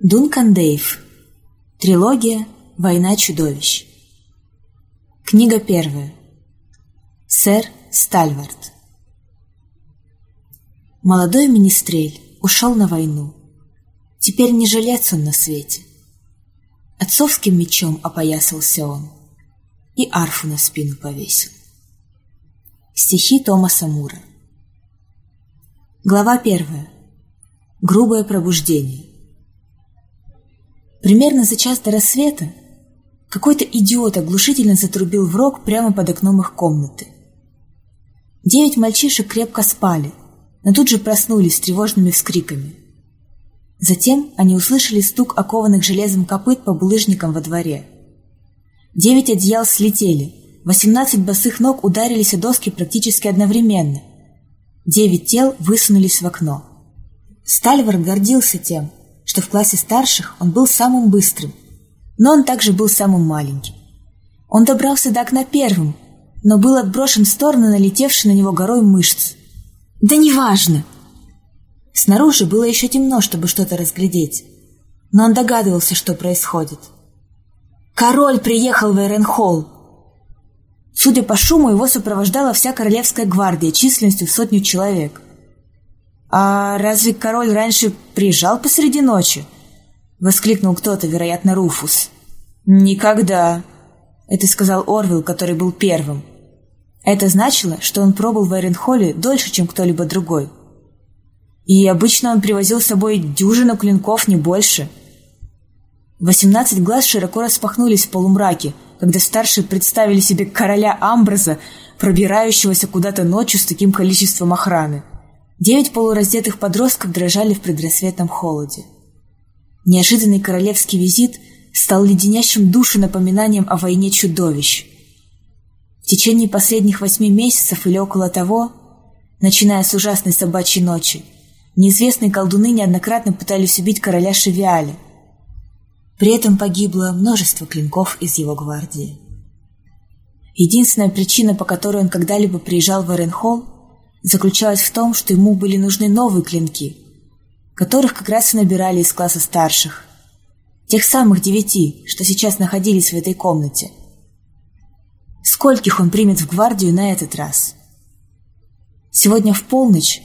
Дункан Дейв. Трилогия «Война чудовищ». Книга первая. Сэр Стальвард. Молодой министрель ушел на войну. Теперь не жилец он на свете. Отцовским мечом опоясался он и арфу на спину повесил. Стихи Томаса Мура. Глава первая. Грубое пробуждение. Примерно за час до рассвета какой-то идиот оглушительно затрубил в рог прямо под окном их комнаты. Девять мальчишек крепко спали, но тут же проснулись с тревожными вскриками. Затем они услышали стук окованных железом копыт по булыжникам во дворе. Девять одеял слетели, восемнадцать босых ног ударились о доски практически одновременно. Девять тел высунулись в окно. Стальвар гордился тем, что в классе старших он был самым быстрым, но он также был самым маленьким. Он добрался до окна первым, но был отброшен в сторону налетевший на него горой мышц. Да неважно! Снаружи было еще темно, чтобы что-то разглядеть, но он догадывался, что происходит. Король приехал в Эренхолл. Судя по шуму, его сопровождала вся королевская гвардия численностью в сотню человек – «А разве король раньше приезжал посреди ночи?» — воскликнул кто-то, вероятно, Руфус. «Никогда!» — это сказал Орвилл, который был первым. Это значило, что он пробыл в Айренхолле дольше, чем кто-либо другой. И обычно он привозил с собой дюжину клинков, не больше. Восемнадцать глаз широко распахнулись в полумраке, когда старшие представили себе короля Амбраза, пробирающегося куда-то ночью с таким количеством охраны. Девять полураздетых подростков дрожали в предрассветном холоде. Неожиданный королевский визит стал леденящим душу напоминанием о войне чудовищ. В течение последних восьми месяцев или около того, начиная с ужасной собачьей ночи, неизвестные колдуны неоднократно пытались убить короля Шевиаля. При этом погибло множество клинков из его гвардии. Единственная причина, по которой он когда-либо приезжал в Эренхолл, заключалась в том, что ему были нужны новые клинки, которых как раз и набирали из класса старших. Тех самых девяти, что сейчас находились в этой комнате. Скольких он примет в гвардию на этот раз? Сегодня в полночь,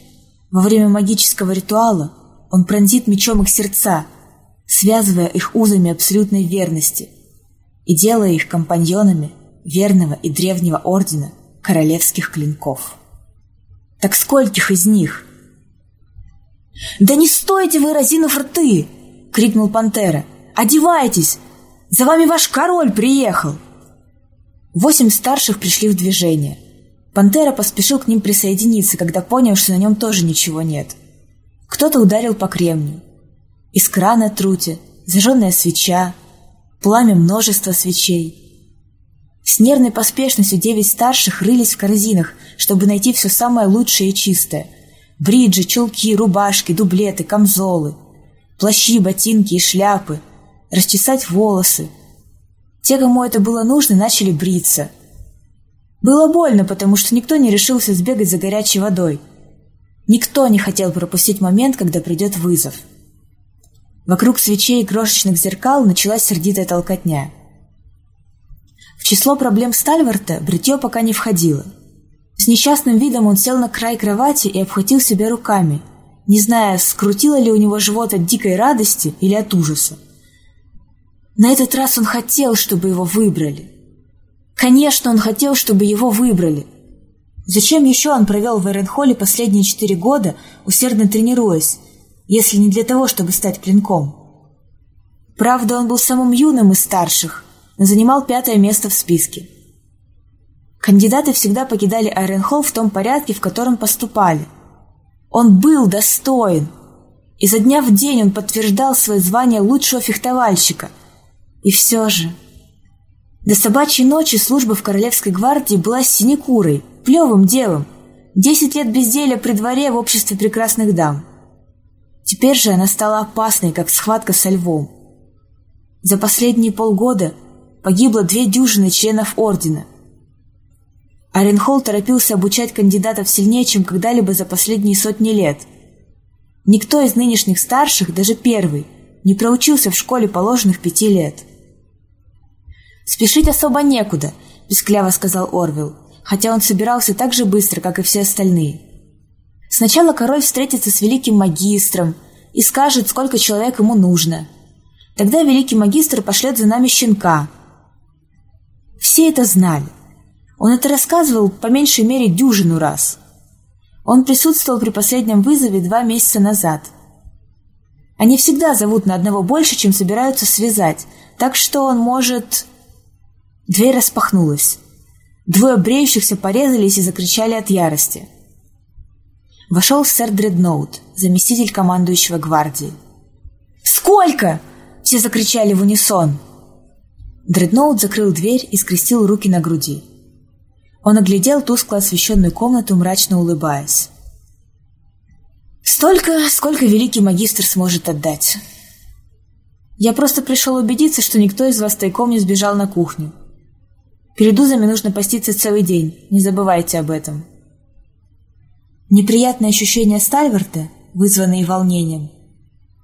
во время магического ритуала, он пронзит мечом их сердца, связывая их узами абсолютной верности и делая их компаньонами верного и древнего ордена королевских клинков. Так скольких из них? «Да не стойте вы, разинув рты!» — крикнул Пантера. «Одевайтесь! За вами ваш король приехал!» Восемь старших пришли в движение. Пантера поспешил к ним присоединиться, когда понял, что на нем тоже ничего нет. Кто-то ударил по кремню. Искра на труте, зажженная свеча, пламя множества свечей — с нервной поспешностью девять старших рылись в корзинах, чтобы найти все самое лучшее и чистое. Бриджи, чулки, рубашки, дублеты, камзолы, плащи, ботинки и шляпы, расчесать волосы. Те, кому это было нужно, начали бриться. Было больно, потому что никто не решился сбегать за горячей водой. Никто не хотел пропустить момент, когда придет вызов. Вокруг свечей и крошечных зеркал началась сердитая толкотня – в число проблем Стальварта бритье пока не входило. С несчастным видом он сел на край кровати и обхватил себя руками, не зная, скрутило ли у него живот от дикой радости или от ужаса. На этот раз он хотел, чтобы его выбрали. Конечно, он хотел, чтобы его выбрали. Зачем еще он провел в Эренхолле последние четыре года, усердно тренируясь, если не для того, чтобы стать клинком? Правда, он был самым юным из старших, занимал пятое место в списке. Кандидаты всегда покидали Айренхолл в том порядке, в котором поступали. Он был достоин. Изо дня в день он подтверждал свое звание лучшего фехтовальщика. И все же... До собачьей ночи служба в Королевской гвардии была синекурой, плевым делом. Десять лет безделия при дворе в обществе прекрасных дам. Теперь же она стала опасной, как схватка со львом. За последние полгода погибло две дюжины членов ордена. Аренхолл торопился обучать кандидатов сильнее, чем когда-либо за последние сотни лет. Никто из нынешних старших, даже первый, не проучился в школе положенных пяти лет. «Спешить особо некуда», — бескляво сказал Орвилл, хотя он собирался так же быстро, как и все остальные. Сначала король встретится с великим магистром и скажет, сколько человек ему нужно. Тогда великий магистр пошлет за нами щенка. Все это знали. Он это рассказывал по меньшей мере дюжину раз. Он присутствовал при последнем вызове два месяца назад. Они всегда зовут на одного больше, чем собираются связать, так что он может... Дверь распахнулась. Двое бреющихся порезались и закричали от ярости. Вошел сэр Дредноут, заместитель командующего гвардии. «Сколько?» — все закричали в унисон. Дредноут закрыл дверь и скрестил руки на груди. Он оглядел тускло освещенную комнату, мрачно улыбаясь. «Столько, сколько великий магистр сможет отдать. Я просто пришел убедиться, что никто из вас тайком не сбежал на кухню. Перед узами нужно поститься целый день, не забывайте об этом». Неприятные ощущения Стальверта, вызванные волнением,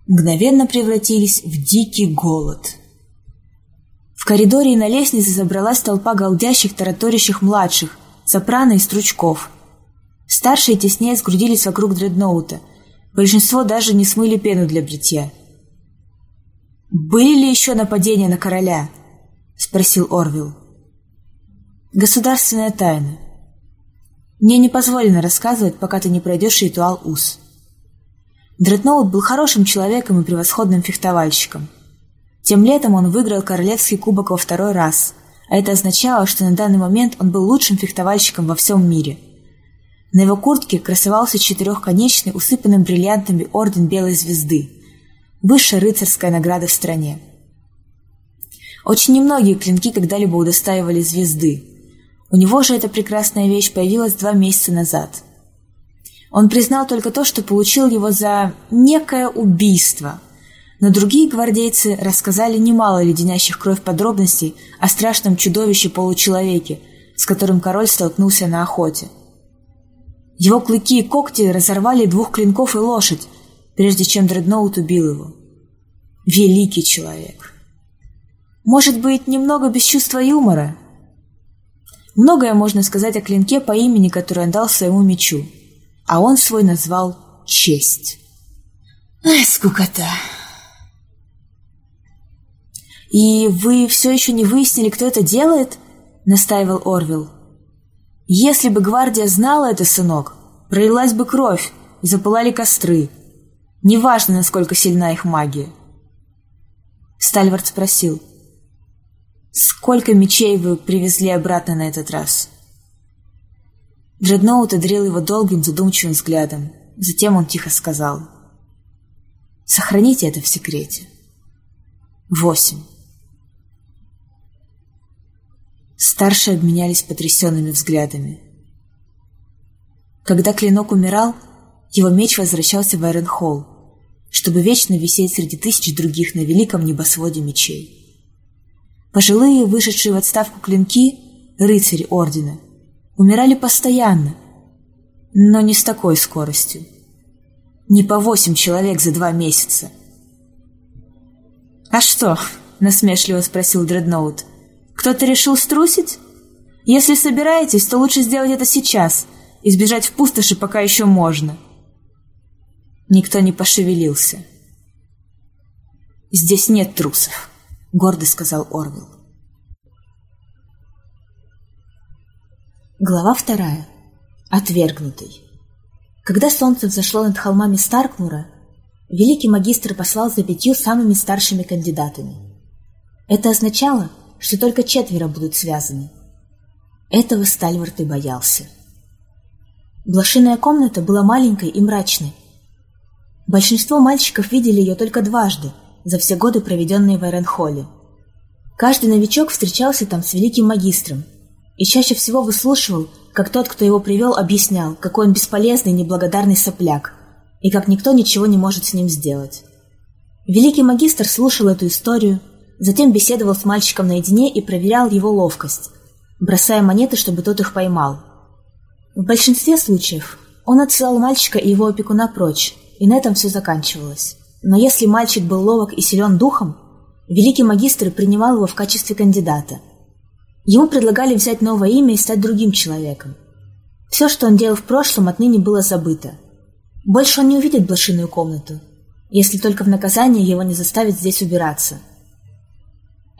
мгновенно превратились в дикий голод. В коридоре и на лестнице забралась толпа голдящих, тараторящих младших, сопрано и стручков. Старшие теснее сгрудились вокруг дредноута. Большинство даже не смыли пену для бритья. «Были ли еще нападения на короля?» — спросил Орвилл. «Государственная тайна. Мне не позволено рассказывать, пока ты не пройдешь ритуал УС». Дредноут был хорошим человеком и превосходным фехтовальщиком. Тем летом он выиграл Королевский кубок во второй раз, а это означало, что на данный момент он был лучшим фехтовальщиком во всем мире. На его куртке красовался четырехконечный, усыпанным бриллиантами орден Белой Звезды, высшая рыцарская награда в стране. Очень немногие клинки когда-либо удостаивали звезды. У него же эта прекрасная вещь появилась два месяца назад – он признал только то, что получил его за некое убийство. Но другие гвардейцы рассказали немало леденящих кровь подробностей о страшном чудовище-получеловеке, с которым король столкнулся на охоте. Его клыки и когти разорвали двух клинков и лошадь, прежде чем Дредноут убил его. Великий человек. Может быть, немного без чувства юмора? Многое можно сказать о клинке по имени, который он дал своему мечу – а он свой назвал «Честь». Ай, скукота. «И вы все еще не выяснили, кто это делает?» — настаивал Орвилл. «Если бы гвардия знала это, сынок, пролилась бы кровь и запылали костры. Неважно, насколько сильна их магия». Стальвард спросил, «Сколько мечей вы привезли обратно на этот раз?» Дредноут одарил его долгим задумчивым взглядом. Затем он тихо сказал. «Сохраните это в секрете». Восемь. Старшие обменялись потрясенными взглядами. Когда клинок умирал, его меч возвращался в Айронхолл, чтобы вечно висеть среди тысяч других на великом небосводе мечей. Пожилые, вышедшие в отставку клинки, рыцари Ордена – умирали постоянно, но не с такой скоростью. Не по восемь человек за два месяца. «А что?» — насмешливо спросил Дредноут. «Кто-то решил струсить? Если собираетесь, то лучше сделать это сейчас, избежать в пустоши пока еще можно». Никто не пошевелился. «Здесь нет трусов», — гордо сказал Орвилл. Глава вторая. Отвергнутый. Когда солнце взошло над холмами Старклура, великий магистр послал за пятью самыми старшими кандидатами. Это означало, что только четверо будут связаны. Этого Стальвард и боялся. Блошиная комната была маленькой и мрачной. Большинство мальчиков видели ее только дважды за все годы, проведенные в Эренхолле. Каждый новичок встречался там с великим магистром – и чаще всего выслушивал, как тот, кто его привел, объяснял, какой он бесполезный неблагодарный сопляк, и как никто ничего не может с ним сделать. Великий магистр слушал эту историю, затем беседовал с мальчиком наедине и проверял его ловкость, бросая монеты, чтобы тот их поймал. В большинстве случаев он отсылал мальчика и его опекуна прочь, и на этом все заканчивалось. Но если мальчик был ловок и силен духом, великий магистр принимал его в качестве кандидата. Ему предлагали взять новое имя и стать другим человеком. Все, что он делал в прошлом, отныне было забыто. Больше он не увидит блошиную комнату, если только в наказание его не заставят здесь убираться.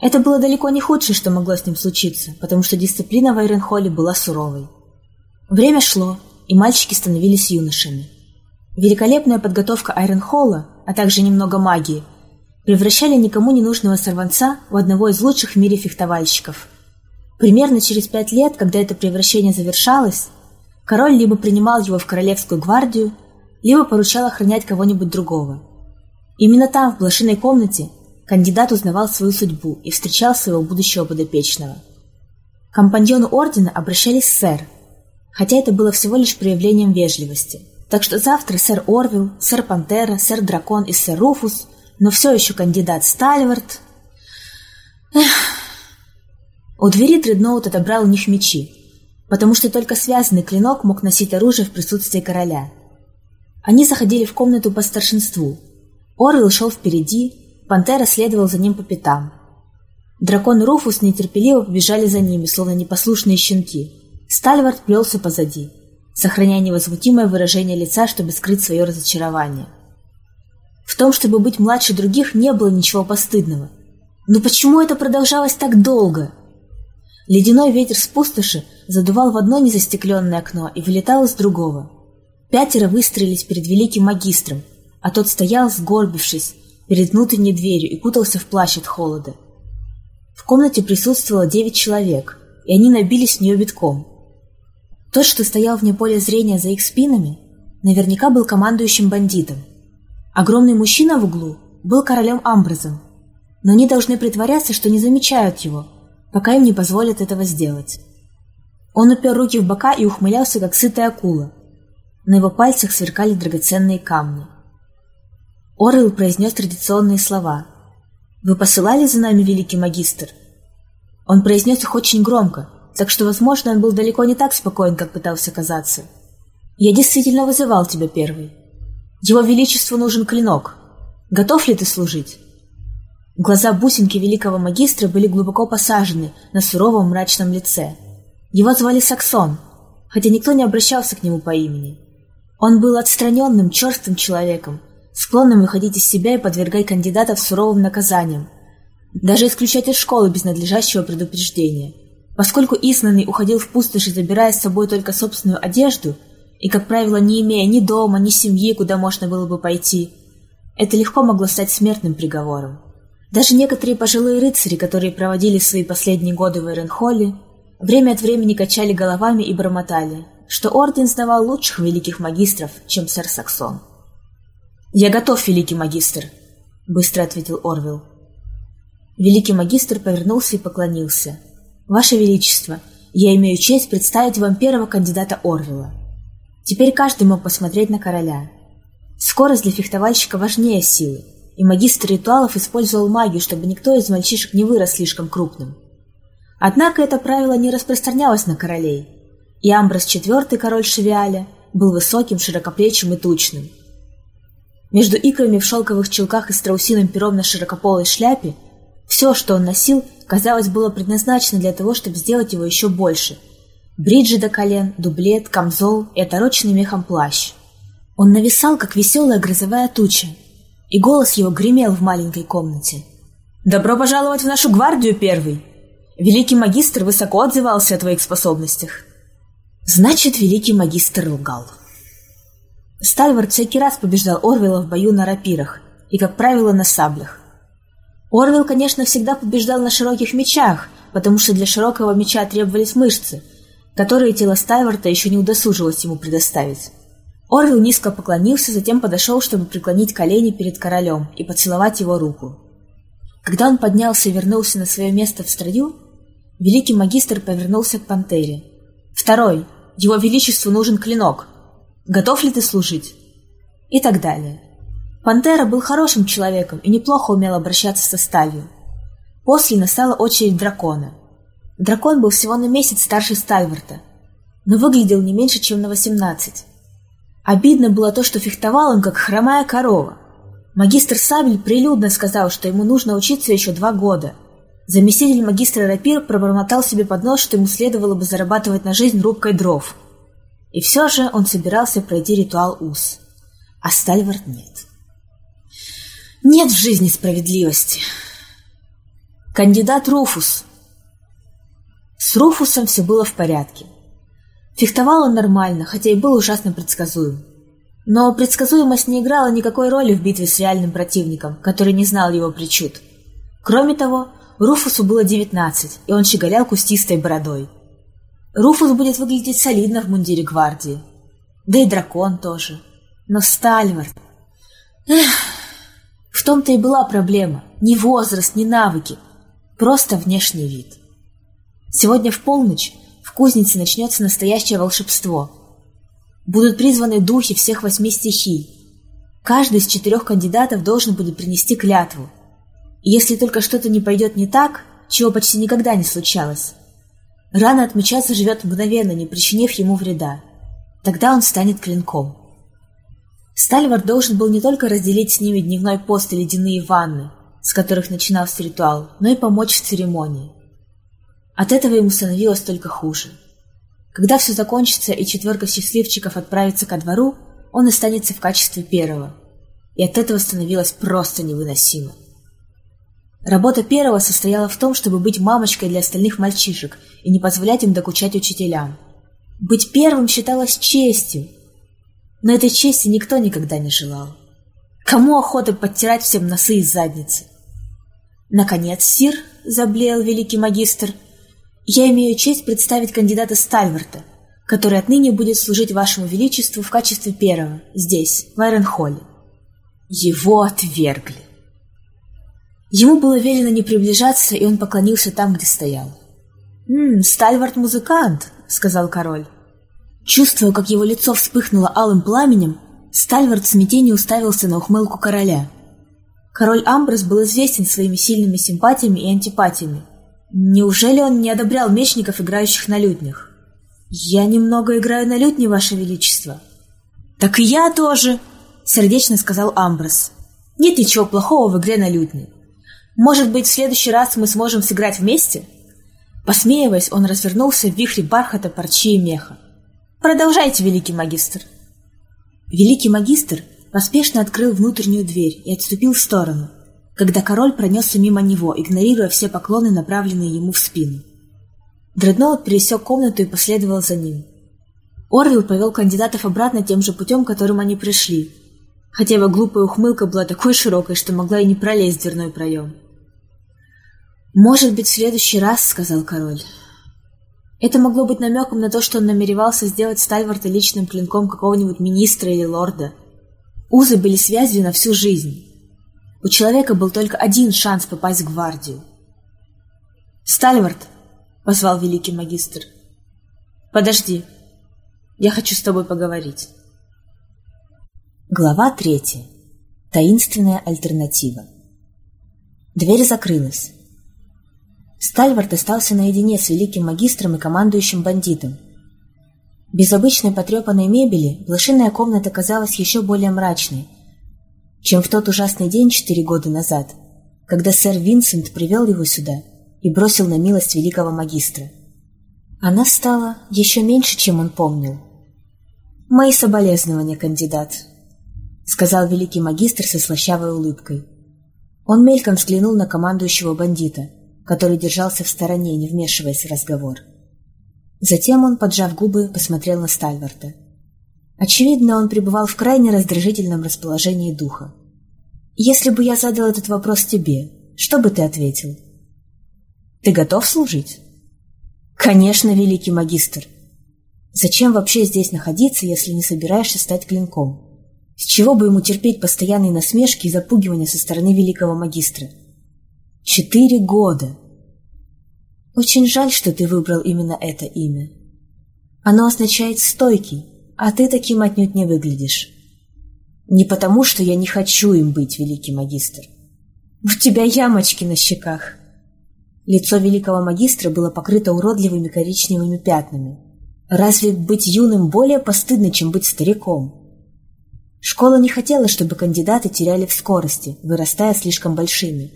Это было далеко не худшее, что могло с ним случиться, потому что дисциплина в Айренхолле была суровой. Время шло, и мальчики становились юношами. Великолепная подготовка Айренхолла, а также немного магии, превращали никому не нужного сорванца в одного из лучших в мире фехтовальщиков. Примерно через пять лет, когда это превращение завершалось, король либо принимал его в королевскую гвардию, либо поручал охранять кого-нибудь другого. Именно там, в блошиной комнате, кандидат узнавал свою судьбу и встречал своего будущего подопечного. Компаньоны ордена обращались «сэр», хотя это было всего лишь проявлением вежливости. Так что завтра сэр Орвилл, сэр Пантера, сэр Дракон и сэр Руфус, но все еще кандидат Стальвард. Эх. У двери Дредноут отобрал у них мечи, потому что только связанный клинок мог носить оружие в присутствии короля. Они заходили в комнату по старшинству. Орвилл шел впереди, Пантера следовал за ним по пятам. Дракон и Руфус нетерпеливо побежали за ними, словно непослушные щенки. Стальвард плелся позади, сохраняя невозмутимое выражение лица, чтобы скрыть свое разочарование. В том, чтобы быть младше других, не было ничего постыдного. Но почему это продолжалось так долго? Ледяной ветер с пустоши задувал в одно незастекленное окно и вылетал из другого. Пятеро выстроились перед великим магистром, а тот стоял, сгорбившись, перед внутренней дверью и кутался в плащ от холода. В комнате присутствовало девять человек, и они набились в нее битком. Тот, что стоял вне поля зрения за их спинами, наверняка был командующим бандитом. Огромный мужчина в углу был королем Амброзом, но они должны притворяться, что не замечают его, пока им не позволят этого сделать. Он упер руки в бока и ухмылялся, как сытая акула. На его пальцах сверкали драгоценные камни. Орел произнес традиционные слова. «Вы посылали за нами, великий магистр?» Он произнес их очень громко, так что, возможно, он был далеко не так спокоен, как пытался казаться. «Я действительно вызывал тебя первый. Его Величеству нужен клинок. Готов ли ты служить?» Глаза бусинки великого магистра были глубоко посажены на суровом мрачном лице. Его звали Саксон, хотя никто не обращался к нему по имени. Он был отстраненным, черстым человеком, склонным выходить из себя и подвергать кандидатов суровым наказаниям, даже исключать из школы без надлежащего предупреждения – Поскольку изгнанный уходил в пустошь, забирая с собой только собственную одежду, и, как правило, не имея ни дома, ни семьи, куда можно было бы пойти, это легко могло стать смертным приговором. Даже некоторые пожилые рыцари, которые проводили свои последние годы в Эренхолле, время от времени качали головами и бормотали, что Орден знавал лучших великих магистров, чем сэр Саксон. «Я готов, великий магистр», — быстро ответил Орвилл. Великий магистр повернулся и поклонился — «Ваше Величество, я имею честь представить вам первого кандидата Орвела». Теперь каждый мог посмотреть на короля. Скорость для фехтовальщика важнее силы, и магистр ритуалов использовал магию, чтобы никто из мальчишек не вырос слишком крупным. Однако это правило не распространялось на королей, и Амброс IV, король Шевиаля, был высоким, широкоплечим и тучным. Между икрами в шелковых челках и страусиным пером на широкополой шляпе все, что он носил, казалось, было предназначено для того, чтобы сделать его еще больше. Бриджи до колен, дублет, камзол и отороченный мехом плащ. Он нависал, как веселая грозовая туча, и голос его гремел в маленькой комнате. «Добро пожаловать в нашу гвардию, первый! Великий магистр высоко отзывался о твоих способностях». Значит, великий магистр лгал. Стальвард всякий раз побеждал Орвела в бою на рапирах и, как правило, на саблях. Орвел, конечно, всегда побеждал на широких мечах, потому что для широкого меча требовались мышцы, которые тело Стайварта еще не удосужилось ему предоставить. Орвел низко поклонился, затем подошел, чтобы преклонить колени перед королем и поцеловать его руку. Когда он поднялся и вернулся на свое место в строю, великий магистр повернулся к пантере. «Второй. Его Величеству нужен клинок. Готов ли ты служить?» И так далее. Пантера был хорошим человеком и неплохо умел обращаться со сталью. После настала очередь дракона. Дракон был всего на месяц старше Стальварта, но выглядел не меньше, чем на 18. Обидно было то, что фехтовал он, как хромая корова. Магистр Сабель прилюдно сказал, что ему нужно учиться еще два года. Заместитель магистра Рапир пробормотал себе под нос, что ему следовало бы зарабатывать на жизнь рубкой дров. И все же он собирался пройти ритуал УС. А Стальвард нет. Нет в жизни справедливости. Кандидат Руфус. С Руфусом все было в порядке. Фехтовал он нормально, хотя и был ужасно предсказуем. Но предсказуемость не играла никакой роли в битве с реальным противником, который не знал его причуд. Кроме того, Руфусу было 19, и он щеголял кустистой бородой. Руфус будет выглядеть солидно в мундире гвардии. Да и дракон тоже. Но Стальвард... Эх, в том-то и была проблема. Ни возраст, ни навыки. Просто внешний вид. Сегодня в полночь в кузнице начнется настоящее волшебство – Будут призваны духи всех восьми стихий. Каждый из четырех кандидатов должен будет принести клятву. И если только что-то не пойдет не так, чего почти никогда не случалось, рана от меча заживет мгновенно, не причинив ему вреда. Тогда он станет клинком. Стальвар должен был не только разделить с ними дневной пост и ледяные ванны, с которых начинался ритуал, но и помочь в церемонии. От этого ему становилось только хуже. Когда все закончится и четверка счастливчиков отправится ко двору, он останется в качестве первого. И от этого становилось просто невыносимо. Работа первого состояла в том, чтобы быть мамочкой для остальных мальчишек и не позволять им докучать учителям. Быть первым считалось честью, но этой чести никто никогда не желал. Кому охота подтирать всем носы и задницы? Наконец, сир, заблеял великий магистр, — я имею честь представить кандидата Стальверта, который отныне будет служить вашему величеству в качестве первого, здесь, в Айронхолле. Его отвергли. Ему было велено не приближаться, и он поклонился там, где стоял. «М Стальвард музыкант», — сказал король. Чувствуя, как его лицо вспыхнуло алым пламенем, Стальвард в смятении уставился на ухмылку короля. Король Амброс был известен своими сильными симпатиями и антипатиями, Неужели он не одобрял мечников, играющих на лютнях? Я немного играю на лютне, Ваше Величество. Так и я тоже, сердечно сказал Амброс. Нет ничего плохого в игре на лютне. Может быть, в следующий раз мы сможем сыграть вместе? Посмеиваясь, он развернулся в вихре бархата, парчи и меха. Продолжайте, великий магистр. Великий магистр поспешно открыл внутреннюю дверь и отступил в сторону – когда король пронесся мимо него, игнорируя все поклоны, направленные ему в спину. Дредноут пересек комнату и последовал за ним. Орвилл повел кандидатов обратно тем же путем, которым они пришли, хотя его глупая ухмылка была такой широкой, что могла и не пролезть в дверной проем. «Может быть, в следующий раз», — сказал король. Это могло быть намеком на то, что он намеревался сделать Стальварта личным клинком какого-нибудь министра или лорда. Узы были связью на всю жизнь. У человека был только один шанс попасть в гвардию. «Стальвард!» — позвал великий магистр. «Подожди, я хочу с тобой поговорить». Глава третья. Таинственная альтернатива. Дверь закрылась. Стальвард остался наедине с великим магистром и командующим бандитом. Без обычной потрепанной мебели блошиная комната казалась еще более мрачной — чем в тот ужасный день четыре года назад, когда сэр Винсент привел его сюда и бросил на милость великого магистра. Она стала еще меньше, чем он помнил. «Мои соболезнования, кандидат», — сказал великий магистр со слащавой улыбкой. Он мельком взглянул на командующего бандита, который держался в стороне, не вмешиваясь в разговор. Затем он, поджав губы, посмотрел на Стальварта. Очевидно, он пребывал в крайне раздражительном расположении духа. «Если бы я задал этот вопрос тебе, что бы ты ответил?» «Ты готов служить?» «Конечно, великий магистр. Зачем вообще здесь находиться, если не собираешься стать клинком? С чего бы ему терпеть постоянные насмешки и запугивания со стороны великого магистра? Четыре года!» «Очень жаль, что ты выбрал именно это имя. Оно означает «стойкий», а ты таким отнюдь не выглядишь. Не потому, что я не хочу им быть, великий магистр. У тебя ямочки на щеках. Лицо великого магистра было покрыто уродливыми коричневыми пятнами. Разве быть юным более постыдно, чем быть стариком? Школа не хотела, чтобы кандидаты теряли в скорости, вырастая слишком большими.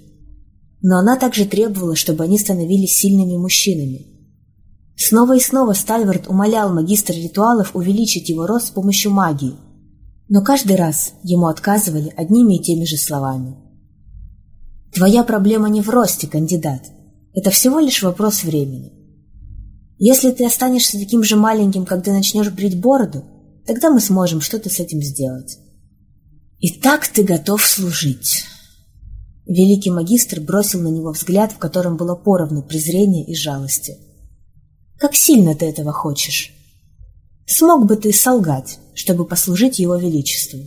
Но она также требовала, чтобы они становились сильными мужчинами. Снова и снова Стальвард умолял магистра ритуалов увеличить его рост с помощью магии, но каждый раз ему отказывали одними и теми же словами. «Твоя проблема не в росте, кандидат. Это всего лишь вопрос времени. Если ты останешься таким же маленьким, когда начнешь брить бороду, тогда мы сможем что-то с этим сделать. И так ты готов служить. Великий магистр бросил на него взгляд, в котором было поровну презрения и жалости. Как сильно ты этого хочешь? Смог бы ты солгать, чтобы послужить его величеству?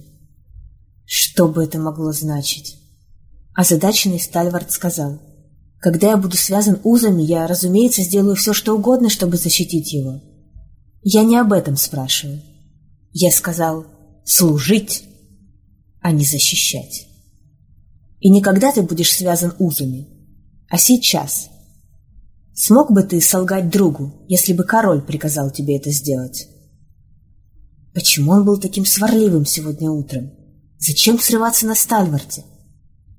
Что бы это могло значить? Озадаченный Стальвард сказал, «Когда я буду связан узами, я, разумеется, сделаю все, что угодно, чтобы защитить его. Я не об этом спрашиваю. Я сказал «служить», а не «защищать». И никогда ты будешь связан узами, а сейчас. Смог бы ты солгать другу, если бы король приказал тебе это сделать? Почему он был таким сварливым сегодня утром? Зачем срываться на Стальварте?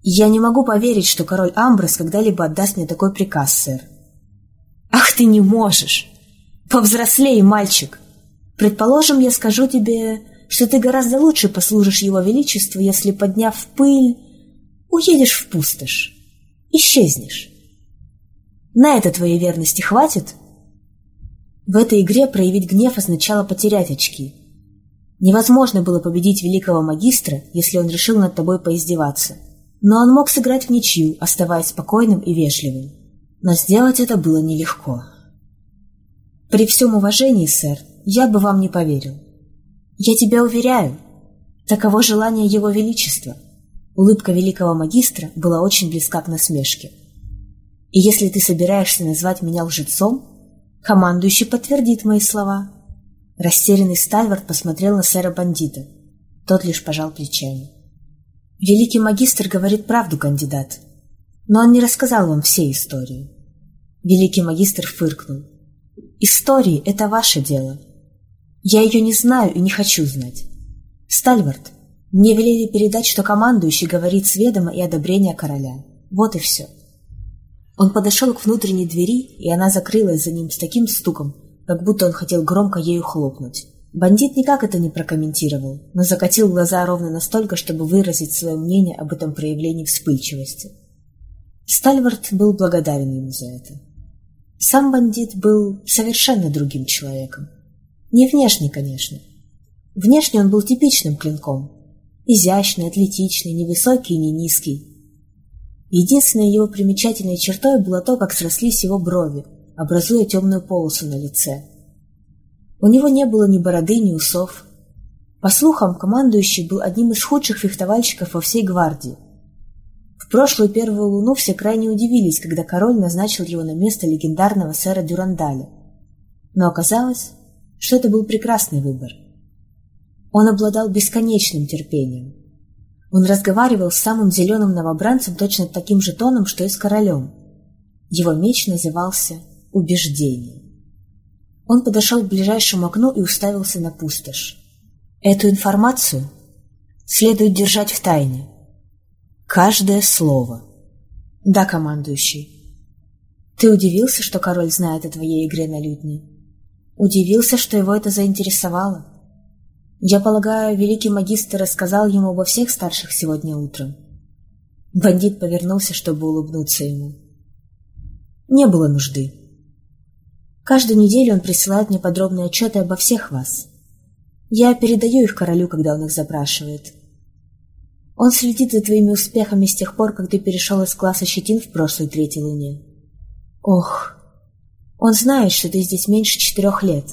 Я не могу поверить, что король Амброс когда-либо отдаст мне такой приказ, сэр. Ах, ты не можешь! Повзрослей, мальчик! Предположим, я скажу тебе, что ты гораздо лучше послужишь его величеству, если, подняв пыль, уедешь в пустошь, исчезнешь. На это твоей верности хватит? В этой игре проявить гнев означало потерять очки. Невозможно было победить великого магистра, если он решил над тобой поиздеваться. Но он мог сыграть в ничью, оставаясь спокойным и вежливым. Но сделать это было нелегко. При всем уважении, сэр, я бы вам не поверил. Я тебя уверяю, таково желание его величества. Улыбка великого магистра была очень близка к насмешке. И если ты собираешься назвать меня лжецом, командующий подтвердит мои слова. Растерянный Стальвард посмотрел на сэра-бандита. Тот лишь пожал плечами. Великий магистр говорит правду, кандидат. Но он не рассказал вам всей истории. Великий магистр фыркнул. Истории — это ваше дело. Я ее не знаю и не хочу знать. Стальвард, мне велели передать, что командующий говорит с ведома и одобрения короля. Вот и все. Он подошел к внутренней двери, и она закрылась за ним с таким стуком, как будто он хотел громко ею хлопнуть. Бандит никак это не прокомментировал, но закатил глаза ровно настолько, чтобы выразить свое мнение об этом проявлении вспыльчивости. Стальвард был благодарен ему за это. Сам бандит был совершенно другим человеком. Не внешне, конечно. Внешне он был типичным клинком. Изящный, атлетичный, невысокий и не низкий. Единственной его примечательной чертой было то, как срослись его брови, образуя темную полосу на лице. У него не было ни бороды, ни усов. По слухам, командующий был одним из худших фехтовальщиков во всей гвардии. В прошлую первую луну все крайне удивились, когда король назначил его на место легендарного сэра Дюрандаля. Но оказалось, что это был прекрасный выбор. Он обладал бесконечным терпением. Он разговаривал с самым зеленым новобранцем точно таким же тоном, что и с королем. Его меч назывался «Убеждение». Он подошел к ближайшему окну и уставился на пустошь. Эту информацию следует держать в тайне. Каждое слово. Да, командующий. Ты удивился, что король знает о твоей игре на лютне? Удивился, что его это заинтересовало. Я полагаю, великий магистр рассказал ему обо всех старших сегодня утром. Бандит повернулся, чтобы улыбнуться ему. Не было нужды. Каждую неделю он присылает мне подробные отчеты обо всех вас. Я передаю их королю, когда он их запрашивает. Он следит за твоими успехами с тех пор, как ты перешел из класса щетин в прошлой третьей луне. Ох, он знает, что ты здесь меньше четырех лет,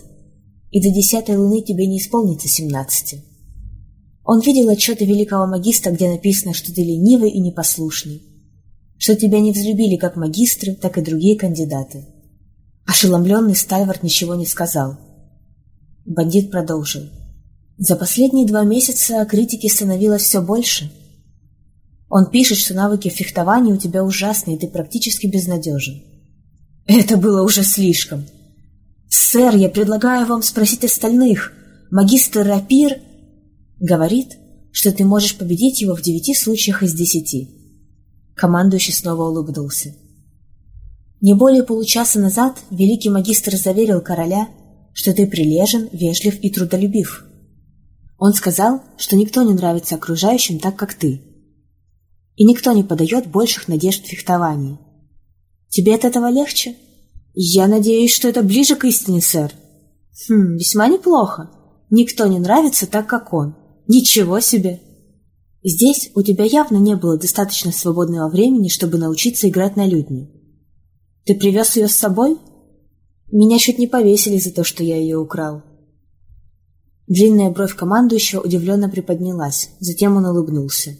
и до десятой луны тебе не исполнится семнадцати. Он видел отчеты великого магистра, где написано, что ты ленивый и непослушный, что тебя не взлюбили как магистры, так и другие кандидаты. Ошеломленный Стальвард ничего не сказал. Бандит продолжил. За последние два месяца критики становилось все больше. Он пишет, что навыки фехтования у тебя ужасные, и ты практически безнадежен. Это было уже слишком. «Сэр, я предлагаю вам спросить остальных. Магистр Рапир...» Говорит, что ты можешь победить его в девяти случаях из десяти. Командующий снова улыбнулся. Не более получаса назад великий магистр заверил короля, что ты прилежен, вежлив и трудолюбив. Он сказал, что никто не нравится окружающим так, как ты. И никто не подает больших надежд в фехтовании. Тебе от этого легче? Я надеюсь, что это ближе к истине, сэр. Хм, весьма неплохо. Никто не нравится так, как он. Ничего себе! Здесь у тебя явно не было достаточно свободного времени, чтобы научиться играть на лютне. Ты привез ее с собой? Меня чуть не повесили за то, что я ее украл. Длинная бровь командующего удивленно приподнялась, затем он улыбнулся.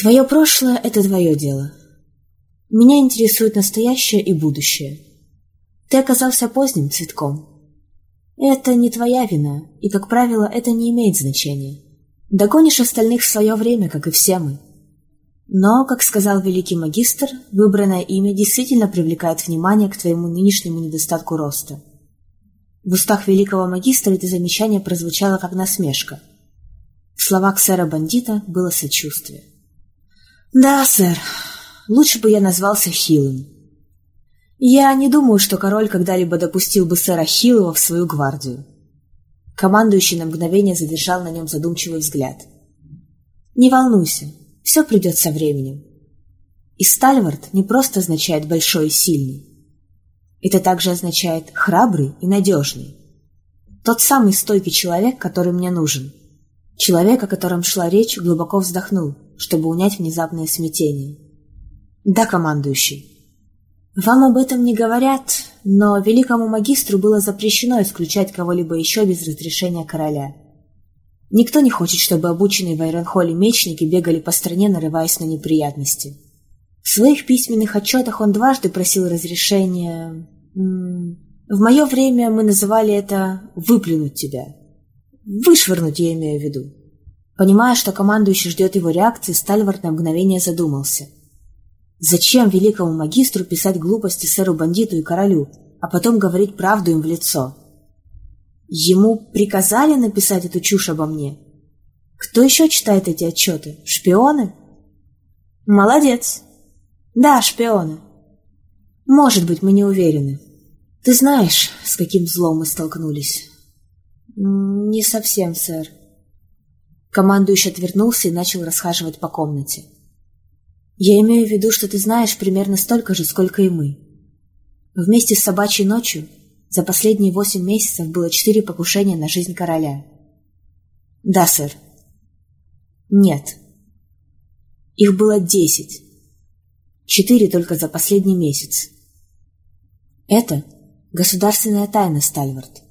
Твое прошлое — это твое дело. Меня интересует настоящее и будущее. Ты оказался поздним цветком. Это не твоя вина, и, как правило, это не имеет значения. Догонишь остальных в свое время, как и все мы. Но, как сказал великий магистр, выбранное имя действительно привлекает внимание к твоему нынешнему недостатку роста. В устах великого магистра это замечание прозвучало как насмешка. В словах сэра-бандита было сочувствие. «Да, сэр, лучше бы я назвался Хилым. Я не думаю, что король когда-либо допустил бы сэра Хилова в свою гвардию. Командующий на мгновение задержал на нем задумчивый взгляд. «Не волнуйся, все придет со временем. И Стальвард не просто означает «большой и сильный». Это также означает «храбрый и надежный». Тот самый стойкий человек, который мне нужен. Человек, о котором шла речь, глубоко вздохнул, чтобы унять внезапное смятение. «Да, командующий». Вам об этом не говорят, но великому магистру было запрещено исключать кого-либо еще без разрешения короля. Никто не хочет, чтобы обученные в Айронхолле мечники бегали по стране, нарываясь на неприятности. В своих письменных отчетах он дважды просил разрешения... В мое время мы называли это «выплюнуть тебя». Вышвырнуть, я имею в виду. Понимая, что командующий ждет его реакции, Стальвард на мгновение задумался – Зачем великому магистру писать глупости сэру-бандиту и королю, а потом говорить правду им в лицо? Ему приказали написать эту чушь обо мне? Кто еще читает эти отчеты? Шпионы? Молодец. Да, шпионы. Может быть, мы не уверены. Ты знаешь, с каким злом мы столкнулись? Не совсем, сэр. Командующий отвернулся и начал расхаживать по комнате. Я имею в виду, что ты знаешь примерно столько же, сколько и мы. Вместе с собачьей ночью за последние восемь месяцев было четыре покушения на жизнь короля. Да, сэр. Нет. Их было десять. Четыре только за последний месяц. Это государственная тайна, Стальвард.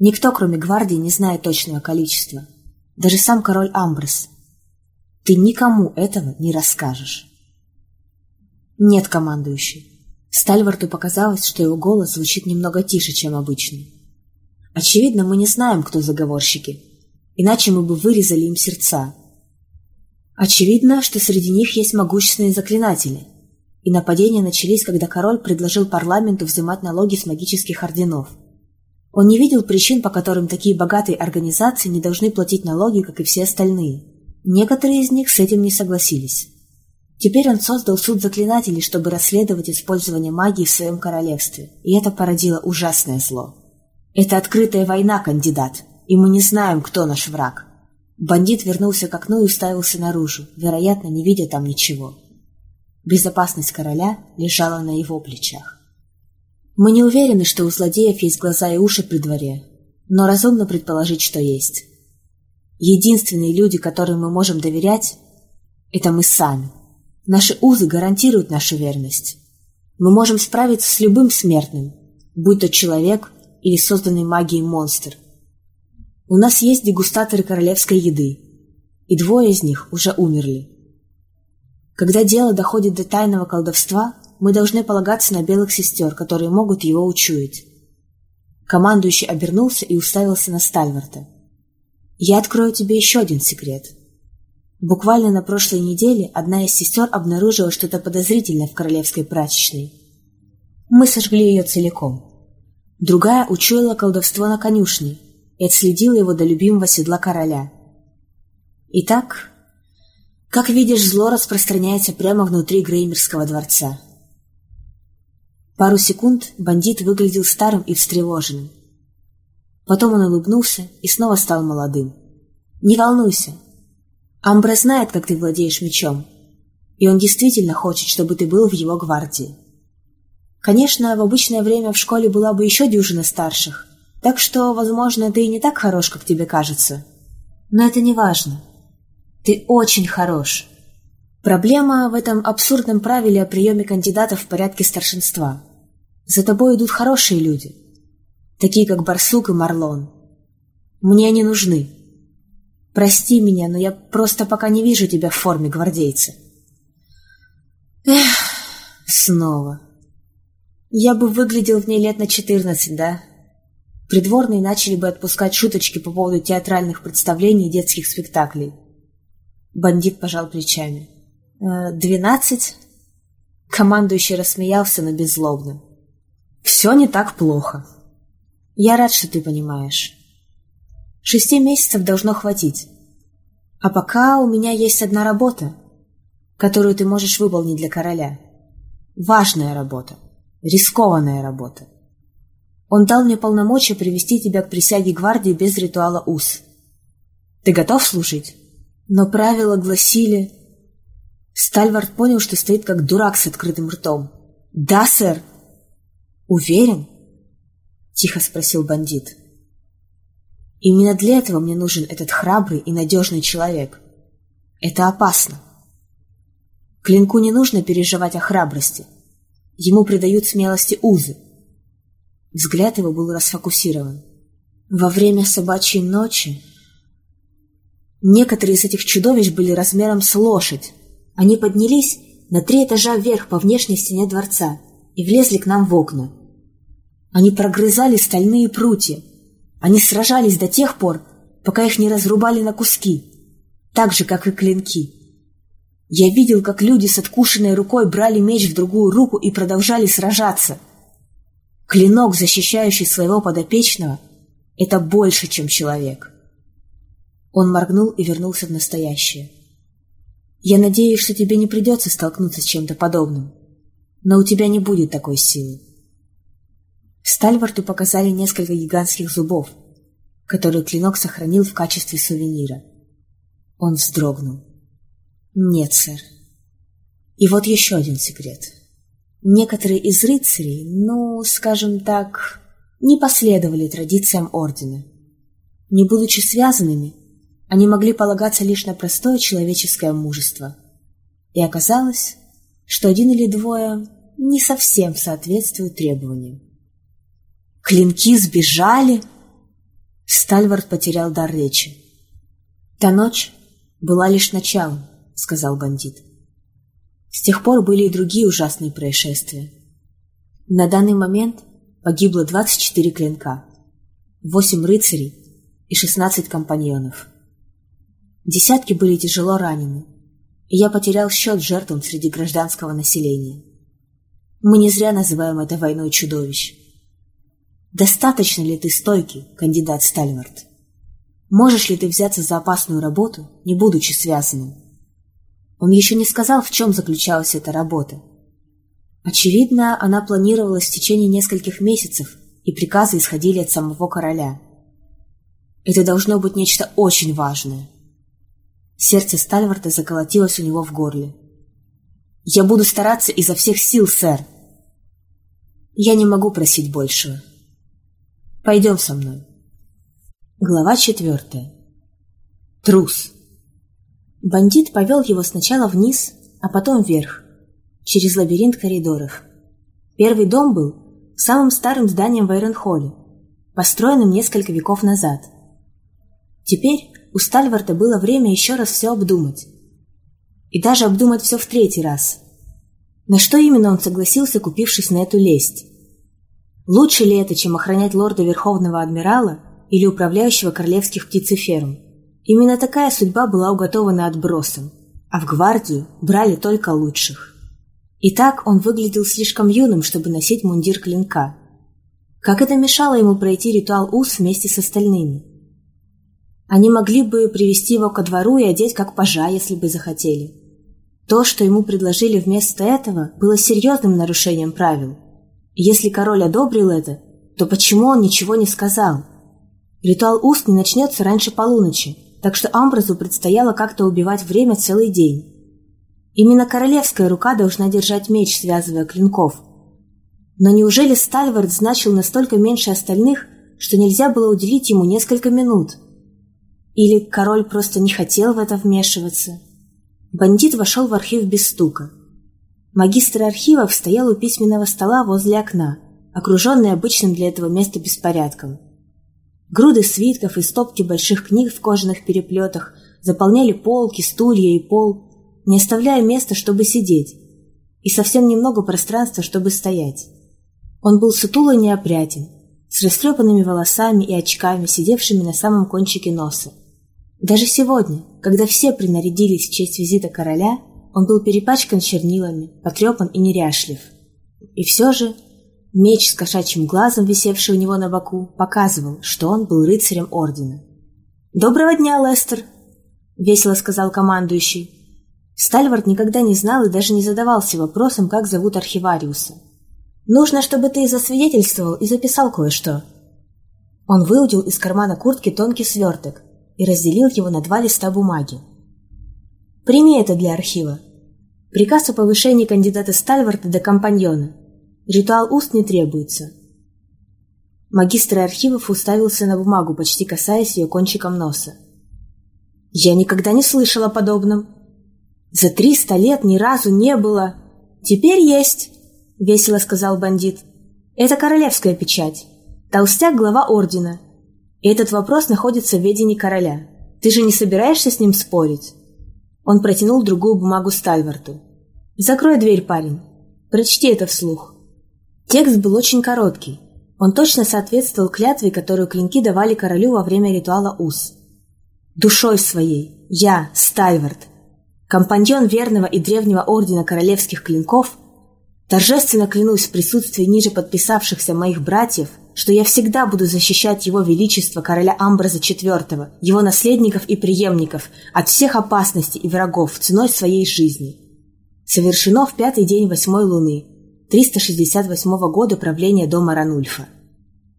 Никто, кроме гвардии, не знает точного количества. Даже сам король Амброс – ты никому этого не расскажешь. Нет, командующий. Стальварту показалось, что его голос звучит немного тише, чем обычно. Очевидно, мы не знаем, кто заговорщики, иначе мы бы вырезали им сердца. Очевидно, что среди них есть могущественные заклинатели, и нападения начались, когда король предложил парламенту взимать налоги с магических орденов. Он не видел причин, по которым такие богатые организации не должны платить налоги, как и все остальные. Некоторые из них с этим не согласились. Теперь он создал суд заклинателей, чтобы расследовать использование магии в своем королевстве, и это породило ужасное зло. Это открытая война, кандидат, и мы не знаем, кто наш враг. Бандит вернулся к окну и уставился наружу, вероятно, не видя там ничего. Безопасность короля лежала на его плечах. Мы не уверены, что у злодеев есть глаза и уши при дворе, но разумно предположить, что есть. Единственные люди, которым мы можем доверять, это мы сами. Наши узы гарантируют нашу верность. Мы можем справиться с любым смертным, будь то человек или созданный магией монстр. У нас есть дегустаторы королевской еды, и двое из них уже умерли. Когда дело доходит до тайного колдовства, мы должны полагаться на белых сестер, которые могут его учуять. Командующий обернулся и уставился на Стальварта. Я открою тебе еще один секрет. Буквально на прошлой неделе одна из сестер обнаружила что-то подозрительное в королевской прачечной. Мы сожгли ее целиком. Другая учуяла колдовство на конюшне и отследила его до любимого седла короля. Итак, как видишь, зло распространяется прямо внутри Греймерского дворца. Пару секунд бандит выглядел старым и встревоженным. Потом он улыбнулся и снова стал молодым. «Не волнуйся. Амбра знает, как ты владеешь мечом, и он действительно хочет, чтобы ты был в его гвардии. Конечно, в обычное время в школе была бы еще дюжина старших, так что, возможно, ты и не так хорош, как тебе кажется. Но это не важно. Ты очень хорош. Проблема в этом абсурдном правиле о приеме кандидатов в порядке старшинства. За тобой идут хорошие люди, такие как Барсук и Марлон. Мне они нужны. Прости меня, но я просто пока не вижу тебя в форме гвардейца. Эх, снова. Я бы выглядел в ней лет на четырнадцать, да? Придворные начали бы отпускать шуточки по поводу театральных представлений и детских спектаклей. Бандит пожал плечами. «Э, «Двенадцать?» Командующий рассмеялся, но беззлобно. «Все не так плохо. Я рад, что ты понимаешь. Шести месяцев должно хватить. А пока у меня есть одна работа, которую ты можешь выполнить для короля. Важная работа, рискованная работа. Он дал мне полномочия привести тебя к присяге гвардии без ритуала уз. Ты готов служить?» Но правила гласили... Стальвард понял, что стоит как дурак с открытым ртом. «Да, сэр!» «Уверен?» — тихо спросил бандит. «Именно для этого мне нужен этот храбрый и надежный человек. Это опасно. Клинку не нужно переживать о храбрости. Ему придают смелости узы». Взгляд его был расфокусирован. Во время собачьей ночи Некоторые из этих чудовищ были размером с лошадь. Они поднялись на три этажа вверх по внешней стене дворца и влезли к нам в окна. Они прогрызали стальные прутья. Они сражались до тех пор, пока их не разрубали на куски, так же, как и клинки. Я видел, как люди с откушенной рукой брали меч в другую руку и продолжали сражаться. Клинок, защищающий своего подопечного, это больше, чем человек. Он моргнул и вернулся в настоящее. «Я надеюсь, что тебе не придется столкнуться с чем-то подобным, но у тебя не будет такой силы». Стальварту показали несколько гигантских зубов, которые клинок сохранил в качестве сувенира. Он вздрогнул. «Нет, сэр. И вот еще один секрет. Некоторые из рыцарей, ну, скажем так, не последовали традициям Ордена. Не будучи связанными, они могли полагаться лишь на простое человеческое мужество. И оказалось, что один или двое не совсем соответствуют требованиям. «Клинки сбежали!» Стальвард потерял дар речи. «Та ночь была лишь началом», — сказал бандит. С тех пор были и другие ужасные происшествия. На данный момент погибло 24 клинка, 8 рыцарей и 16 компаньонов. Десятки были тяжело ранены, и я потерял счет жертвам среди гражданского населения. Мы не зря называем это войной чудовищ. Достаточно ли ты стойкий, кандидат Стальвард? Можешь ли ты взяться за опасную работу, не будучи связанным? Он еще не сказал, в чем заключалась эта работа. Очевидно, она планировалась в течение нескольких месяцев, и приказы исходили от самого короля. Это должно быть нечто очень важное. Сердце Стальварда заколотилось у него в горле. «Я буду стараться изо всех сил, сэр!» «Я не могу просить большего. Пойдем со мной». Глава четвертая. Трус. Бандит повел его сначала вниз, а потом вверх, через лабиринт коридоров. Первый дом был самым старым зданием в Айронхолле, построенным несколько веков назад. Теперь у Стальварда было время еще раз все обдумать. И даже обдумать все в третий раз. На что именно он согласился, купившись на эту лесть? Лучше ли это, чем охранять лорда Верховного Адмирала или управляющего королевских птицеферм? Именно такая судьба была уготована отбросом, а в гвардию брали только лучших. И так он выглядел слишком юным, чтобы носить мундир клинка. Как это мешало ему пройти ритуал уз вместе с остальными? Они могли бы привести его ко двору и одеть как пажа, если бы захотели. То, что ему предложили вместо этого, было серьезным нарушением правил. Если король одобрил это, то почему он ничего не сказал? Ритуал уст не начнется раньше полуночи, так что Амбразу предстояло как-то убивать время целый день. Именно королевская рука должна держать меч, связывая клинков. Но неужели Стальвард значил настолько меньше остальных, что нельзя было уделить ему несколько минут? Или король просто не хотел в это вмешиваться? Бандит вошел в архив без стука. Магистр архивов стоял у письменного стола возле окна, окруженный обычным для этого места беспорядком. Груды свитков и стопки больших книг в кожаных переплетах заполняли полки, стулья и пол, не оставляя места, чтобы сидеть, и совсем немного пространства, чтобы стоять. Он был сутул и неопрятен, с растрепанными волосами и очками, сидевшими на самом кончике носа. Даже сегодня, когда все принарядились в честь визита короля, он был перепачкан чернилами, потрепан и неряшлив. И все же меч с кошачьим глазом, висевший у него на боку, показывал, что он был рыцарем ордена. «Доброго дня, Лестер!» — весело сказал командующий. Стальвард никогда не знал и даже не задавался вопросом, как зовут архивариуса. «Нужно, чтобы ты засвидетельствовал и записал кое-что». Он выудил из кармана куртки тонкий сверток и разделил его на два листа бумаги. «Прими это для архива. Приказ о повышении кандидата Стальварда до компаньона. Ритуал уст не требуется». Магистр архивов уставился на бумагу, почти касаясь ее кончиком носа. «Я никогда не слышал о подобном», за триста лет ни разу не было. Теперь есть, — весело сказал бандит. Это королевская печать. Толстяк — глава ордена. И этот вопрос находится в ведении короля. Ты же не собираешься с ним спорить? Он протянул другую бумагу Стальварту. «Закрой дверь, парень. Прочти это вслух». Текст был очень короткий. Он точно соответствовал клятве, которую клинки давали королю во время ритуала Ус. «Душой своей, я, Стальвард, компаньон верного и древнего ордена королевских клинков, торжественно клянусь в присутствии ниже подписавшихся моих братьев, что я всегда буду защищать его величество короля Амбраза IV, его наследников и преемников от всех опасностей и врагов ценой своей жизни. Совершено в пятый день восьмой луны, 368 года правления дома Ранульфа.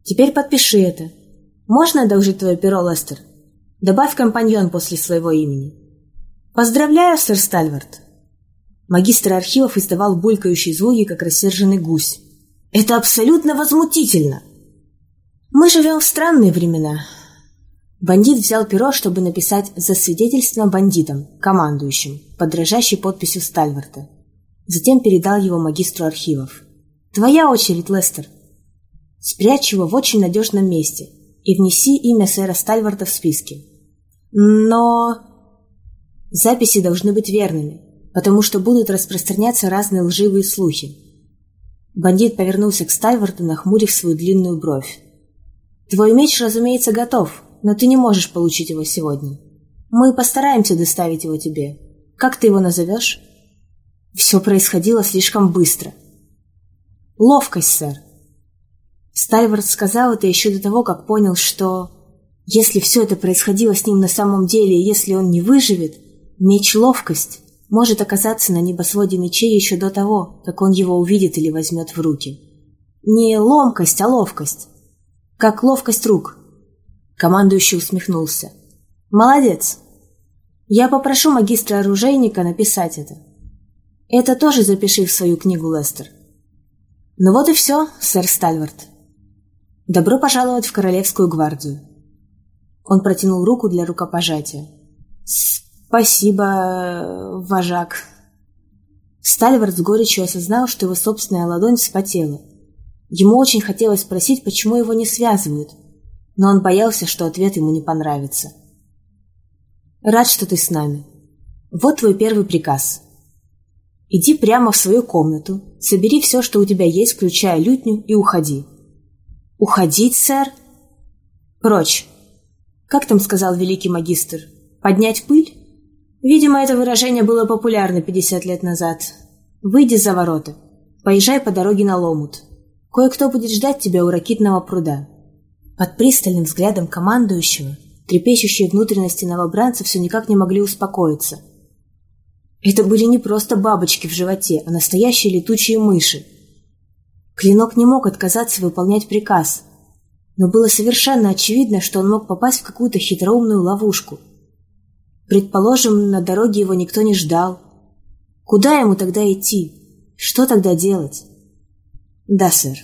Теперь подпиши это. Можно одолжить твое перо, Лестер? Добавь компаньон после своего имени. «Поздравляю, сэр Стальвард!» Магистр архивов издавал булькающие звуки, как рассерженный гусь. «Это абсолютно возмутительно!» «Мы живем в странные времена». Бандит взял перо, чтобы написать «За свидетельством бандитам, командующим», под подписью Стальварда. Затем передал его магистру архивов. «Твоя очередь, Лестер. Спрячь его в очень надежном месте и внеси имя сэра Стальварда в списки». «Но...» Записи должны быть верными, потому что будут распространяться разные лживые слухи. Бандит повернулся к Стальварту, нахмурив свою длинную бровь. «Твой меч, разумеется, готов, но ты не можешь получить его сегодня. Мы постараемся доставить его тебе. Как ты его назовешь?» Все происходило слишком быстро. «Ловкость, сэр». Стальвард сказал это еще до того, как понял, что... Если все это происходило с ним на самом деле, и если он не выживет, Меч ловкость может оказаться на небосводе мечей еще до того, как он его увидит или возьмет в руки. Не ломкость, а ловкость. Как ловкость рук. Командующий усмехнулся. Молодец. Я попрошу магистра-оружейника написать это. Это тоже запиши в свою книгу, Лестер. Ну вот и все, сэр Стальвард. Добро пожаловать в Королевскую гвардию. Он протянул руку для рукопожатия. «Спасибо, вожак». Стальвард с горечью осознал, что его собственная ладонь вспотела. Ему очень хотелось спросить, почему его не связывают, но он боялся, что ответ ему не понравится. «Рад, что ты с нами. Вот твой первый приказ. Иди прямо в свою комнату, собери все, что у тебя есть, включая лютню, и уходи». «Уходить, сэр?» «Прочь. Как там сказал великий магистр? Поднять пыль?» Видимо, это выражение было популярно 50 лет назад. Выйди за ворота. Поезжай по дороге на Ломут. Кое-кто будет ждать тебя у ракитного пруда. Под пристальным взглядом командующего Трепещущие внутренности новобранца все никак не могли успокоиться. Это были не просто бабочки в животе, а настоящие летучие мыши. Клинок не мог отказаться выполнять приказ, но было совершенно очевидно, что он мог попасть в какую-то хитроумную ловушку. Предположим, на дороге его никто не ждал. Куда ему тогда идти? Что тогда делать? Да, сэр.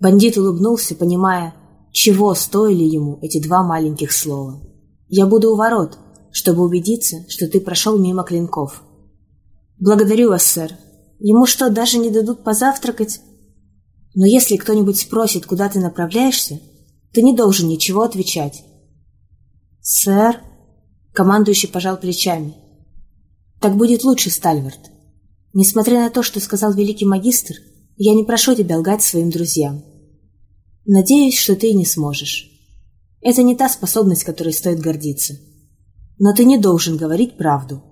Бандит улыбнулся, понимая, чего стоили ему эти два маленьких слова. «Я буду у ворот, чтобы убедиться, что ты прошел мимо клинков». «Благодарю вас, сэр. Ему что, даже не дадут позавтракать?» «Но если кто-нибудь спросит, куда ты направляешься, ты не должен ничего отвечать». «Сэр?» — командующий пожал плечами. «Так будет лучше, Стальвард. Несмотря на то, что сказал великий магистр, я не прошу тебя лгать своим друзьям. Надеюсь, что ты не сможешь. Это не та способность, которой стоит гордиться. Но ты не должен говорить правду.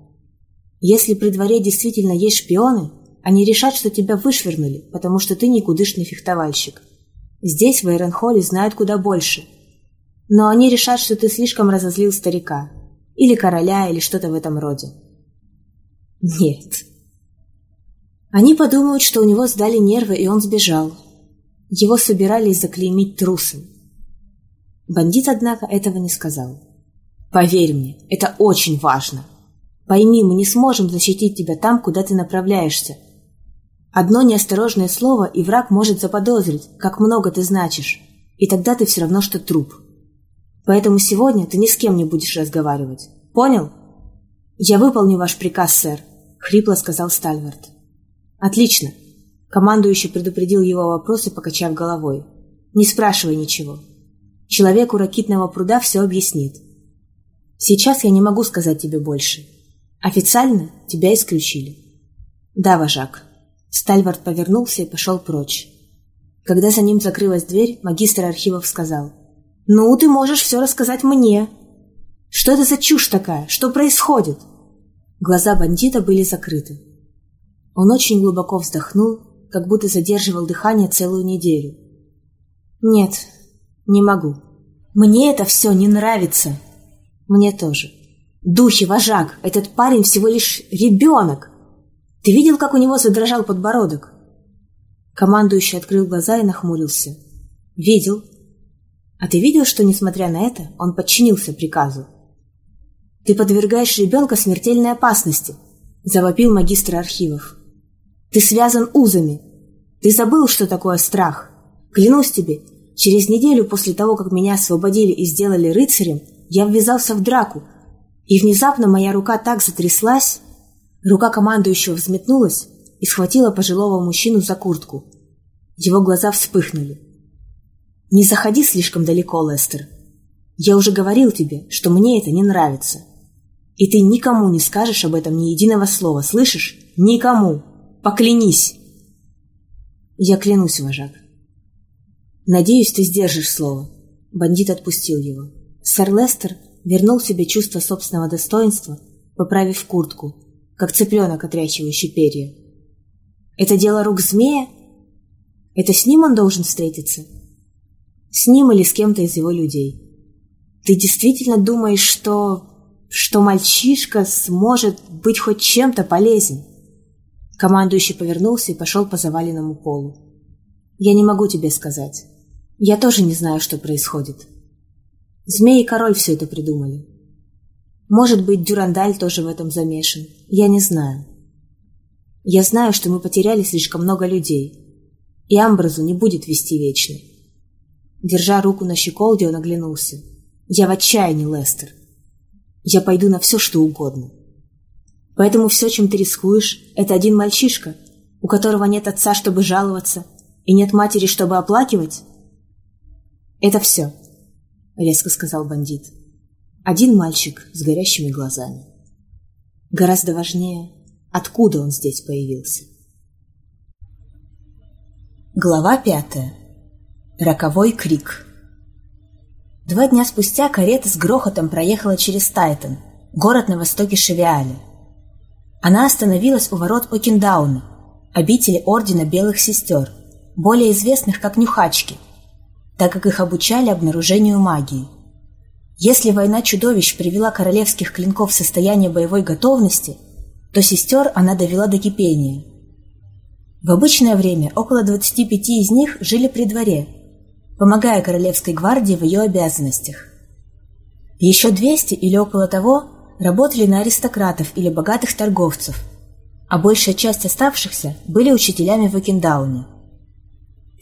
Если при дворе действительно есть шпионы, они решат, что тебя вышвырнули, потому что ты никудышный фехтовальщик. Здесь, в Эйренхолле, знают куда больше. Но они решат, что ты слишком разозлил старика. Или короля, или что-то в этом роде. Нет. Они подумают, что у него сдали нервы, и он сбежал. Его собирались заклеймить трусом. Бандит, однако, этого не сказал. «Поверь мне, это очень важно. Пойми, мы не сможем защитить тебя там, куда ты направляешься. Одно неосторожное слово, и враг может заподозрить, как много ты значишь, и тогда ты все равно, что труп. Поэтому сегодня ты ни с кем не будешь разговаривать. Понял?» «Я выполню ваш приказ, сэр», — хрипло сказал Стальвард. «Отлично. Командующий предупредил его вопросы, покачав головой. «Не спрашивай ничего. Человек у ракитного пруда все объяснит. Сейчас я не могу сказать тебе больше. Официально тебя исключили». «Да, вожак». Стальвард повернулся и пошел прочь. Когда за ним закрылась дверь, магистр архивов сказал. «Ну, ты можешь все рассказать мне. Что это за чушь такая? Что происходит?» Глаза бандита были закрыты. Он очень глубоко вздохнул как будто задерживал дыхание целую неделю. «Нет, не могу. Мне это все не нравится. Мне тоже. Духи, вожак, этот парень всего лишь ребенок. Ты видел, как у него задрожал подбородок?» Командующий открыл глаза и нахмурился. «Видел. А ты видел, что, несмотря на это, он подчинился приказу?» «Ты подвергаешь ребенка смертельной опасности», — завопил магистр архивов. Ты связан узами. Ты забыл, что такое страх. Клянусь тебе, через неделю после того, как меня освободили и сделали рыцарем, я ввязался в драку, и внезапно моя рука так затряслась, рука командующего взметнулась и схватила пожилого мужчину за куртку. Его глаза вспыхнули. «Не заходи слишком далеко, Лестер. Я уже говорил тебе, что мне это не нравится. И ты никому не скажешь об этом ни единого слова, слышишь? Никому!» Поклянись!» «Я клянусь, вожак». «Надеюсь, ты сдержишь слово». Бандит отпустил его. Сэр Лестер вернул себе чувство собственного достоинства, поправив куртку, как цыпленок, отряхивающий перья. «Это дело рук змея? Это с ним он должен встретиться? С ним или с кем-то из его людей? Ты действительно думаешь, что... что мальчишка сможет быть хоть чем-то полезен?» Командующий повернулся и пошел по заваленному полу. «Я не могу тебе сказать. Я тоже не знаю, что происходит. Змей и король все это придумали. Может быть, Дюрандаль тоже в этом замешан. Я не знаю. Я знаю, что мы потеряли слишком много людей, и Амбразу не будет вести вечно». Держа руку на щеколде, он оглянулся. «Я в отчаянии, Лестер. Я пойду на все, что угодно. Поэтому все, чем ты рискуешь, это один мальчишка, у которого нет отца, чтобы жаловаться, и нет матери, чтобы оплакивать? Это все, резко сказал бандит. Один мальчик с горящими глазами. Гораздо важнее, откуда он здесь появился. Глава пятая. Роковой крик. Два дня спустя карета с грохотом проехала через Тайтон, город на востоке Шевиаля. Она остановилась у ворот Окиндауна, обители Ордена Белых Сестер, более известных как Нюхачки, так как их обучали обнаружению магии. Если война чудовищ привела королевских клинков в состояние боевой готовности, то сестер она довела до кипения. В обычное время около 25 из них жили при дворе, помогая королевской гвардии в ее обязанностях. Еще 200 или около того работали на аристократов или богатых торговцев, а большая часть оставшихся были учителями в Окендауне.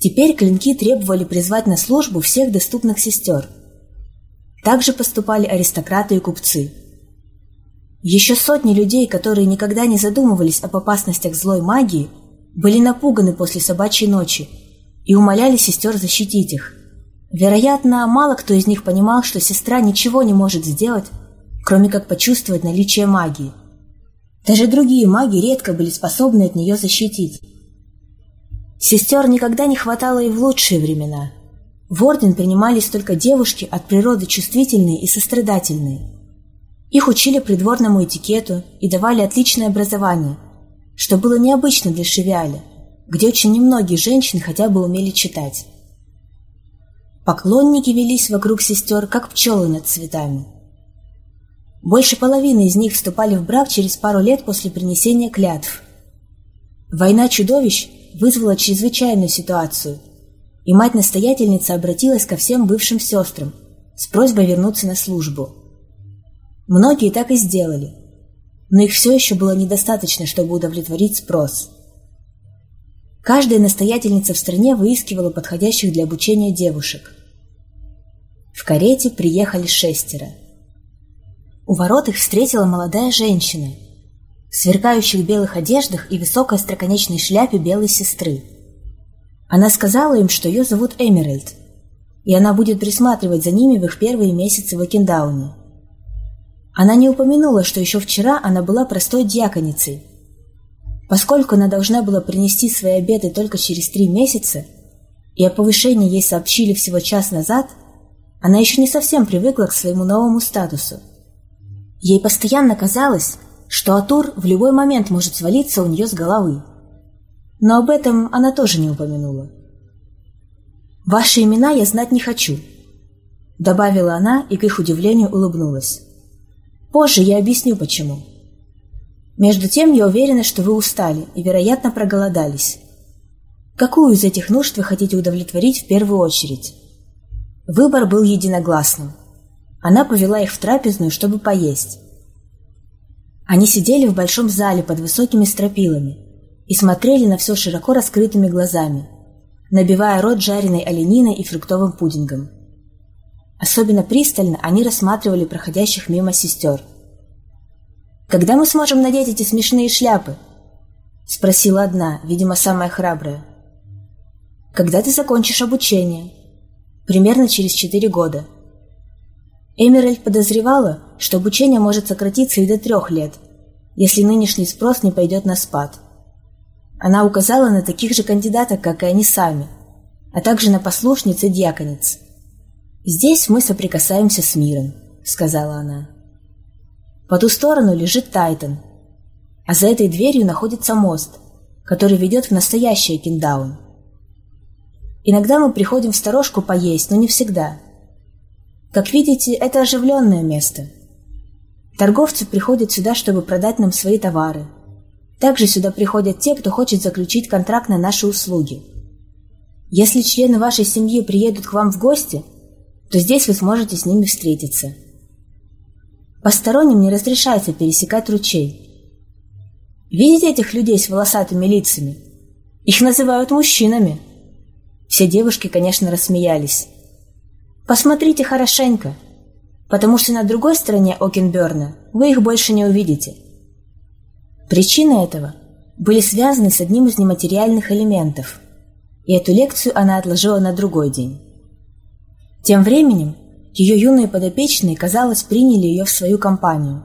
Теперь клинки требовали призвать на службу всех доступных сестер – также поступали аристократы и купцы. Еще сотни людей, которые никогда не задумывались об опасностях злой магии, были напуганы после собачьей ночи и умоляли сестер защитить их. Вероятно, мало кто из них понимал, что сестра ничего не может сделать, кроме как почувствовать наличие магии. Даже другие маги редко были способны от нее защитить. Сестер никогда не хватало и в лучшие времена – в орден принимались только девушки от природы чувствительные и сострадательные. Их учили придворному этикету и давали отличное образование, что было необычно для Шевиаля, где очень немногие женщины хотя бы умели читать. Поклонники велись вокруг сестер, как пчелы над цветами. Больше половины из них вступали в брак через пару лет после принесения клятв. Война чудовищ вызвала чрезвычайную ситуацию – и мать-настоятельница обратилась ко всем бывшим сестрам с просьбой вернуться на службу. Многие так и сделали, но их все еще было недостаточно, чтобы удовлетворить спрос. Каждая настоятельница в стране выискивала подходящих для обучения девушек. В карете приехали шестеро. У ворот их встретила молодая женщина в сверкающих белых одеждах и высокой остроконечной шляпе белой сестры – она сказала им, что ее зовут Эмеральд, и она будет присматривать за ними в их первые месяцы в Окендауне. Она не упомянула, что еще вчера она была простой дьяконицей. Поскольку она должна была принести свои обеты только через три месяца, и о повышении ей сообщили всего час назад, она еще не совсем привыкла к своему новому статусу. Ей постоянно казалось, что Атур в любой момент может свалиться у нее с головы но об этом она тоже не упомянула. «Ваши имена я знать не хочу», — добавила она и, к их удивлению, улыбнулась. «Позже я объясню, почему. Между тем, я уверена, что вы устали и, вероятно, проголодались. Какую из этих нужд вы хотите удовлетворить в первую очередь?» Выбор был единогласным. Она повела их в трапезную, чтобы поесть. Они сидели в большом зале под высокими стропилами, и смотрели на все широко раскрытыми глазами, набивая рот жареной олениной и фруктовым пудингом. Особенно пристально они рассматривали проходящих мимо сестер. «Когда мы сможем надеть эти смешные шляпы?» — спросила одна, видимо, самая храбрая. «Когда ты закончишь обучение?» «Примерно через четыре года». Эмеральд подозревала, что обучение может сократиться и до трех лет, если нынешний спрос не пойдет на спад. Она указала на таких же кандидаток, как и они сами, а также на послушниц и дьяконец. «Здесь мы соприкасаемся с миром», — сказала она. По ту сторону лежит Тайтон, а за этой дверью находится мост, который ведет в настоящий Киндаун. Иногда мы приходим в сторожку поесть, но не всегда. Как видите, это оживленное место. Торговцы приходят сюда, чтобы продать нам свои товары — также сюда приходят те, кто хочет заключить контракт на наши услуги. Если члены вашей семьи приедут к вам в гости, то здесь вы сможете с ними встретиться. Посторонним не разрешается пересекать ручей. Видите этих людей с волосатыми лицами? Их называют мужчинами. Все девушки, конечно, рассмеялись. Посмотрите хорошенько, потому что на другой стороне Окенберна вы их больше не увидите. Причины этого были связаны с одним из нематериальных элементов, и эту лекцию она отложила на другой день. Тем временем ее юные подопечные, казалось, приняли ее в свою компанию.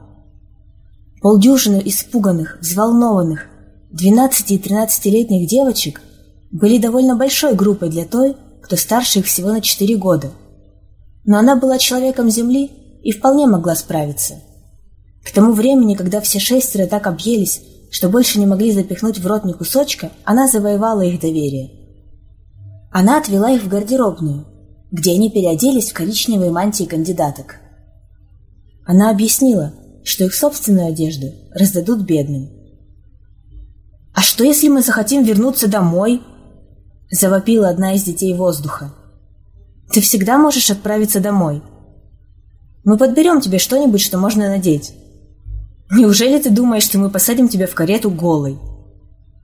Полдюжины испуганных, взволнованных 12- и 13-летних девочек были довольно большой группой для той, кто старше их всего на 4 года. Но она была человеком Земли и вполне могла справиться – к тому времени, когда все шестеро так объелись, что больше не могли запихнуть в рот ни кусочка, она завоевала их доверие. Она отвела их в гардеробную, где они переоделись в коричневые мантии кандидаток. Она объяснила, что их собственную одежду раздадут бедным. «А что, если мы захотим вернуться домой?» – завопила одна из детей воздуха. «Ты всегда можешь отправиться домой. Мы подберем тебе что-нибудь, что можно надеть. Неужели ты думаешь, что мы посадим тебя в карету голой?»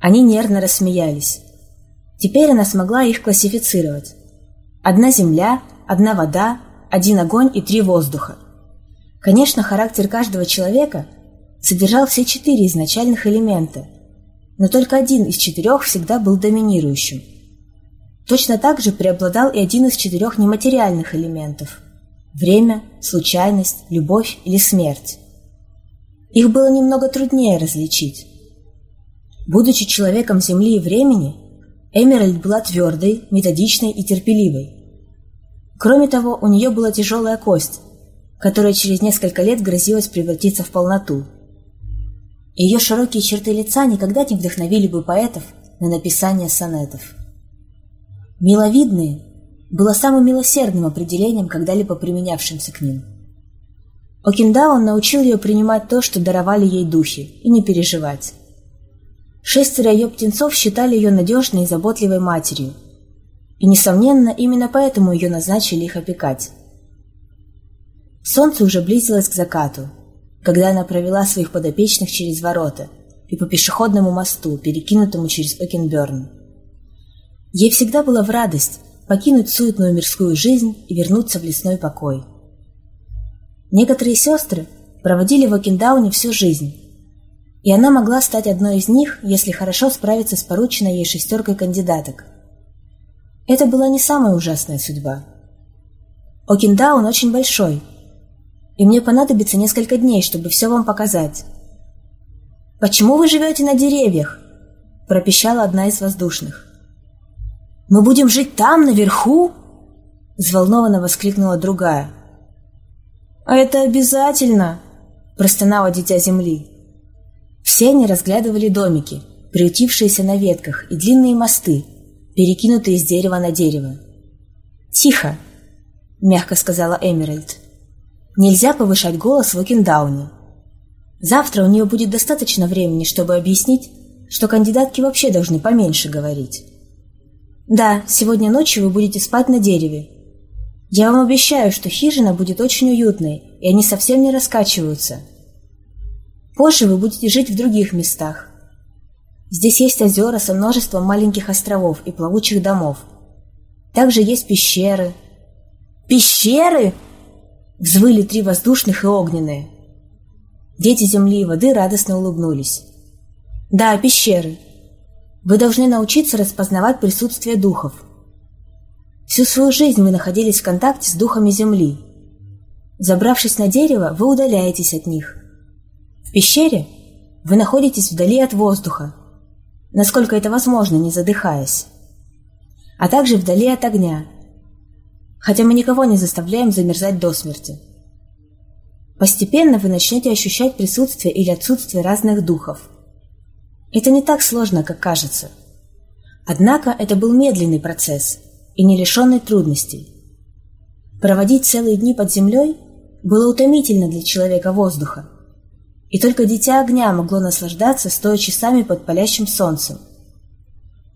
Они нервно рассмеялись. Теперь она смогла их классифицировать. Одна земля, одна вода, один огонь и три воздуха. Конечно, характер каждого человека содержал все четыре изначальных элемента, но только один из четырех всегда был доминирующим. Точно так же преобладал и один из четырех нематериальных элементов – время, случайность, любовь или смерть. Их было немного труднее различить. Будучи человеком Земли и времени, Эмеральд была твердой, методичной и терпеливой. Кроме того, у нее была тяжелая кость, которая через несколько лет грозилась превратиться в полноту. Ее широкие черты лица никогда не вдохновили бы поэтов на написание сонетов. «Миловидные» было самым милосердным определением, когда-либо применявшимся к ним. Окиндаун научил ее принимать то, что даровали ей духи, и не переживать. Шестеро ее птенцов считали ее надежной и заботливой матерью. И, несомненно, именно поэтому ее назначили их опекать. Солнце уже близилось к закату, когда она провела своих подопечных через ворота и по пешеходному мосту, перекинутому через Окенберн. Ей всегда было в радость покинуть суетную мирскую жизнь и вернуться в лесной покой. Некоторые сестры проводили в Окендауне всю жизнь, и она могла стать одной из них, если хорошо справиться с порученной ей шестеркой кандидаток. Это была не самая ужасная судьба. Окиндаун очень большой, и мне понадобится несколько дней, чтобы все вам показать. «Почему вы живете на деревьях?» – пропищала одна из воздушных. «Мы будем жить там, наверху?» – взволнованно воскликнула другая. «А это обязательно!» – простонало дитя земли. Все они разглядывали домики, приютившиеся на ветках, и длинные мосты, перекинутые с дерева на дерево. «Тихо!» – мягко сказала Эмеральд. «Нельзя повышать голос в Окендауне. Завтра у нее будет достаточно времени, чтобы объяснить, что кандидатки вообще должны поменьше говорить. Да, сегодня ночью вы будете спать на дереве. Я вам обещаю, что хижина будет очень уютной, и они совсем не раскачиваются». Позже вы будете жить в других местах. Здесь есть озера со множеством маленьких островов и плавучих домов. Также есть пещеры. «Пещеры!» – взвыли три воздушных и огненные. Дети земли и воды радостно улыбнулись. «Да, пещеры. Вы должны научиться распознавать присутствие духов. Всю свою жизнь вы находились в контакте с духами земли. Забравшись на дерево, вы удаляетесь от них – в пещере вы находитесь вдали от воздуха, насколько это возможно, не задыхаясь, а также вдали от огня, хотя мы никого не заставляем замерзать до смерти. Постепенно вы начнете ощущать присутствие или отсутствие разных духов. Это не так сложно, как кажется. Однако это был медленный процесс и не лишенный трудностей. Проводить целые дни под землей было утомительно для человека воздуха, и только дитя огня могло наслаждаться, стоя часами под палящим солнцем.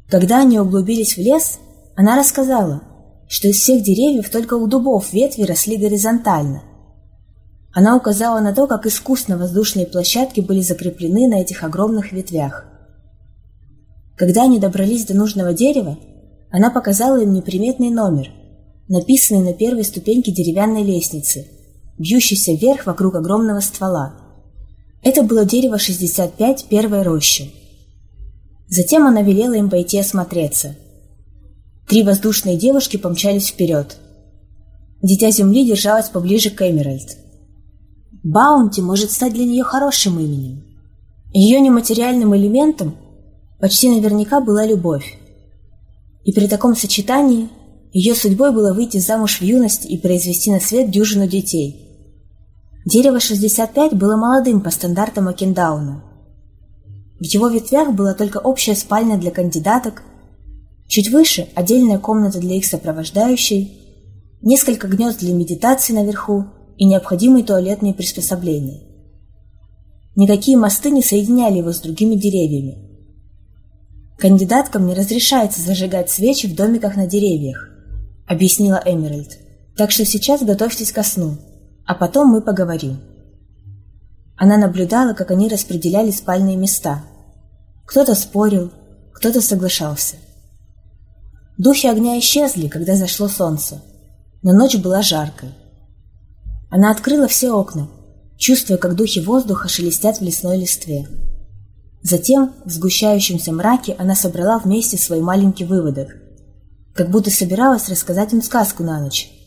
Когда они углубились в лес, она рассказала, что из всех деревьев только у дубов ветви росли горизонтально. Она указала на то, как искусно воздушные площадки были закреплены на этих огромных ветвях. Когда они добрались до нужного дерева, она показала им неприметный номер, написанный на первой ступеньке деревянной лестницы, бьющийся вверх вокруг огромного ствола. Это было дерево 65 первой рощи. Затем она велела им пойти осмотреться. Три воздушные девушки помчались вперед. Дитя Земли держалось поближе к Эмеральд. Баунти может стать для нее хорошим именем. Ее нематериальным элементом почти наверняка была любовь. И при таком сочетании ее судьбой было выйти замуж в юности и произвести на свет дюжину детей – Дерево 65 было молодым по стандартам Окендауна. В его ветвях была только общая спальня для кандидаток, чуть выше отдельная комната для их сопровождающей, несколько гнезд для медитации наверху и необходимые туалетные приспособления. Никакие мосты не соединяли его с другими деревьями. Кандидаткам не разрешается зажигать свечи в домиках на деревьях, объяснила Эмеральд. Так что сейчас готовьтесь ко сну, а потом мы поговорим. Она наблюдала, как они распределяли спальные места. Кто-то спорил, кто-то соглашался. Духи огня исчезли, когда зашло солнце, но ночь была жаркой. Она открыла все окна, чувствуя, как духи воздуха шелестят в лесной листве. Затем, в сгущающемся мраке, она собрала вместе свой маленький выводок, как будто собиралась рассказать им сказку на ночь.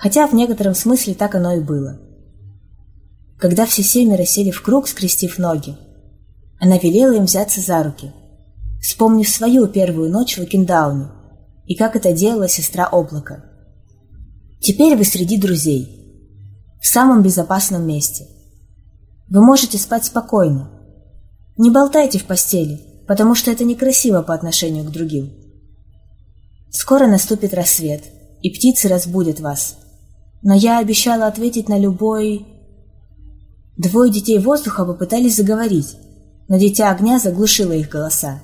Хотя в некотором смысле так оно и было. Когда все семеро сели в круг, скрестив ноги, она велела им взяться за руки, вспомнив свою первую ночь в Окиндауне и как это делала сестра Облака. «Теперь вы среди друзей, в самом безопасном месте. Вы можете спать спокойно, не болтайте в постели, потому что это некрасиво по отношению к другим. Скоро наступит рассвет, и птицы разбудят вас. Но я обещала ответить на любой... Двое детей воздуха попытались заговорить, но дитя огня заглушило их голоса.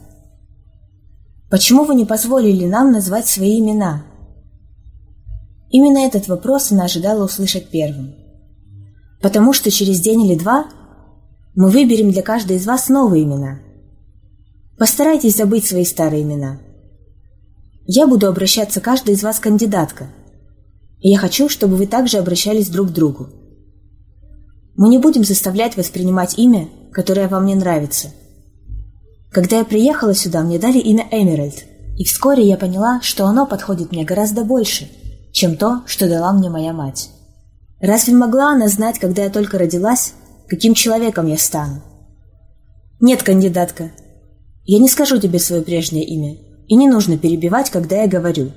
«Почему вы не позволили нам назвать свои имена?» Именно этот вопрос она ожидала услышать первым. «Потому что через день или два мы выберем для каждой из вас новые имена. Постарайтесь забыть свои старые имена. Я буду обращаться к каждой из вас кандидатка. Я хочу, чтобы вы также обращались друг к другу. Мы не будем заставлять воспринимать имя, которое вам не нравится. Когда я приехала сюда, мне дали имя Эмеральд, и вскоре я поняла, что оно подходит мне гораздо больше, чем то, что дала мне моя мать. Разве могла она знать, когда я только родилась, каким человеком я стану. Нет, кандидатка, я не скажу тебе свое прежнее имя, и не нужно перебивать, когда я говорю.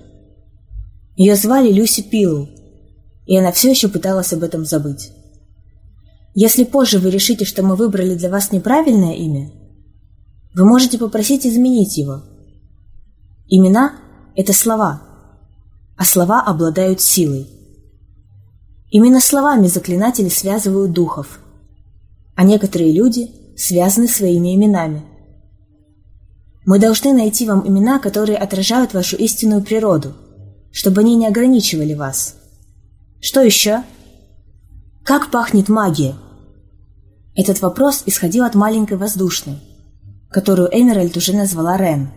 Ее звали Люси Пилл, и она все еще пыталась об этом забыть. Если позже вы решите, что мы выбрали для вас неправильное имя, вы можете попросить изменить его. Имена – это слова, а слова обладают силой. Именно словами заклинатели связывают духов – а некоторые люди связаны своими именами. Мы должны найти вам имена, которые отражают вашу истинную природу, чтобы они не ограничивали вас. Что еще? Как пахнет магия? Этот вопрос исходил от маленькой воздушной, которую Эмеральд уже назвала Рен,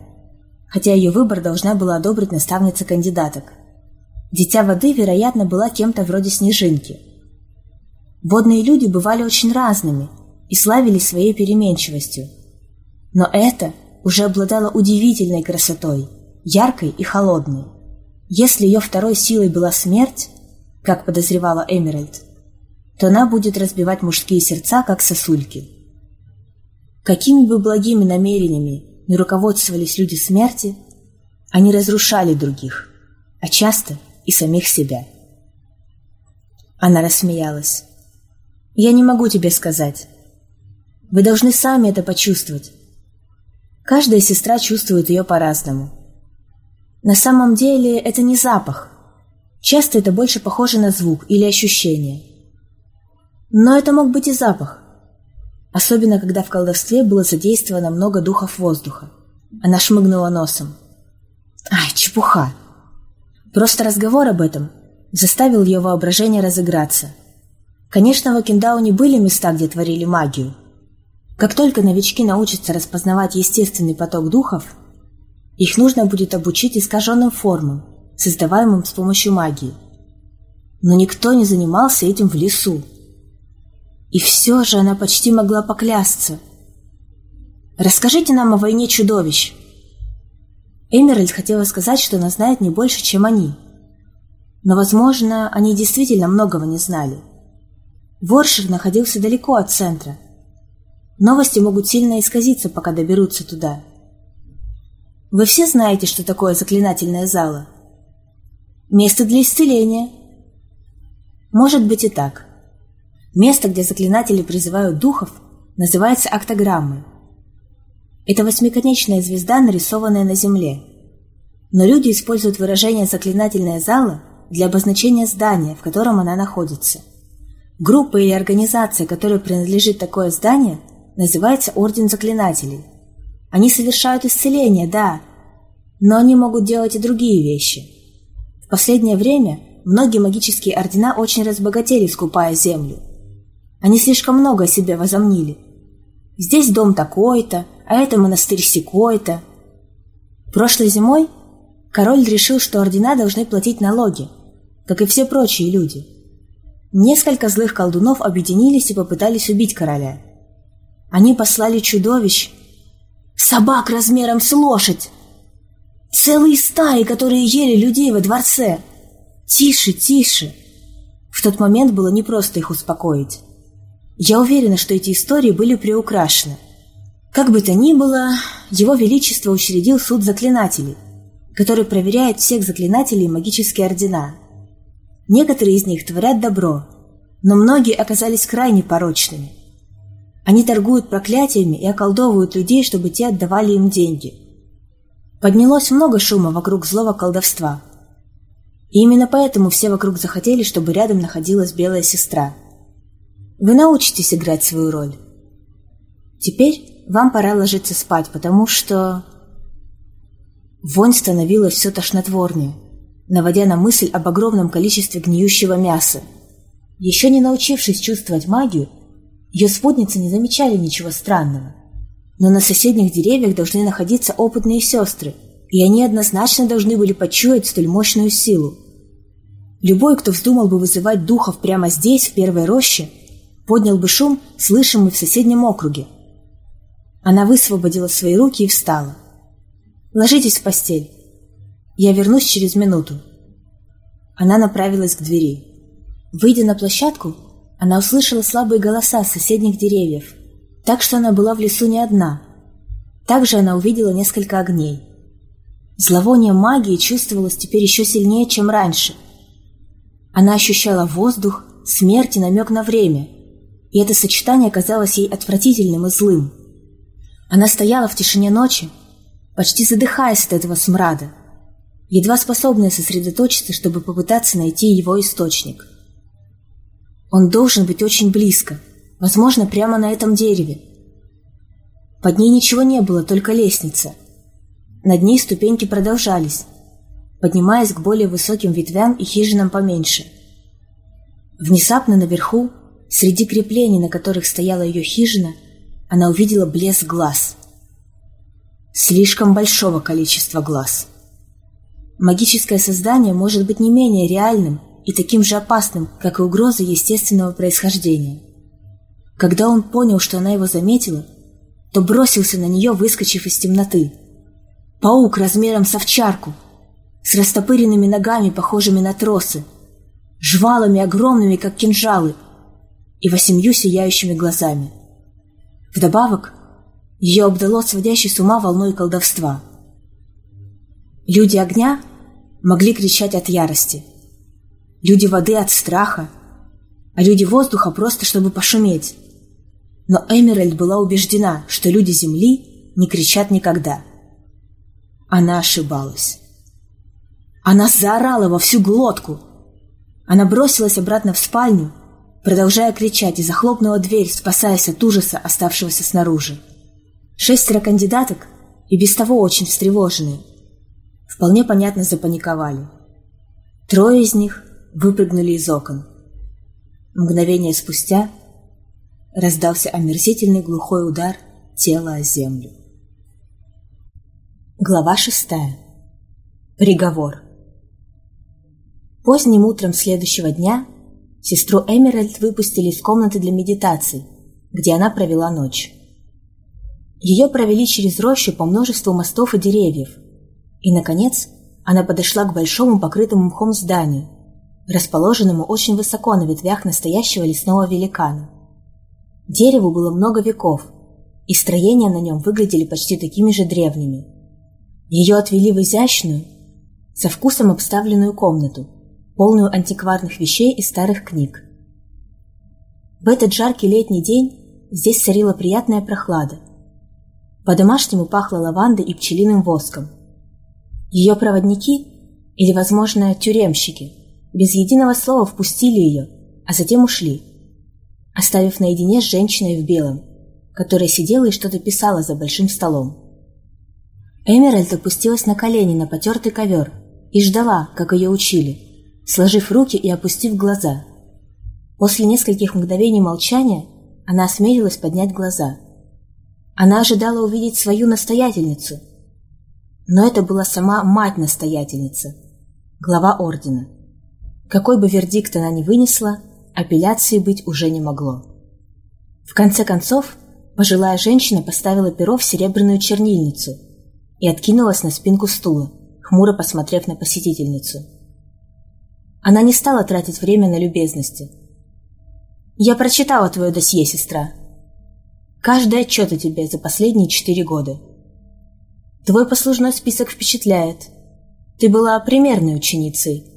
хотя ее выбор должна была одобрить наставница кандидаток. Дитя воды, вероятно, была кем-то вроде снежинки – Водные люди бывали очень разными и славились своей переменчивостью. Но это уже обладало удивительной красотой, яркой и холодной. Если ее второй силой была смерть, как подозревала Эмеральд, то она будет разбивать мужские сердца, как сосульки. Какими бы благими намерениями не руководствовались люди смерти, они разрушали других, а часто и самих себя. Она рассмеялась. Я не могу тебе сказать. Вы должны сами это почувствовать. Каждая сестра чувствует ее по-разному. На самом деле это не запах. Часто это больше похоже на звук или ощущение. Но это мог быть и запах. Особенно, когда в колдовстве было задействовано много духов воздуха. Она шмыгнула носом. Ай, чепуха. Просто разговор об этом заставил ее воображение разыграться – Конечно, в Окиндауне были места, где творили магию. Как только новички научатся распознавать естественный поток духов, их нужно будет обучить искаженным формам, создаваемым с помощью магии. Но никто не занимался этим в лесу. И все же она почти могла поклясться. «Расскажите нам о войне чудовищ!» Эмеральд хотела сказать, что она знает не больше, чем они. Но, возможно, они действительно многого не знали – Воршир находился далеко от центра. Новости могут сильно исказиться, пока доберутся туда. Вы все знаете, что такое заклинательная зала? Место для исцеления. Может быть и так. Место, где заклинатели призывают духов, называется октограммой. Это восьмиконечная звезда, нарисованная на Земле. Но люди используют выражение «заклинательная зала» для обозначения здания, в котором она находится – Группа или организация, которой принадлежит такое здание, называется Орден Заклинателей. Они совершают исцеление, да, но они могут делать и другие вещи. В последнее время многие магические ордена очень разбогатели, скупая землю. Они слишком много о себе возомнили. Здесь дом такой-то, а это монастырь секой-то. Прошлой зимой король решил, что ордена должны платить налоги, как и все прочие люди. Несколько злых колдунов объединились и попытались убить короля. Они послали чудовищ, собак размером с лошадь, целые стаи, которые ели людей во дворце. Тише, тише. В тот момент было непросто их успокоить. Я уверена, что эти истории были приукрашены. Как бы то ни было, его величество учредил суд заклинателей, который проверяет всех заклинателей и магические ордена. Некоторые из них творят добро, но многие оказались крайне порочными. Они торгуют проклятиями и околдовывают людей, чтобы те отдавали им деньги. Поднялось много шума вокруг злого колдовства. И именно поэтому все вокруг захотели, чтобы рядом находилась белая сестра. Вы научитесь играть свою роль. Теперь вам пора ложиться спать, потому что... Вонь становилась все тошнотворнее наводя на мысль об огромном количестве гниющего мяса. Еще не научившись чувствовать магию, ее спутницы не замечали ничего странного. Но на соседних деревьях должны находиться опытные сестры, и они однозначно должны были почуять столь мощную силу. Любой, кто вздумал бы вызывать духов прямо здесь, в первой роще, поднял бы шум, слышимый в соседнем округе. Она высвободила свои руки и встала. «Ложитесь в постель. Я вернусь через минуту. Она направилась к двери. Выйдя на площадку, она услышала слабые голоса соседних деревьев, так что она была в лесу не одна. Также она увидела несколько огней. Зловоние магии чувствовалось теперь еще сильнее, чем раньше. Она ощущала воздух, смерть и намек на время, и это сочетание казалось ей отвратительным и злым. Она стояла в тишине ночи, почти задыхаясь от этого смрада, едва способная сосредоточиться, чтобы попытаться найти его источник. Он должен быть очень близко, возможно, прямо на этом дереве. Под ней ничего не было, только лестница. Над ней ступеньки продолжались, поднимаясь к более высоким ветвям и хижинам поменьше. Внезапно наверху, среди креплений, на которых стояла ее хижина, она увидела блеск глаз. Слишком большого количества глаз. Магическое создание может быть не менее реальным и таким же опасным, как и угроза естественного происхождения. Когда он понял, что она его заметила, то бросился на нее, выскочив из темноты. Паук размером с овчарку, с растопыренными ногами, похожими на тросы, жвалами огромными, как кинжалы, и восемью сияющими глазами. Вдобавок, ее обдало сводящей с ума волной колдовства. Люди огня могли кричать от ярости. Люди воды от страха, а люди воздуха просто чтобы пошуметь. Но Эмеральд была убеждена, что люди земли не кричат никогда. Она ошибалась. Она заорала во всю глотку. Она бросилась обратно в спальню, продолжая кричать, и захлопнула дверь, спасаясь от ужаса, оставшегося снаружи. Шестеро кандидаток, и без того очень встревоженные, вполне понятно запаниковали. Трое из них выпрыгнули из окон. Мгновение спустя раздался омерзительный глухой удар тела о землю. Глава шестая. Приговор. Поздним утром следующего дня сестру Эмеральд выпустили из комнаты для медитации, где она провела ночь. Ее провели через рощу по множеству мостов и деревьев – и, наконец, она подошла к большому покрытому мхом зданию, расположенному очень высоко на ветвях настоящего лесного великана. Дереву было много веков, и строения на нем выглядели почти такими же древними. Ее отвели в изящную, со вкусом обставленную комнату, полную антикварных вещей и старых книг. В этот жаркий летний день здесь царила приятная прохлада. По-домашнему пахло лавандой и пчелиным воском – ее проводники, или, возможно, тюремщики, без единого слова впустили ее, а затем ушли, оставив наедине с женщиной в белом, которая сидела и что-то писала за большим столом. Эмеральд опустилась на колени на потертый ковер и ждала, как ее учили, сложив руки и опустив глаза. После нескольких мгновений молчания она осмелилась поднять глаза. Она ожидала увидеть свою настоятельницу, но это была сама мать-настоятельница, глава ордена. Какой бы вердикт она ни вынесла, апелляции быть уже не могло. В конце концов, пожилая женщина поставила перо в серебряную чернильницу и откинулась на спинку стула, хмуро посмотрев на посетительницу. Она не стала тратить время на любезности. «Я прочитала твое досье, сестра. Каждый отчет о тебе за последние четыре года. Твой послужной список впечатляет. Ты была примерной ученицей.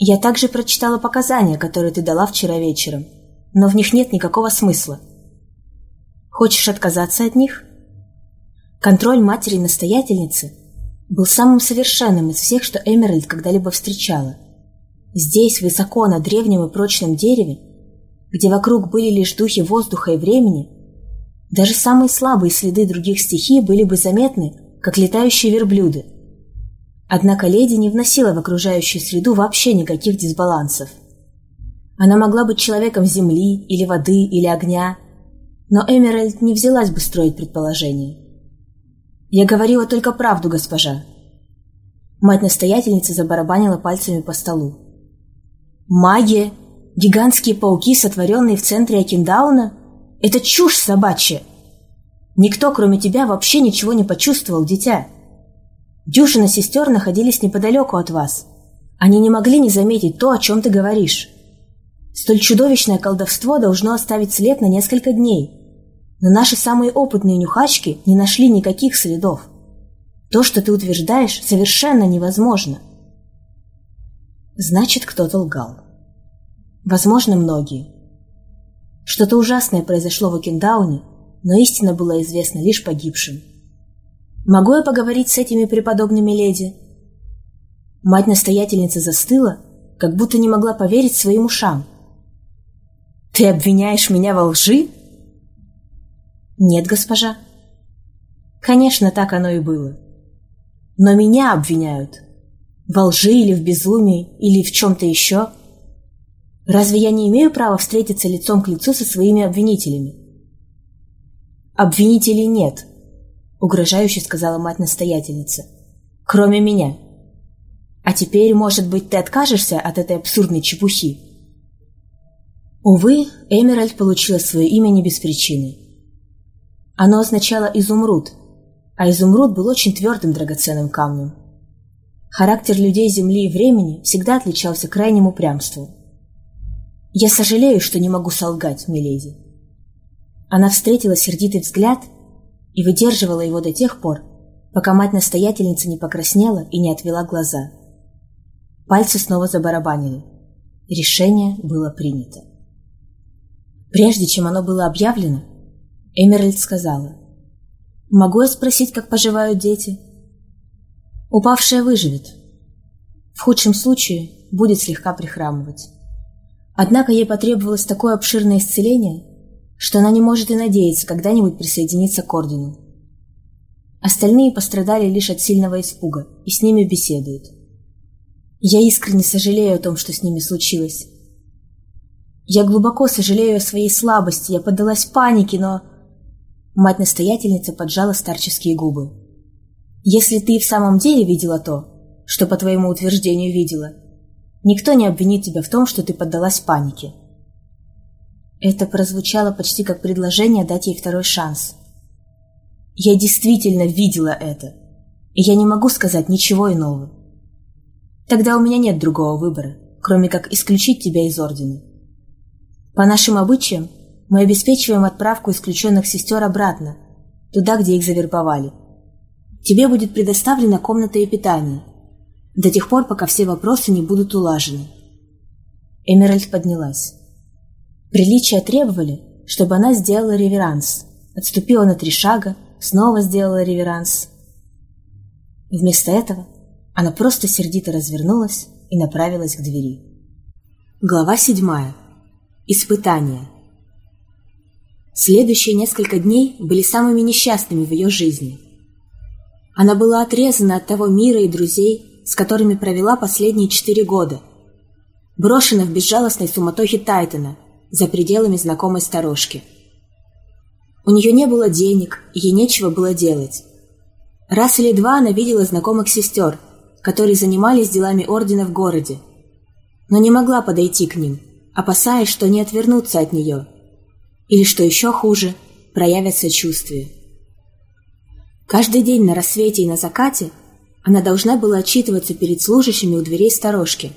Я также прочитала показания, которые ты дала вчера вечером, но в них нет никакого смысла. Хочешь отказаться от них? Контроль матери-настоятельницы был самым совершенным из всех, что Эмеральд когда-либо встречала. Здесь, высоко на древнем и прочном дереве, где вокруг были лишь духи воздуха и времени, даже самые слабые следы других стихий были бы заметны, как летающие верблюды – Однако леди не вносила в окружающую среду вообще никаких дисбалансов. Она могла быть человеком земли, или воды, или огня, но Эмеральд не взялась бы строить предположения. «Я говорила только правду, госпожа». Мать-настоятельница забарабанила пальцами по столу. «Магия? Гигантские пауки, сотворенные в центре Акиндауна? Это чушь собачья! Никто, кроме тебя, вообще ничего не почувствовал, дитя!» Дюжина сестер находились неподалеку от вас. Они не могли не заметить то, о чем ты говоришь. Столь чудовищное колдовство должно оставить след на несколько дней. Но наши самые опытные нюхачки не нашли никаких следов. То, что ты утверждаешь, совершенно невозможно. Значит, кто-то лгал. Возможно, многие. Что-то ужасное произошло в Окендауне, но истина была известна лишь погибшим. Могу я поговорить с этими преподобными леди?» Мать-настоятельница застыла, как будто не могла поверить своим ушам. «Ты обвиняешь меня во лжи?» «Нет, госпожа». «Конечно, так оно и было. Но меня обвиняют. Во лжи или в безумии, или в чем-то еще. Разве я не имею права встретиться лицом к лицу со своими обвинителями?» «Обвинителей нет», — угрожающе сказала мать-настоятельница. «Кроме меня. А теперь, может быть, ты откажешься от этой абсурдной чепухи?» Увы, Эмеральд получила свое имя не без причины. Оно означало «изумруд», а изумруд был очень твердым драгоценным камнем. Характер людей Земли и времени всегда отличался крайним упрямством. «Я сожалею, что не могу солгать, миледи». Она встретила сердитый взгляд — и выдерживала его до тех пор, пока мать-настоятельница не покраснела и не отвела глаза. Пальцы снова забарабанили. Решение было принято. Прежде чем оно было объявлено, Эмеральд сказала, «Могу я спросить, как поживают дети?» «Упавшая выживет. В худшем случае будет слегка прихрамывать. Однако ей потребовалось такое обширное исцеление, что она не может и надеяться когда-нибудь присоединиться к ордену. Остальные пострадали лишь от сильного испуга и с ними беседуют. Я искренне сожалею о том, что с ними случилось. Я глубоко сожалею о своей слабости, я поддалась панике, но... Мать-настоятельница поджала старческие губы. Если ты в самом деле видела то, что по твоему утверждению видела, никто не обвинит тебя в том, что ты поддалась панике. Это прозвучало почти как предложение дать ей второй шанс. Я действительно видела это, и я не могу сказать ничего иного. Тогда у меня нет другого выбора, кроме как исключить тебя из Ордена. По нашим обычаям мы обеспечиваем отправку исключенных сестер обратно, туда, где их завербовали. Тебе будет предоставлена комната и питание, до тех пор, пока все вопросы не будут улажены. Эмеральд поднялась. Приличия требовали, чтобы она сделала реверанс, отступила на три шага, снова сделала реверанс. Вместо этого она просто сердито развернулась и направилась к двери. Глава седьмая. Испытание. Следующие несколько дней были самыми несчастными в ее жизни. Она была отрезана от того мира и друзей, с которыми провела последние четыре года. Брошена в безжалостной суматохе Тайтона за пределами знакомой сторожки. У нее не было денег, ей нечего было делать. Раз или два она видела знакомых сестер, которые занимались делами ордена в городе, но не могла подойти к ним – опасаясь, что они отвернутся от нее. Или, что еще хуже, проявят сочувствие. Каждый день на рассвете и на закате она должна была отчитываться перед служащими у дверей сторожки.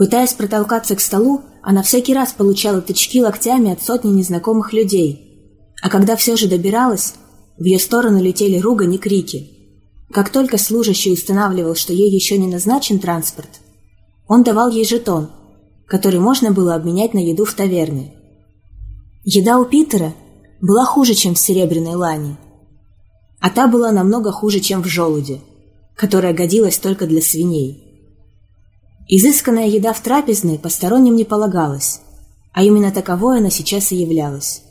Пытаясь протолкаться к столу, она всякий раз получала тычки локтями от сотни незнакомых людей. А когда все же добиралась, в ее сторону летели ругань и крики. Как только служащий устанавливал, что ей еще не назначен транспорт, он давал ей жетон – который можно было обменять на еду в таверне. Еда у Питера была хуже, чем в Серебряной Лане, а та была намного хуже, чем в Желуде, которая годилась только для свиней. Изысканная еда в трапезной посторонним не полагалась, а именно таковой она сейчас и являлась.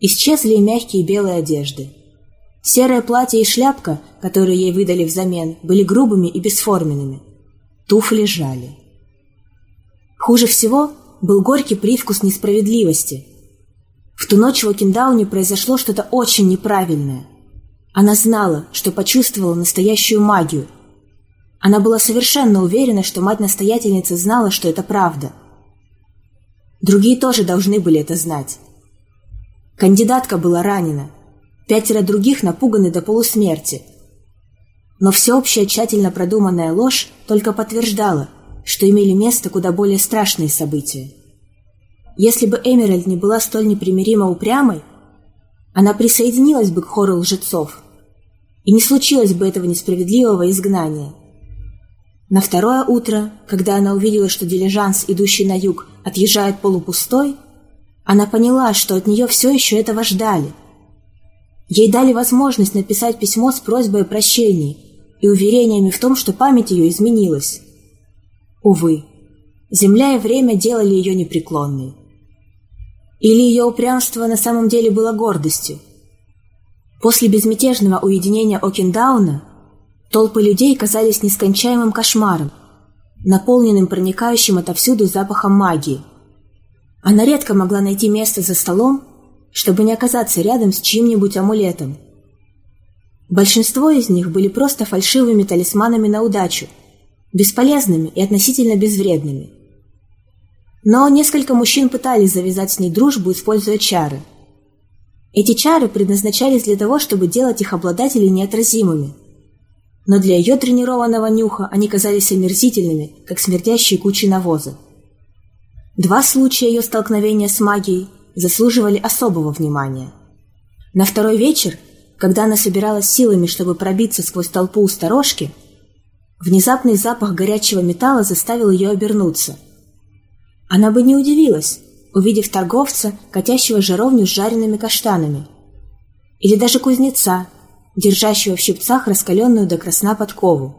Исчезли и мягкие белые одежды. Серое платье и шляпка, которые ей выдали взамен, были грубыми и бесформенными. Туфли жали. Хуже всего был горький привкус несправедливости. В ту ночь в Окиндауне произошло что-то очень неправильное. Она знала, что почувствовала настоящую магию. Она была совершенно уверена, что мать-настоятельница знала, что это правда. Другие тоже должны были это знать. Кандидатка была ранена. Пятеро других напуганы до полусмерти. Но всеобщая тщательно продуманная ложь только подтверждала – что имели место куда более страшные события. Если бы Эмеральд не была столь непримиримо упрямой, она присоединилась бы к хору лжецов, и не случилось бы этого несправедливого изгнания. На второе утро, когда она увидела, что дилижанс, идущий на юг, отъезжает полупустой, она поняла, что от нее все еще этого ждали. Ей дали возможность написать письмо с просьбой о прощении и уверениями в том, что память ее изменилась. Увы, земля и время делали ее непреклонной. Или ее упрямство на самом деле было гордостью? После безмятежного уединения Окендауна толпы людей казались нескончаемым кошмаром, наполненным проникающим отовсюду запахом магии. Она редко могла найти место за столом, чтобы не оказаться рядом с чьим-нибудь амулетом. Большинство из них были просто фальшивыми талисманами на удачу – бесполезными и относительно безвредными. Но несколько мужчин пытались завязать с ней дружбу, используя чары. Эти чары предназначались для того, чтобы делать их обладателей неотразимыми. Но для ее тренированного нюха они казались омерзительными, как смердящие кучи навоза. Два случая ее столкновения с магией заслуживали особого внимания. На второй вечер, когда она собиралась силами, чтобы пробиться сквозь толпу у сторожки, Внезапный запах горячего металла заставил ее обернуться. Она бы не удивилась, увидев торговца, катящего жаровню с жареными каштанами. Или даже кузнеца, держащего в щипцах раскаленную до красна подкову.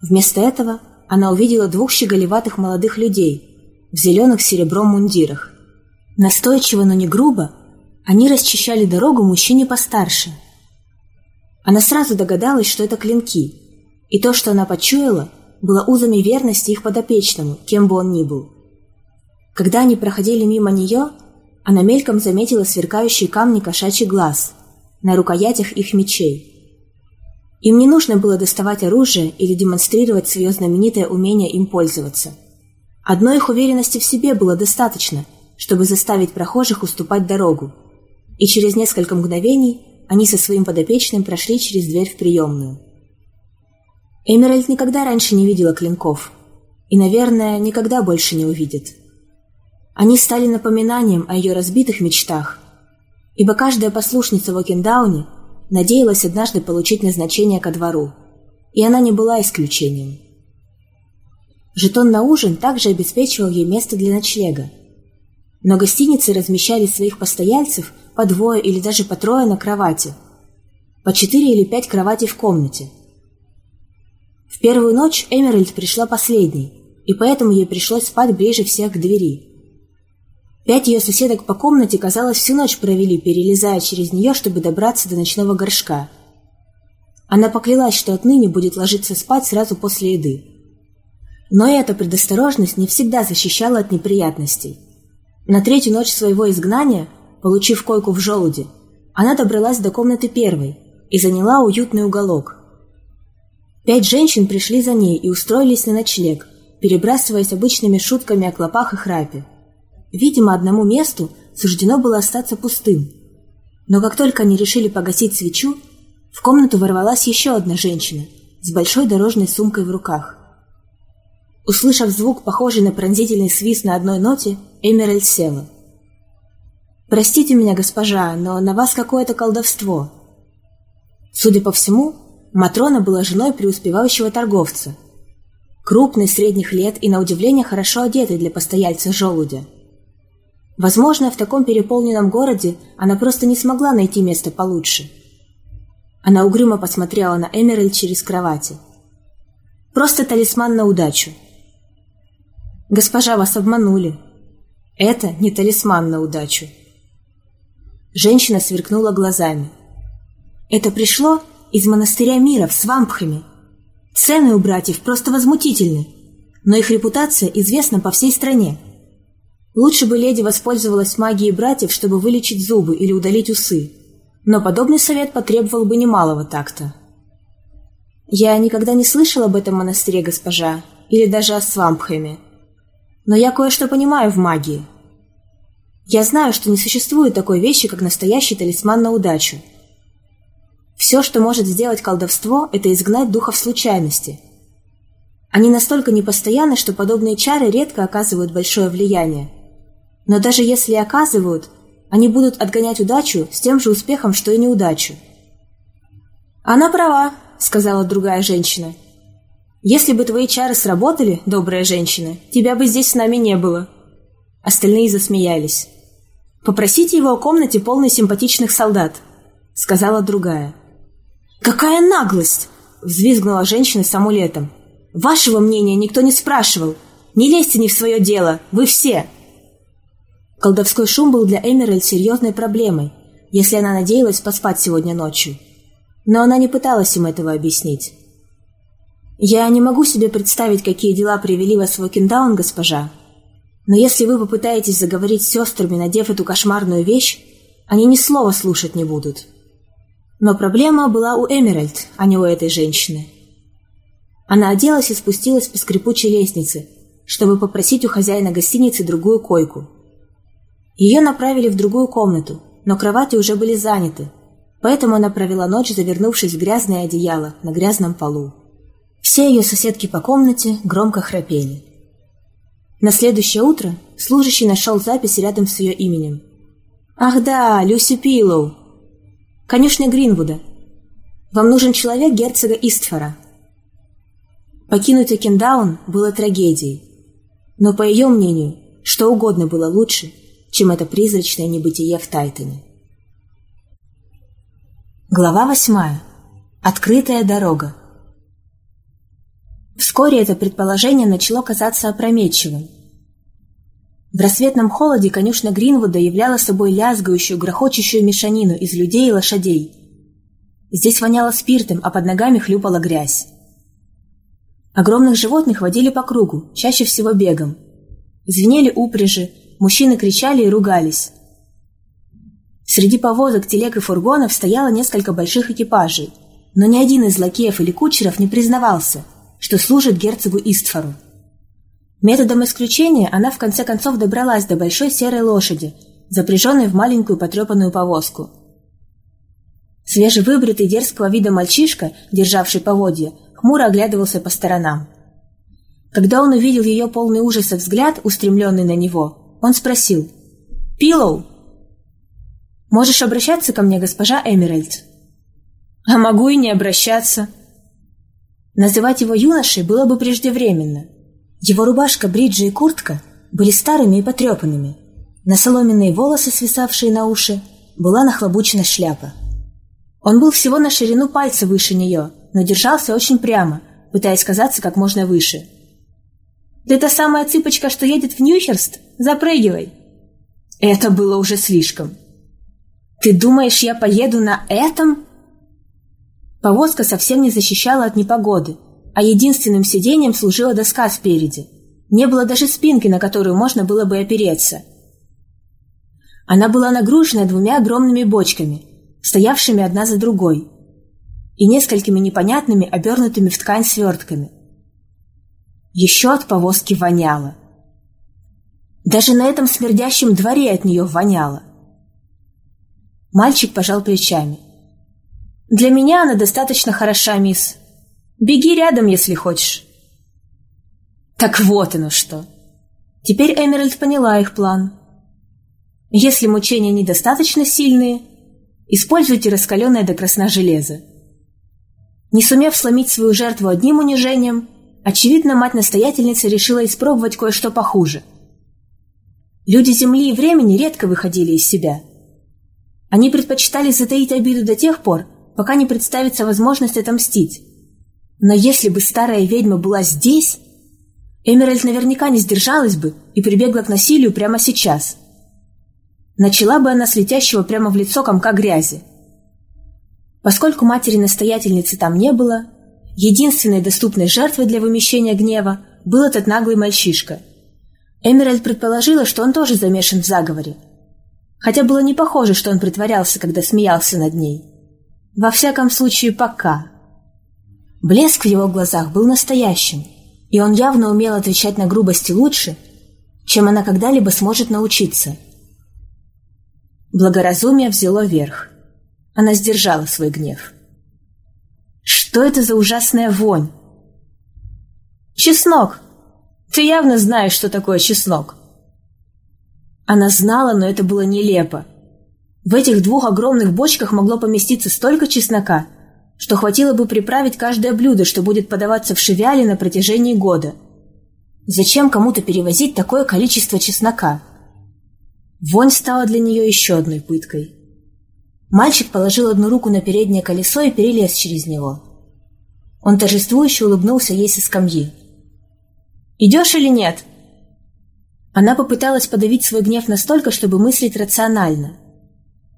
Вместо этого она увидела двух щеголеватых молодых людей в зеленых серебром мундирах. Настойчиво, но не грубо, они расчищали дорогу мужчине постарше. Она сразу догадалась, что это клинки – и то, что она почуяла, было узами верности их подопечному, кем бы он ни был. Когда они проходили мимо нее, она мельком заметила сверкающие камни кошачий глаз на рукоятях их мечей. Им не нужно было доставать оружие или демонстрировать свое знаменитое умение им пользоваться. Одной их уверенности в себе было достаточно, чтобы заставить прохожих уступать дорогу. И через несколько мгновений они со своим подопечным прошли через дверь в приемную. Эмеральд никогда раньше не видела клинков. И, наверное, никогда больше не увидит. Они стали напоминанием о ее разбитых мечтах, ибо каждая послушница в Окендауне надеялась однажды получить назначение ко двору, и она не была исключением. Жетон на ужин также обеспечивал ей место для ночлега. Но гостиницы размещали своих постояльцев по двое или даже по трое на кровати, по четыре или пять кроватей в комнате – в первую ночь Эмеральд пришла последней и поэтому ей пришлось спать ближе всех к двери. Пять ее соседок по комнате, казалось, всю ночь провели, перелезая через нее, чтобы добраться до ночного горшка. Она поклялась, что отныне будет ложиться спать сразу после еды. Но эта предосторожность не всегда защищала от неприятностей. На третью ночь своего изгнания, получив койку в желуде, она добралась до комнаты первой и заняла уютный уголок. Пять женщин пришли за ней и устроились на ночлег, перебрасываясь обычными шутками о клопах и храпе. Видимо, одному месту суждено было остаться пустым. Но как только они решили погасить свечу, в комнату ворвалась еще одна женщина с большой дорожной сумкой в руках. Услышав звук, похожий на пронзительный свист на одной ноте, Эмеральд села. «Простите меня, госпожа, но на вас какое-то колдовство». Судя по всему, Матрона была женой преуспевающего торговца. Крупной, средних лет и, на удивление, хорошо одетой для постояльца желудя. Возможно, в таком переполненном городе она просто не смогла найти место получше. Она угрюмо посмотрела на Эмераль через кровати. «Просто талисман на удачу». «Госпожа, вас обманули. Это не талисман на удачу». Женщина сверкнула глазами. «Это пришло из монастыря мира в Свампхаме. Цены у братьев просто возмутительны, но их репутация известна по всей стране. Лучше бы леди воспользовалась магией братьев, чтобы вылечить зубы или удалить усы. Но подобный совет потребовал бы немалого такта. Я никогда не слышал об этом монастыре, госпожа, или даже о Свампхэме. Но я кое-что понимаю в магии. Я знаю, что не существует такой вещи, как настоящий талисман на удачу. Все, что может сделать колдовство, это изгнать духов случайности. Они настолько непостоянны, что подобные чары редко оказывают большое влияние. Но даже если оказывают, они будут отгонять удачу с тем же успехом, что и неудачу. «Она права», — сказала другая женщина. «Если бы твои чары сработали, добрая женщина, тебя бы здесь с нами не было». Остальные засмеялись. «Попросите его о комнате полной симпатичных солдат», — сказала другая. «Какая наглость!» — взвизгнула женщина с амулетом. «Вашего мнения никто не спрашивал. Не лезьте не в свое дело, вы все!» Колдовской шум был для Эмеральд серьезной проблемой, если она надеялась поспать сегодня ночью. Но она не пыталась им этого объяснить. «Я не могу себе представить, какие дела привели вас в Окендаун, госпожа. Но если вы попытаетесь заговорить с сестрами, надев эту кошмарную вещь, они ни слова слушать не будут». Но проблема была у Эмеральд, а не у этой женщины. Она оделась и спустилась по скрипучей лестнице, чтобы попросить у хозяина гостиницы другую койку – ее направили в другую комнату, но кровати уже были заняты, поэтому она провела ночь, завернувшись в грязное одеяло на грязном полу. Все ее соседки по комнате громко храпели. На следующее утро служащий нашел запись рядом с ее именем. «Ах да, Люси Пилоу! Конюшня Гринвуда. Вам нужен человек герцога Истфора». Покинуть Окендаун было трагедией, но, по ее мнению, что угодно было лучше – чем это призрачное небытие в Тайтоне. Глава восьмая. Открытая дорога. Вскоре это предположение начало казаться опрометчивым. В рассветном холоде конюшня Гринвуда являла собой лязгающую, грохочущую мешанину из людей и лошадей. Здесь воняло спиртом, а под ногами хлюпала грязь. Огромных животных водили по кругу, чаще всего бегом. Звенели упряжи, Мужчины кричали и ругались. Среди повозок, телег и фургонов стояло несколько больших экипажей, но ни один из лакеев или кучеров не признавался, что служит герцогу Истфору. Методом исключения она в конце концов добралась до большой серой лошади, запряженной в маленькую потрепанную повозку. Свежевыбритый дерзкого вида мальчишка, державший поводья, хмуро оглядывался по сторонам. Когда он увидел ее полный ужаса взгляд, устремленный на него, он спросил. «Пилоу!» «Можешь обращаться ко мне, госпожа Эмеральд?» «А могу и не обращаться». Называть его юношей было бы преждевременно. Его рубашка, бриджи и куртка были старыми и потрепанными. На соломенные волосы, свисавшие на уши, была нахлобучена шляпа. Он был всего на ширину пальца выше нее, но держался очень прямо, пытаясь казаться как можно выше – Ты та самая цыпочка, что едет в Ньюхерст? Запрыгивай!» Это было уже слишком. «Ты думаешь, я поеду на этом?» Повозка совсем не защищала от непогоды, а единственным сиденьем служила доска спереди. Не было даже спинки, на которую можно было бы опереться. Она была нагружена двумя огромными бочками, стоявшими одна за другой, и несколькими непонятными, обернутыми в ткань свертками. Еще от повозки воняло. Даже на этом смердящем дворе от нее воняло. Мальчик пожал плечами. «Для меня она достаточно хороша, мисс. Беги рядом, если хочешь». Так вот оно что. Теперь Эмеральд поняла их план. Если мучения недостаточно сильные, используйте раскаленное до красна железо. Не сумев сломить свою жертву одним унижением, очевидно, мать-настоятельница решила испробовать кое-что похуже. Люди Земли и времени редко выходили из себя. Они предпочитали затаить обиду до тех пор, пока не представится возможность отомстить. Но если бы старая ведьма была здесь, Эмеральд наверняка не сдержалась бы и прибегла к насилию прямо сейчас. Начала бы она с летящего прямо в лицо комка грязи. Поскольку матери-настоятельницы там не было, единственной доступной жертвой для вымещения гнева был этот наглый мальчишка. Эмеральд предположила, что он тоже замешан в заговоре. Хотя было не похоже, что он притворялся, когда смеялся над ней. Во всяком случае, пока. Блеск в его глазах был настоящим, и он явно умел отвечать на грубости лучше, чем она когда-либо сможет научиться. Благоразумие взяло верх. Она сдержала свой гнев. «Что это за ужасная вонь?» «Чеснок! Ты явно знаешь, что такое чеснок!» Она знала, но это было нелепо. В этих двух огромных бочках могло поместиться столько чеснока, что хватило бы приправить каждое блюдо, что будет подаваться в Шевиале на протяжении года. Зачем кому-то перевозить такое количество чеснока? Вонь стала для нее еще одной пыткой. Мальчик положил одну руку на переднее колесо и перелез через него. Он торжествующе улыбнулся ей со скамьи. «Идешь или нет?» Она попыталась подавить свой гнев настолько, чтобы мыслить рационально –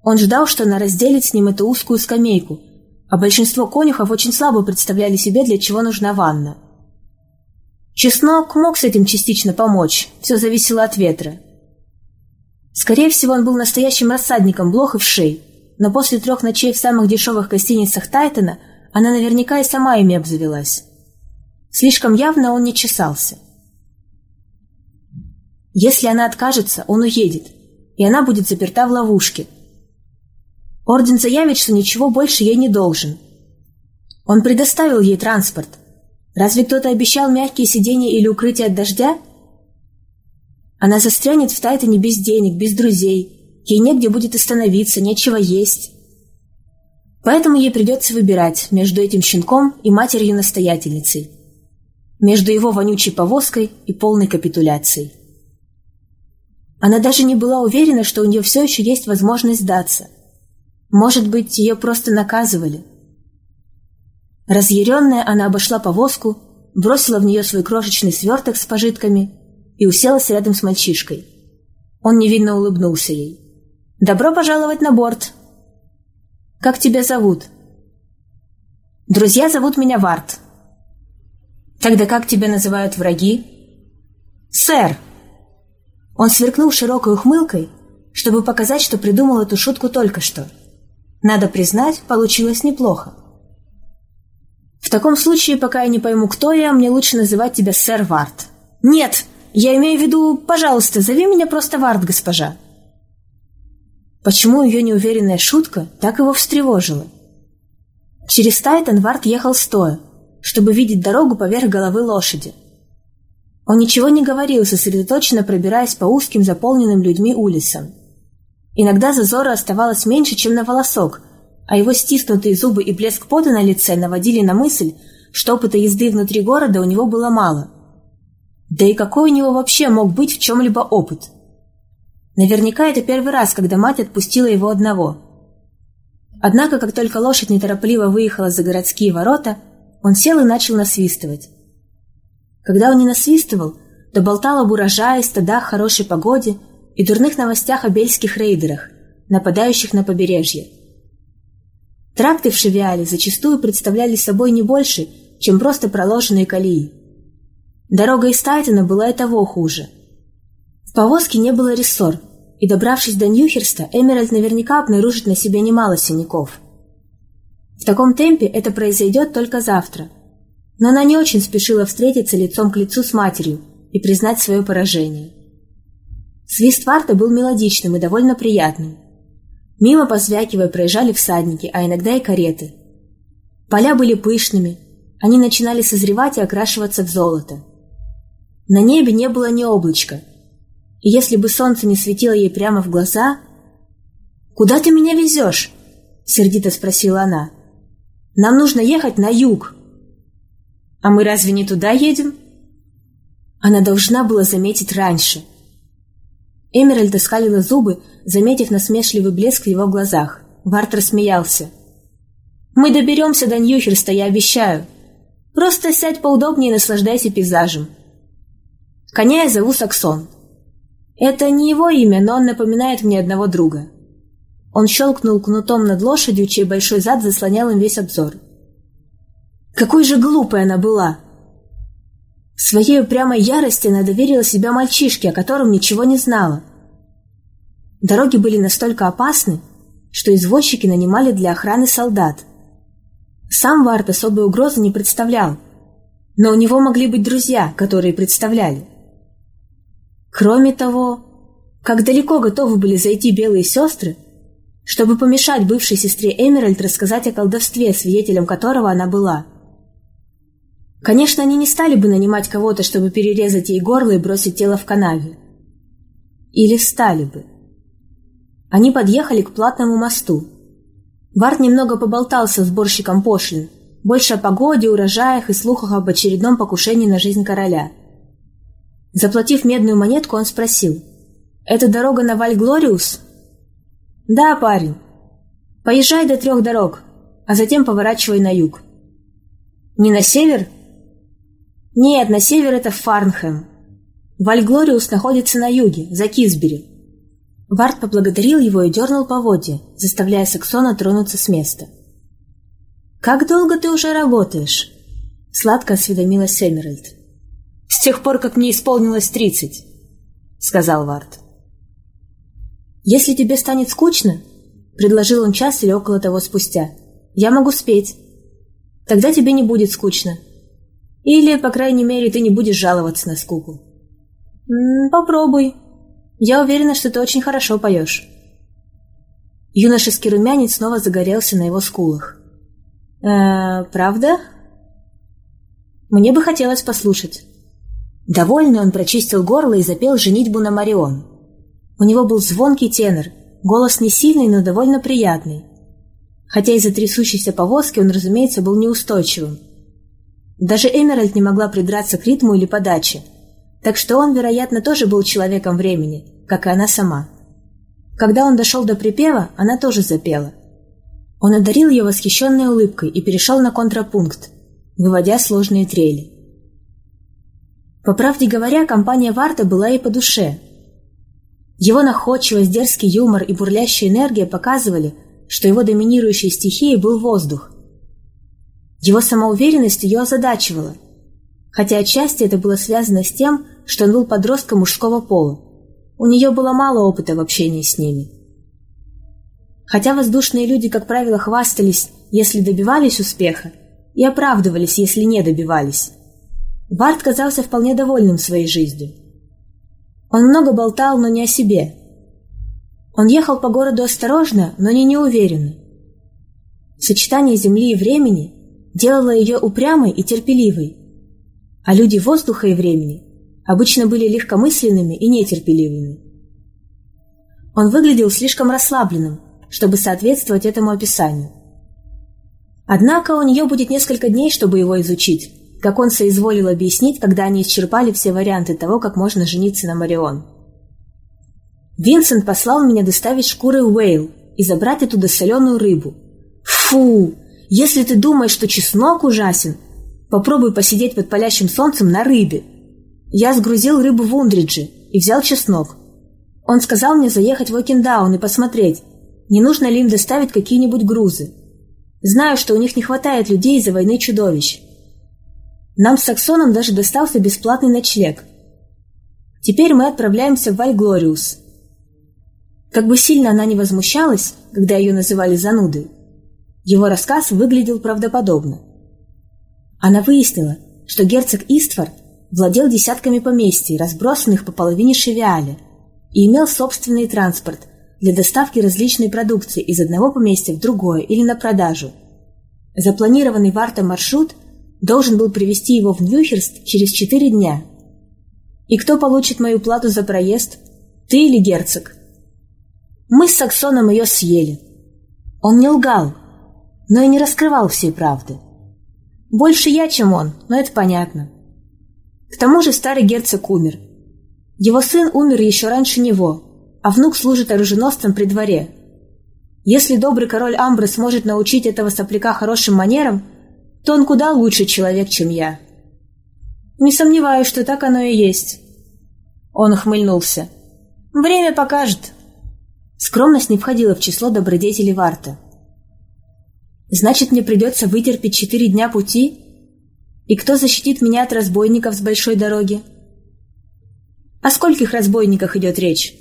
он ждал, что она разделит с ним эту узкую скамейку, а большинство конюхов очень слабо представляли себе, для чего нужна ванна. Чеснок мог с этим частично помочь, все зависело от ветра. Скорее всего, он был настоящим рассадником блох и вшей, но после трех ночей в самых дешевых гостиницах Тайтона она наверняка и сама ими обзавелась. Слишком явно он не чесался. Если она откажется, он уедет, и она будет заперта в ловушке – Орден заявит, что ничего больше ей не должен. Он предоставил ей транспорт. Разве кто-то обещал мягкие сиденья или укрытие от дождя? Она застрянет в Тайтоне без денег, без друзей. Ей негде будет остановиться, нечего есть. Поэтому ей придется выбирать между этим щенком и матерью-настоятельницей. Между его вонючей повозкой и полной капитуляцией. Она даже не была уверена, что у нее все еще есть возможность сдаться – может быть, ее просто наказывали. Разъяренная, она обошла повозку, бросила в нее свой крошечный сверток с пожитками и уселась рядом с мальчишкой. Он невинно улыбнулся ей. «Добро пожаловать на борт!» «Как тебя зовут?» «Друзья зовут меня Варт». «Тогда как тебя называют враги?» «Сэр!» Он сверкнул широкой ухмылкой, чтобы показать, что придумал эту шутку только что – надо признать, получилось неплохо. В таком случае, пока я не пойму, кто я, мне лучше называть тебя сэр Варт. Нет, я имею в виду, пожалуйста, зови меня просто Варт, госпожа. Почему ее неуверенная шутка так его встревожила? Через Тайтон Варт ехал стоя, чтобы видеть дорогу поверх головы лошади. Он ничего не говорил, сосредоточенно пробираясь по узким, заполненным людьми улицам. Иногда зазора оставалось меньше, чем на волосок, а его стиснутые зубы и блеск пота на лице наводили на мысль, что опыта езды внутри города у него было мало. Да и какой у него вообще мог быть в чем-либо опыт? Наверняка это первый раз, когда мать отпустила его одного. Однако, как только лошадь неторопливо выехала за городские ворота, он сел и начал насвистывать. Когда он не насвистывал, то болтал об урожае, стадах, хорошей погоде и дурных новостях о бельских рейдерах, нападающих на побережье. Тракты в Шевиале зачастую представляли собой не больше, чем просто проложенные колеи. Дорога из Тайтона была и того хуже. В повозке не было рессор, и, добравшись до Ньюхерста, Эмеральд наверняка обнаружит на себе немало синяков. В таком темпе это произойдет только завтра. Но она не очень спешила встретиться лицом к лицу с матерью и признать свое поражение. Свист фарта был мелодичным и довольно приятным. Мимо, позвякивая, проезжали всадники, а иногда и кареты. Поля были пышными, они начинали созревать и окрашиваться в золото. На небе не было ни облачка, и если бы солнце не светило ей прямо в глаза... «Куда ты меня везешь?» — сердито спросила она. «Нам нужно ехать на юг». «А мы разве не туда едем?» Она должна была заметить раньше. Эмеральд оскалила зубы, заметив насмешливый блеск в его глазах. Варт рассмеялся. «Мы доберемся до Ньюхерста, я обещаю. Просто сядь поудобнее и наслаждайся пейзажем. Коня я зову Саксон. Это не его имя, но он напоминает мне одного друга». Он щелкнул кнутом над лошадью, чей большой зад заслонял им весь обзор. Какой же глупой она была! В своей упрямой ярости она доверила себя мальчишке, о котором ничего не знала. Дороги были настолько опасны, что извозчики нанимали для охраны солдат. Сам Варт особой угрозы не представлял, но у него могли быть друзья, которые представляли. Кроме того, как далеко готовы были зайти белые сестры, чтобы помешать бывшей сестре Эмеральд рассказать о колдовстве, свидетелем которого она была. Конечно, они не стали бы нанимать кого-то, чтобы перерезать ей горло и бросить тело в канаве. Или стали бы. Они подъехали к платному мосту. Барт немного поболтал со сборщиком пошлин, больше о погоде, урожаях и слухах об очередном покушении на жизнь короля. Заплатив медную монетку, он спросил, «Это дорога на Вальглориус?» «Да, парень. Поезжай до трех дорог, а затем поворачивай на юг». «Не на север?» «Нет, на север это Фарнхэм. Вальглориус находится на юге, за Кисбери. Вард поблагодарил его и дернул поводья, заставляя Саксона тронуться с места. «Как долго ты уже работаешь?» — сладко осведомилась Эмеральд. «С тех пор, как мне исполнилось тридцать», — сказал Вард. «Если тебе станет скучно», — предложил он час или около того спустя, — «я могу спеть. Тогда тебе не будет скучно. Или, по крайней мере, ты не будешь жаловаться на скуку». «М -м, «Попробуй», я уверена, что ты очень хорошо поешь». Юношеский румянец снова загорелся на его скулах. «Э, правда?» «Мне бы хотелось послушать». Довольный он прочистил горло и запел «Женитьбу на Марион». У него был звонкий тенор, голос не сильный, но довольно приятный. Хотя из-за трясущейся повозки он, разумеется, был неустойчивым. Даже Эмеральд не могла придраться к ритму или подаче – так что он, вероятно, тоже был человеком времени, как и она сама. Когда он дошел до припева, она тоже запела. Он одарил ее восхищенной улыбкой и перешел на контрапункт, выводя сложные трели. По правде говоря, компания Варта была ей по душе. Его находчивость, дерзкий юмор и бурлящая энергия показывали, что его доминирующей стихией был воздух. Его самоуверенность ее озадачивала – хотя отчасти это было связано с тем, что он был подростком мужского пола. У нее было мало опыта в общении с ними. Хотя воздушные люди, как правило, хвастались, если добивались успеха, и оправдывались, если не добивались. Барт казался вполне довольным своей жизнью. Он много болтал, но не о себе. Он ехал по городу осторожно, но не неуверенно. Сочетание земли и времени делало ее упрямой и терпеливой, а люди воздуха и времени обычно были легкомысленными и нетерпеливыми. Он выглядел слишком расслабленным, чтобы соответствовать этому описанию. Однако у нее будет несколько дней, чтобы его изучить, как он соизволил объяснить, когда они исчерпали все варианты того, как можно жениться на Марион. Винсент послал меня доставить шкуры Уэйл и забрать оттуда соленую рыбу. Фу! Если ты думаешь, что чеснок ужасен, Попробуй посидеть под палящим солнцем на рыбе. Я сгрузил рыбу в Ундридже и взял чеснок. Он сказал мне заехать в Окиндаун и посмотреть, не нужно ли им доставить какие-нибудь грузы. Знаю, что у них не хватает людей из-за войны чудовищ. Нам с Саксоном даже достался бесплатный ночлег. Теперь мы отправляемся в Вальглориус. Как бы сильно она не возмущалась, когда ее называли занудой, его рассказ выглядел правдоподобно. Она выяснила, что герцог Иствор владел десятками поместий, разбросанных по половине Шевиаля, и имел собственный транспорт для доставки различной продукции из одного поместья в другое или на продажу. Запланированный Варта маршрут должен был привести его в Ньюхерст через четыре дня. «И кто получит мою плату за проезд? Ты или герцог?» Мы с Саксоном ее съели. Он не лгал, но и не раскрывал всей правды. Больше я, чем он, но это понятно. К тому же старый герцог умер. Его сын умер еще раньше него, а внук служит оруженосцем при дворе. Если добрый король Амбры сможет научить этого сопляка хорошим манерам, то он куда лучше человек, чем я. Не сомневаюсь, что так оно и есть. Он ухмыльнулся. Время покажет. Скромность не входила в число добродетелей Варта. «Значит, мне придется вытерпеть четыре дня пути? И кто защитит меня от разбойников с большой дороги?» «О скольких разбойниках идет речь?»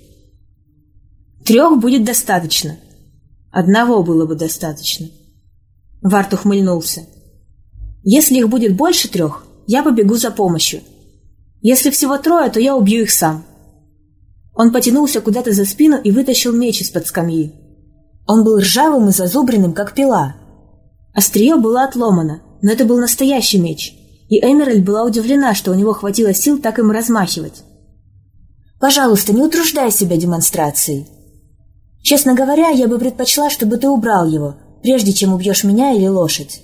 «Трех будет достаточно. Одного было бы достаточно». Варт ухмыльнулся. «Если их будет больше трех, я побегу за помощью. Если всего трое, то я убью их сам. Он потянулся куда-то за спину и вытащил меч из-под скамьи. Он был ржавым и зазубренным, как пила. Острие было отломано, но это был настоящий меч, и Эмеральд была удивлена, что у него хватило сил так им размахивать. «Пожалуйста, не утруждай себя демонстрацией. Честно говоря, я бы предпочла, чтобы ты убрал его, прежде чем убьешь меня или лошадь».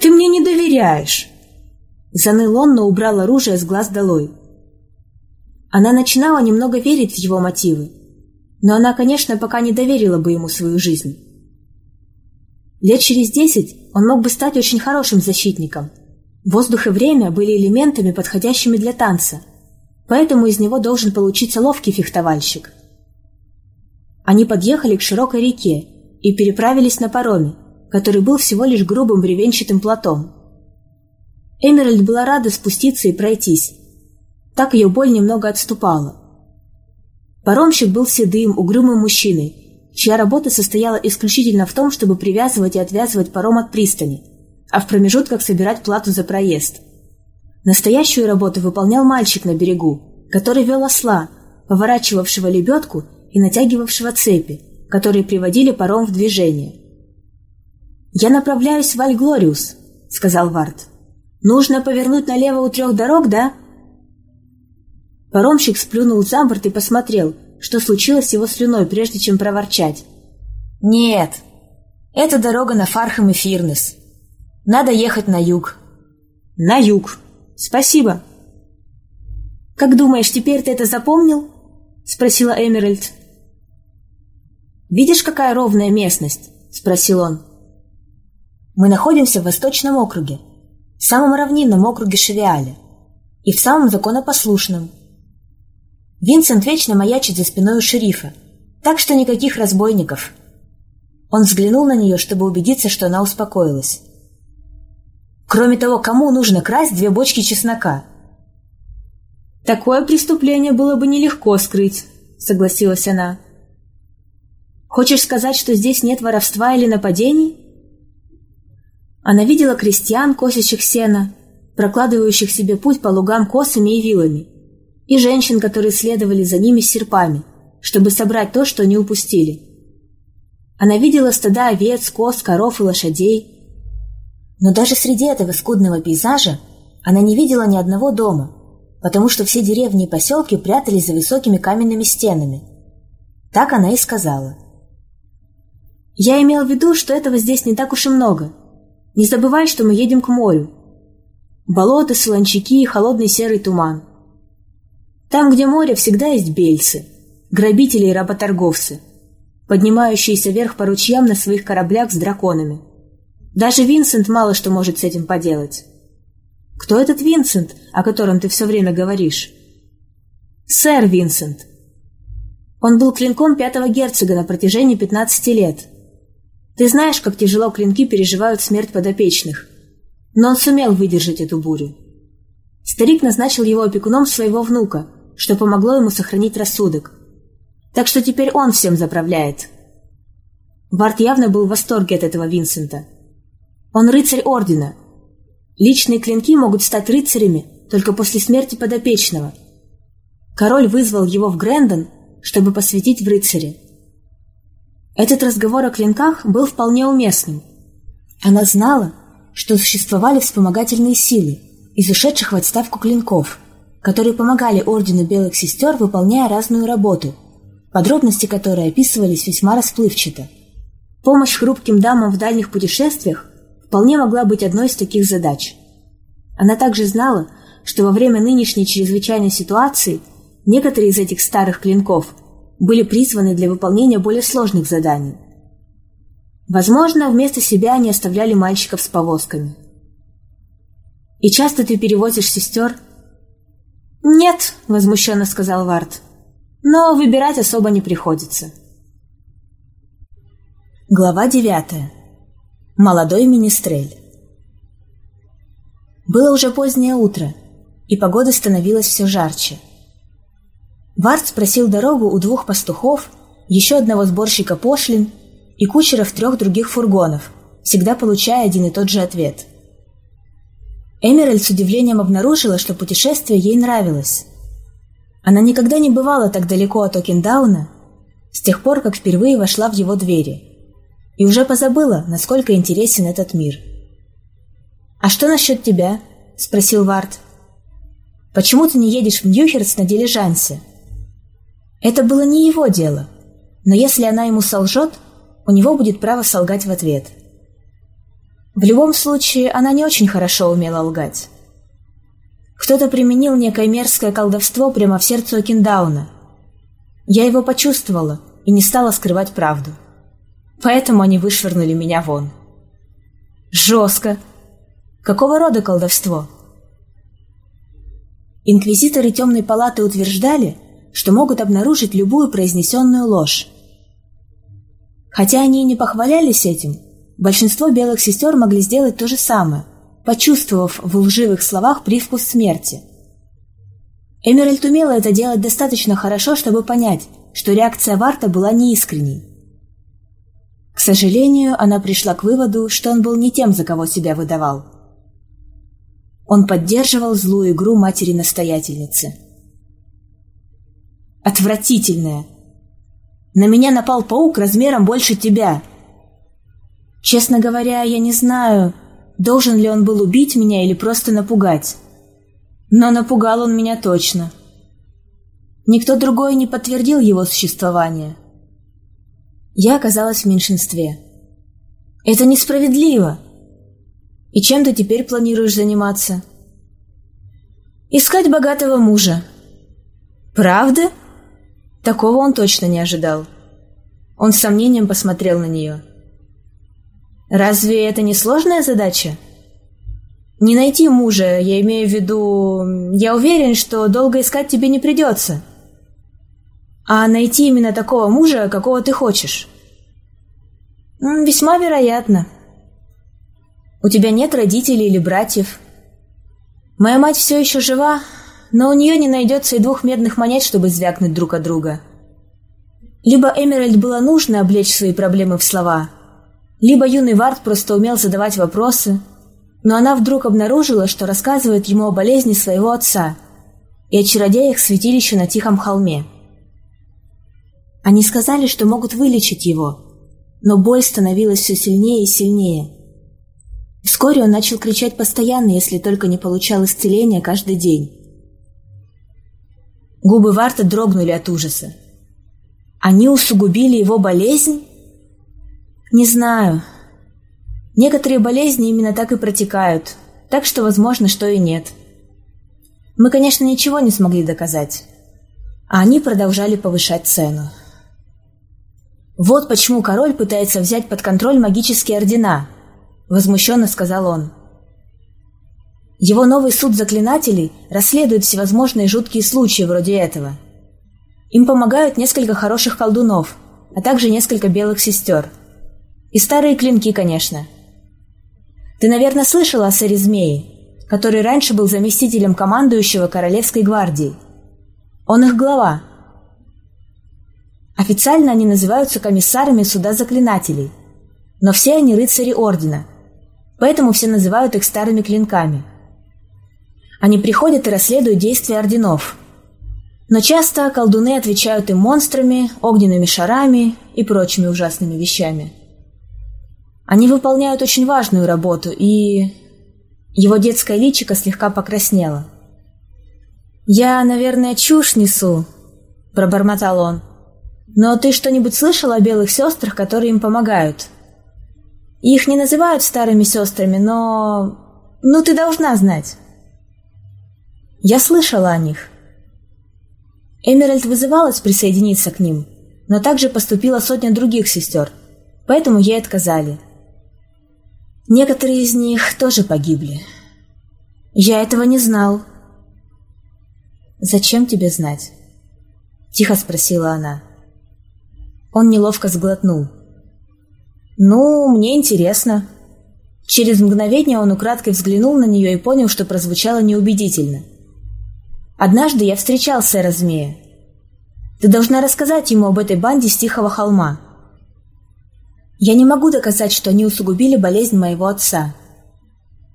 «Ты мне не доверяешь!» Заныл он, но убрал оружие с глаз долой. Она начинала немного верить в его мотивы, но она, конечно, пока не доверила бы ему свою жизнь. Лет через десять он мог бы стать очень хорошим защитником. Воздух и время были элементами, подходящими для танца, поэтому из него должен получиться ловкий фехтовальщик. Они подъехали к широкой реке и переправились на пароме, который был всего лишь грубым бревенчатым платом. Эмеральд была рада спуститься и пройтись, так ее боль немного отступала. Паромщик был седым, угрюмым мужчиной, чья работа состояла исключительно в том, чтобы привязывать и отвязывать паром от пристани, а в промежутках собирать плату за проезд. Настоящую работу выполнял мальчик на берегу, который вел осла, поворачивавшего лебедку и натягивавшего цепи, которые приводили паром в движение. «Я направляюсь в Альглориус», — сказал Вард. «Нужно повернуть налево у трех дорог, да?» Паромщик сплюнул за борт и посмотрел, что случилось с его слюной, прежде чем проворчать. «Нет, это дорога на Фархам и Фирнес. Надо ехать на юг». «На юг. Спасибо». «Как думаешь, теперь ты это запомнил?» — спросила Эмеральд. «Видишь, какая ровная местность?» — спросил он. «Мы находимся в Восточном округе, самом равнинном округе Шевиаля и в самом законопослушном, Винсент вечно маячит за спиной у шерифа, так что никаких разбойников. Он взглянул на нее, чтобы убедиться, что она успокоилась. Кроме того, кому нужно красть две бочки чеснока? Такое преступление было бы нелегко скрыть, согласилась она. Хочешь сказать, что здесь нет воровства или нападений? Она видела крестьян, косящих сено, прокладывающих себе путь по лугам косами и вилами, и женщин, которые следовали за ними с серпами, чтобы собрать то, что они упустили. Она видела стада овец, коз, коров и лошадей. Но даже среди этого скудного пейзажа она не видела ни одного дома, потому что все деревни и поселки прятались за высокими каменными стенами. Так она и сказала. «Я имел в виду, что этого здесь не так уж и много. Не забывай, что мы едем к морю. Болота, солончаки и холодный серый туман. Там, где море, всегда есть бельцы, грабители и работорговцы, поднимающиеся вверх по ручьям на своих кораблях с драконами. Даже Винсент мало что может с этим поделать. Кто этот Винсент, о котором ты все время говоришь? Сэр Винсент. Он был клинком пятого герцога на протяжении 15 лет. Ты знаешь, как тяжело клинки переживают смерть подопечных. Но он сумел выдержать эту бурю. Старик назначил его опекуном своего внука, что помогло ему сохранить рассудок. Так что теперь он всем заправляет. Варт явно был в восторге от этого Винсента. Он рыцарь ордена. Личные клинки могут стать рыцарями только после смерти подопечного. Король вызвал его в Грэндон, чтобы посвятить в рыцаре. Этот разговор о клинках был вполне уместным. Она знала, что существовали вспомогательные силы из ушедших в отставку клинков, которые помогали Ордену Белых Сестер, выполняя разную работу, подробности которой описывались весьма расплывчато. Помощь хрупким дамам в дальних путешествиях вполне могла быть одной из таких задач. Она также знала, что во время нынешней чрезвычайной ситуации некоторые из этих старых клинков были призваны для выполнения более сложных заданий. Возможно, вместо себя они оставляли мальчиков с повозками. «И часто ты перевозишь сестер?» «Нет», — возмущенно сказал Варт. «Но выбирать особо не приходится». Глава девятая. Молодой министрель. Было уже позднее утро, и погода становилась все жарче — Вард спросил дорогу у двух пастухов, еще одного сборщика пошлин и кучеров трех других фургонов, всегда получая один и тот же ответ. Эмеральд с удивлением обнаружила, что путешествие ей нравилось. Она никогда не бывала так далеко от Окендауна с тех пор, как впервые вошла в его двери, и уже позабыла, насколько интересен этот мир. «А что насчет тебя?» – спросил Вард. «Почему ты не едешь в Ньюхерс на дилижансе?» Это было не его дело, но если она ему солжет, у него будет право солгать в ответ. В любом случае, она не очень хорошо умела лгать. Кто-то применил некое мерзкое колдовство прямо в сердце Окиндауна. Я его почувствовала и не стала скрывать правду. Поэтому они вышвырнули меня вон. Жестко. Какого рода колдовство? Инквизиторы Темной Палаты утверждали, что могут обнаружить любую произнесенную ложь. Хотя они и не похвалялись этим, большинство белых сестер могли сделать то же самое, почувствовав в лживых словах привкус смерти. Эмеральд умела это делать достаточно хорошо, чтобы понять, что реакция Варта была неискренней. К сожалению, она пришла к выводу, что он был не тем, за кого себя выдавал. Он поддерживал злую игру матери-настоятельницы. Отвратительная. На меня напал паук размером больше тебя. Честно говоря, я не знаю, должен ли он был убить меня или просто напугать. Но напугал он меня точно. Никто другой не подтвердил его существование. Я оказалась в меньшинстве. Это несправедливо. И чем ты теперь планируешь заниматься? Искать богатого мужа. Правда? Такого он точно не ожидал. Он с сомнением посмотрел на нее. «Разве это не сложная задача?» «Не найти мужа, я имею в виду... Я уверен, что долго искать тебе не придется. А найти именно такого мужа, какого ты хочешь?» «Весьма вероятно. У тебя нет родителей или братьев. Моя мать все еще жива, но у нее не найдется и двух медных монет, чтобы звякнуть друг от друга. Либо Эмеральд было нужно облечь свои проблемы в слова, либо юный Вард просто умел задавать вопросы, но она вдруг обнаружила, что рассказывает ему о болезни своего отца и о чародеях святилища на Тихом холме. Они сказали, что могут вылечить его, но боль становилась все сильнее и сильнее. Вскоре он начал кричать постоянно, если только не получал исцеления каждый день. Губы Варта дрогнули от ужаса. Они усугубили его болезнь? Не знаю. Некоторые болезни именно так и протекают, так что возможно, что и нет. Мы, конечно, ничего не смогли доказать. А они продолжали повышать цену. «Вот почему король пытается взять под контроль магические ордена», — возмущенно сказал он. Его новый суд заклинателей расследует всевозможные жуткие случаи вроде этого. Им помогают несколько хороших колдунов, а также несколько белых сестер. И старые клинки, конечно. Ты, наверное, слышала о сэре Змее, который раньше был заместителем командующего Королевской гвардии. Он их глава. Официально они называются комиссарами суда заклинателей, но все они рыцари Ордена, поэтому все называют их старыми клинками. Они приходят и расследуют действия орденов. Но часто колдуны отвечают им монстрами, огненными шарами и прочими ужасными вещами. Они выполняют очень важную работу, и... Его детское личико слегка покраснело. «Я, наверное, чушь несу», — пробормотал он. «Но ты что-нибудь слышал о белых сестрах, которые им помогают?» «Их не называют старыми сестрами, но... Ну, ты должна знать». Я слышала о них. Эмеральд вызывалась присоединиться к ним, но также поступила сотня других сестер, поэтому ей отказали. Некоторые из них тоже погибли. Я этого не знал. «Зачем тебе знать?» — тихо спросила она. Он неловко сглотнул. «Ну, мне интересно». Через мгновение он украдкой взглянул на нее и понял, что прозвучало неубедительно. Однажды я встречал сэра Змея. Ты должна рассказать ему об этой банде с Тихого холма. Я не могу доказать, что они усугубили болезнь моего отца.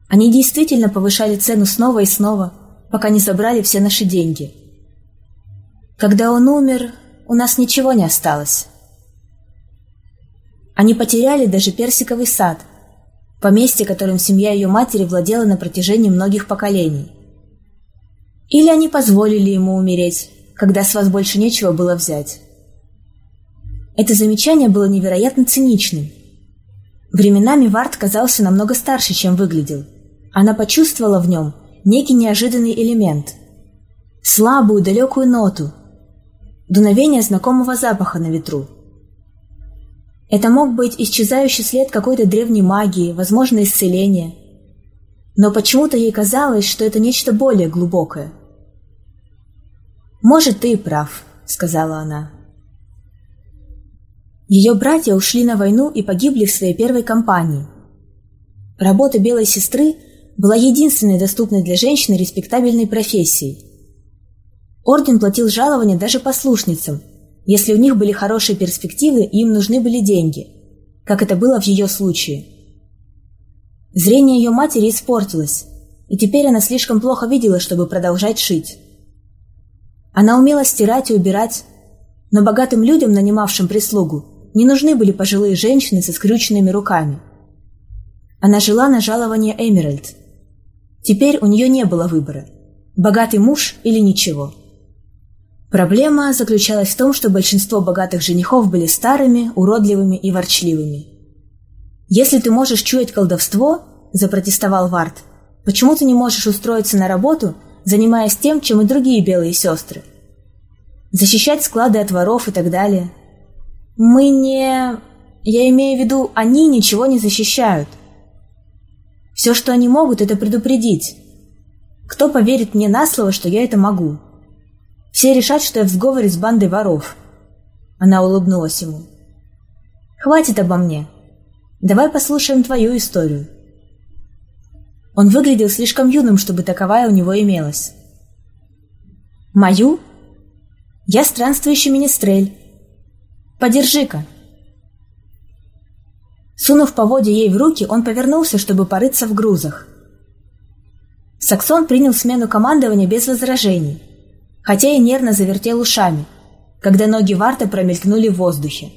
Они действительно повышали цену снова и снова, пока не забрали все наши деньги. Когда он умер, у нас ничего не осталось. Они потеряли даже персиковый сад, поместье, которым семья ее матери владела на протяжении многих поколений. Или они позволили ему умереть, когда с вас больше нечего было взять. Это замечание было невероятно циничным. Временами Варт казался намного старше, чем выглядел. Она почувствовала в нем некий неожиданный элемент. Слабую, далекую ноту. Дуновение знакомого запаха на ветру. Это мог быть исчезающий след какой-то древней магии, возможно, исцеление – но почему-то ей казалось, что это нечто более глубокое. «Может, ты и прав», — сказала она. Ее братья ушли на войну и погибли в своей первой кампании. Работа белой сестры была единственной доступной для женщины респектабельной профессией. Орден платил жалования даже послушницам, если у них были хорошие перспективы и им нужны были деньги, как это было в ее случае – Зрение ее матери испортилось, и теперь она слишком плохо видела, чтобы продолжать шить. Она умела стирать и убирать, но богатым людям, нанимавшим прислугу, не нужны были пожилые женщины со скрюченными руками. Она жила на жалование Эмеральд. Теперь у нее не было выбора – богатый муж или ничего. Проблема заключалась в том, что большинство богатых женихов были старыми, уродливыми и ворчливыми – «Если ты можешь чуять колдовство», – запротестовал Варт, – «почему ты не можешь устроиться на работу, занимаясь тем, чем и другие белые сестры? Защищать склады от воров и так далее». «Мы не...» «Я имею в виду, они ничего не защищают. Все, что они могут, это предупредить. Кто поверит мне на слово, что я это могу? Все решат, что я в сговоре с бандой воров». Она улыбнулась ему. «Хватит обо мне. Давай послушаем твою историю». Он выглядел слишком юным, чтобы таковая у него имелась. «Мою? Я странствующий министрель. Подержи-ка». Сунув поводья ей в руки, он повернулся, чтобы порыться в грузах. Саксон принял смену командования без возражений, хотя и нервно завертел ушами, когда ноги Варта промелькнули в воздухе.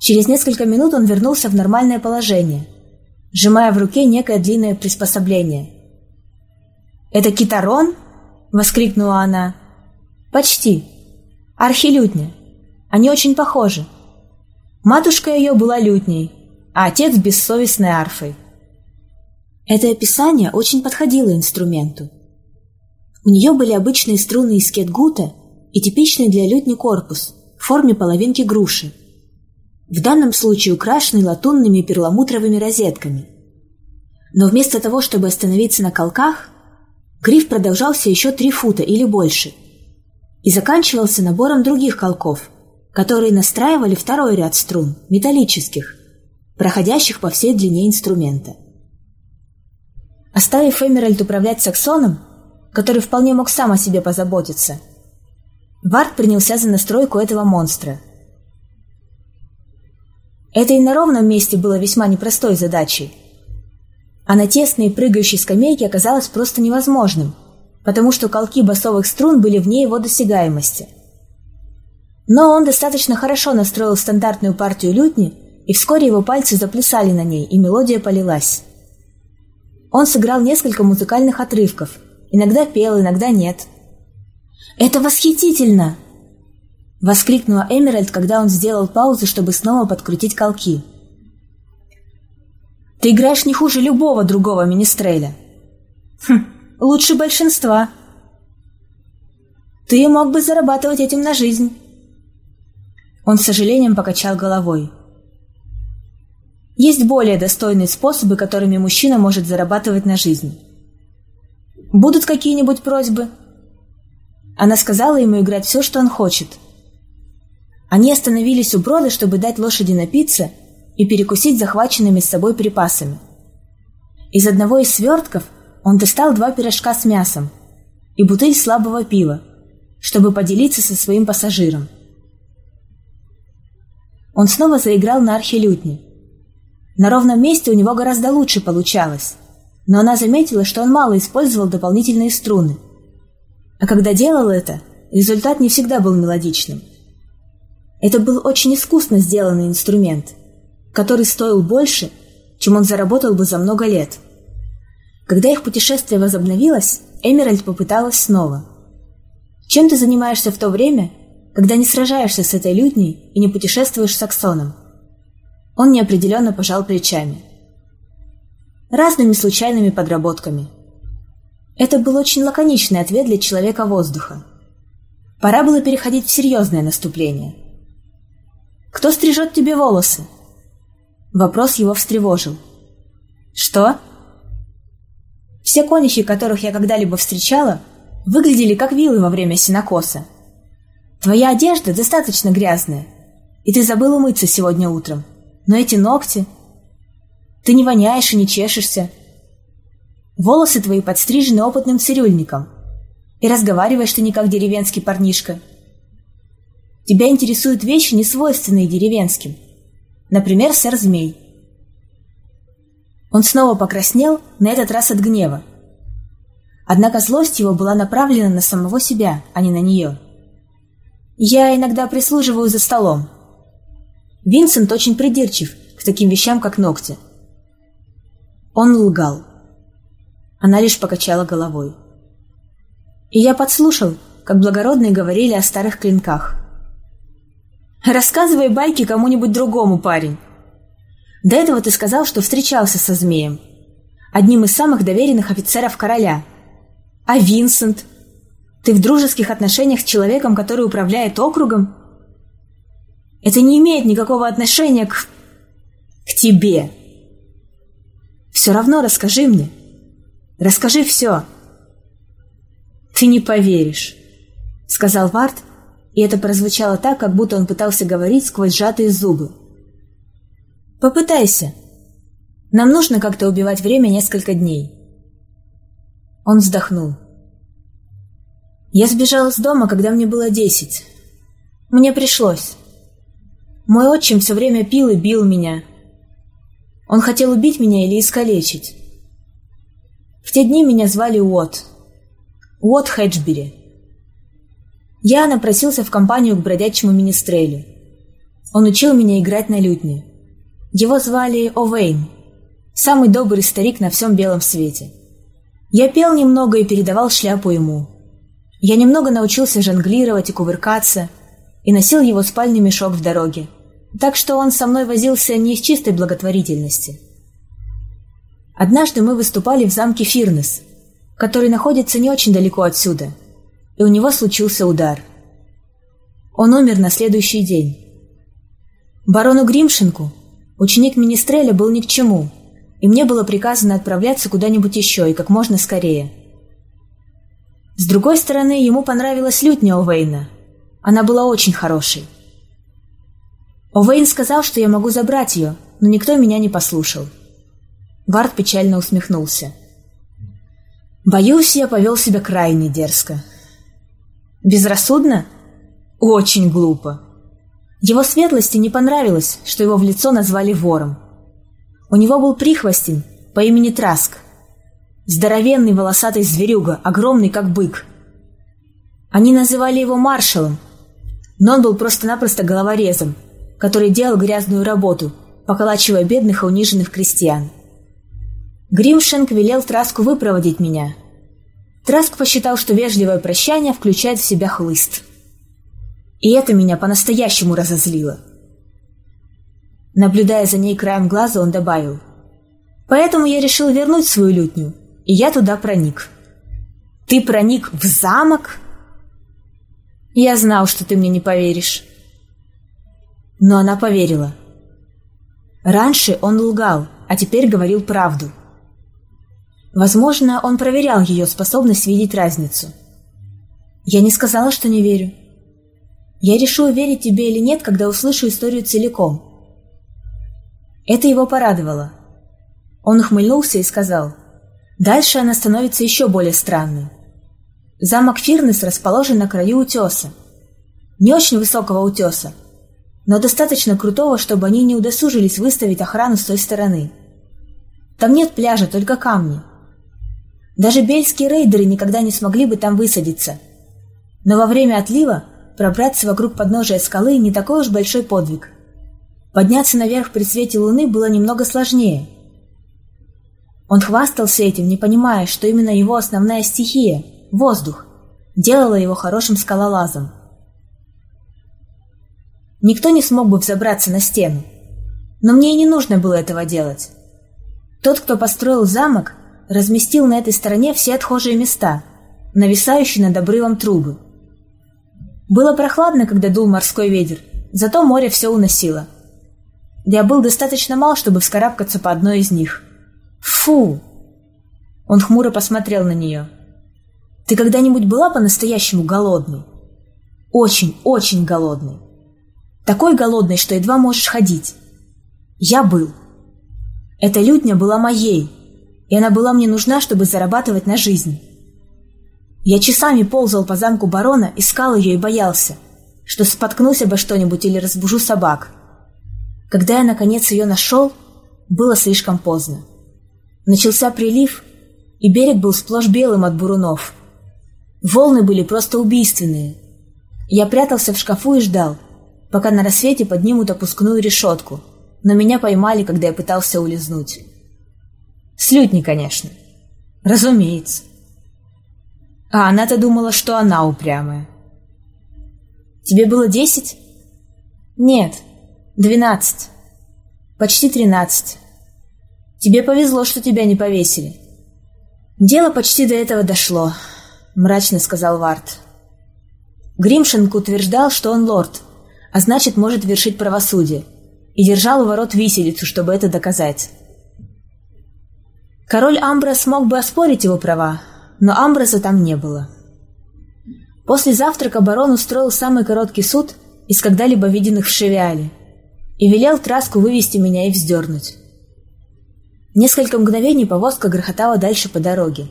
Через несколько минут он вернулся в нормальное положение, сжимая в руке некое длинное приспособление. «Это китарон?» — воскликнула она. «Почти. Архилютня. Они очень похожи. Матушка ее была лютней, а отец — бессовестной арфой». Это описание очень подходило инструменту. У нее были обычные струны из кетгута и типичный для лютни корпус в форме половинки груши — в данном случае украшенный латунными перламутровыми розетками. Но вместо того, чтобы остановиться на колках, гриф продолжался еще три фута или больше и заканчивался набором других колков, которые настраивали второй ряд струн, металлических, проходящих по всей длине инструмента. Оставив Эмеральд управлять саксоном, который вполне мог сам о себе позаботиться, Вард принялся за настройку этого монстра. Это и на ровном месте было весьма непростой задачей – а на тесной прыгающей скамейке оказалось просто невозможным, потому что колки басовых струн были вне его досягаемости. Но он достаточно хорошо настроил стандартную партию лютни, и вскоре его пальцы заплясали на ней, и мелодия полилась. Он сыграл несколько музыкальных отрывков, иногда пел, иногда нет. «Это восхитительно!» — воскликнула Эмеральд, когда он сделал паузу, чтобы снова подкрутить колки. Ты играешь не хуже любого другого министреля. Хм, лучше большинства. Ты мог бы зарабатывать этим на жизнь. Он с сожалением покачал головой. Есть более достойные способы, которыми мужчина может зарабатывать на жизнь. Будут какие-нибудь просьбы? Она сказала ему играть все, что он хочет. Они остановились у брода, чтобы дать лошади напиться – и перекусить захваченными с собой припасами. Из одного из свертков он достал два пирожка с мясом и бутыль слабого пива, чтобы поделиться со своим пассажиром. Он снова заиграл на архилютне. На ровном месте у него гораздо лучше получалось, но она заметила, что он мало использовал дополнительные струны. А когда делал это, результат не всегда был мелодичным. Это был очень искусно сделанный инструмент – который стоил больше, чем он заработал бы за много лет. Когда их путешествие возобновилось, Эмеральд попыталась снова. «Чем ты занимаешься в то время, когда не сражаешься с этой лютней и не путешествуешь с Аксоном?» Он неопределенно пожал плечами. «Разными случайными подработками». Это был очень лаконичный ответ для человека воздуха. Пора было переходить в серьезное наступление. «Кто стрижет тебе волосы?» Вопрос его встревожил. «Что?» Все конихи, которых я когда-либо встречала, выглядели как вилы во время синокоса. Твоя одежда достаточно грязная, и ты забыл умыться сегодня утром. Но эти ногти... Ты не воняешь и не чешешься. Волосы твои подстрижены опытным цирюльником. И разговариваешь ты не как деревенский парнишка. Тебя интересуют вещи, не свойственные деревенским. Например, сэр Змей. Он снова покраснел, на этот раз от гнева. Однако злость его была направлена на самого себя, а не на нее. «Я иногда прислуживаю за столом». Винсент очень придирчив к таким вещам, как ногти. Он лгал. Она лишь покачала головой. И я подслушал, как благородные говорили о старых клинках – Рассказывай байки кому-нибудь другому, парень. До этого ты сказал, что встречался со змеем. Одним из самых доверенных офицеров короля. А Винсент? Ты в дружеских отношениях с человеком, который управляет округом? Это не имеет никакого отношения к... к тебе. Все равно расскажи мне. Расскажи все. Ты не поверишь, сказал Варт, и это прозвучало так, как будто он пытался говорить сквозь сжатые зубы. «Попытайся. Нам нужно как-то убивать время несколько дней». Он вздохнул. «Я сбежал из дома, когда мне было десять. Мне пришлось. Мой отчим все время пил и бил меня. Он хотел убить меня или искалечить. В те дни меня звали Уот. Уот Хеджбери. Я напросился в компанию к бродячему министрелю. Он учил меня играть на лютне. Его звали О'Вейн, самый добрый старик на всем белом свете. Я пел немного и передавал шляпу ему. Я немного научился жонглировать и кувыркаться, и носил его спальный мешок в дороге, так что он со мной возился не из чистой благотворительности. Однажды мы выступали в замке Фирнес, который находится не очень далеко отсюда – и у него случился удар. Он умер на следующий день. Барону Гримшенку ученик Министреля был ни к чему, и мне было приказано отправляться куда-нибудь еще и как можно скорее. С другой стороны, ему понравилась лютня О'Вейна. Она была очень хорошей. О'Вейн сказал, что я могу забрать ее, но никто меня не послушал. Вард печально усмехнулся. Боюсь, я повел себя крайне дерзко. Безрассудно? Очень глупо. Его светлости не понравилось, что его в лицо назвали вором. У него был прихвостень по имени Траск. Здоровенный волосатый зверюга, огромный как бык. Они называли его маршалом, но он был просто-напросто головорезом, который делал грязную работу, поколачивая бедных и униженных крестьян. Гримшенк велел Траску выпроводить меня. Траск посчитал, что вежливое прощание включает в себя хлыст. И это меня по-настоящему разозлило. Наблюдая за ней краем глаза, он добавил. «Поэтому я решил вернуть свою лютню, и я туда проник». «Ты проник в замок?» «Я знал, что ты мне не поверишь». Но она поверила. Раньше он лгал, а теперь говорил правду. Возможно, он проверял ее способность видеть разницу. Я не сказала, что не верю. Я решу, верить тебе или нет, когда услышу историю целиком. Это его порадовало. Он ухмыльнулся и сказал, дальше она становится еще более странной. Замок Фирнес расположен на краю утеса. Не очень высокого утеса, но достаточно крутого, чтобы они не удосужились выставить охрану с той стороны. Там нет пляжа, только камни. Даже бельские рейдеры никогда не смогли бы там высадиться. Но во время отлива Пробраться вокруг подножия скалы не такой уж большой подвиг. Подняться наверх при свете луны было немного сложнее. Он хвастался этим, не понимая, что именно его основная стихия – воздух – делала его хорошим скалолазом. Никто не смог бы взобраться на стену. Но мне и не нужно было этого делать. Тот, кто построил замок, разместил на этой стороне все отхожие места, нависающие над обрывом трубы. Было прохладно, когда дул морской ветер, зато море все уносило. Я был достаточно мал, чтобы вскарабкаться по одной из них. Фу! Он хмуро посмотрел на нее. Ты когда-нибудь была по-настоящему голодной? Очень, очень голодной. Такой голодной, что едва можешь ходить. Я был. Эта лютня была моей, и она была мне нужна, чтобы зарабатывать на жизнь. Я часами ползал по замку барона, искал ее и боялся, что споткнусь обо что-нибудь или разбужу собак. Когда я, наконец, ее нашел, было слишком поздно. Начался прилив, и берег был сплошь белым от бурунов. Волны были просто убийственные. Я прятался в шкафу и ждал, пока на рассвете поднимут опускную решетку, но меня поймали, когда я пытался улизнуть. Слютни, конечно. Разумеется. А она-то думала, что она упрямая. Тебе было десять? Нет, двенадцать. Почти тринадцать. Тебе повезло, что тебя не повесили. Дело почти до этого дошло, мрачно сказал Варт. Гримшенк утверждал, что он лорд, а значит, может вершить правосудие, и держал у ворот виселицу, чтобы это доказать. Король Амбра смог бы оспорить его права, но Амбраза там не было. После завтрака барон устроил самый короткий суд из когда-либо виденных в Шевиале и велел траску вывести меня и вздернуть. Несколько мгновений повозка грохотала дальше по дороге.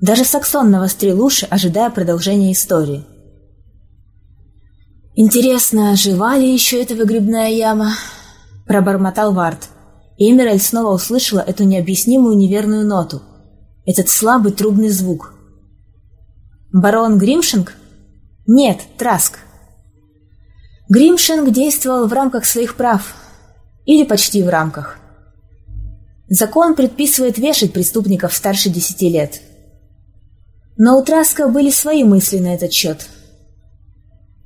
Даже Саксон навострил уши, ожидая продолжения истории. «Интересно, жива ли еще эта выгребная яма?» – пробормотал Вард, и Эмераль снова услышала эту необъяснимую неверную ноту – этот слабый трубный звук. Барон Гримшинг? Нет, Траск. Гримшинг действовал в рамках своих прав. Или почти в рамках. Закон предписывает вешать преступников старше десяти лет. Но у Траска были свои мысли на этот счет.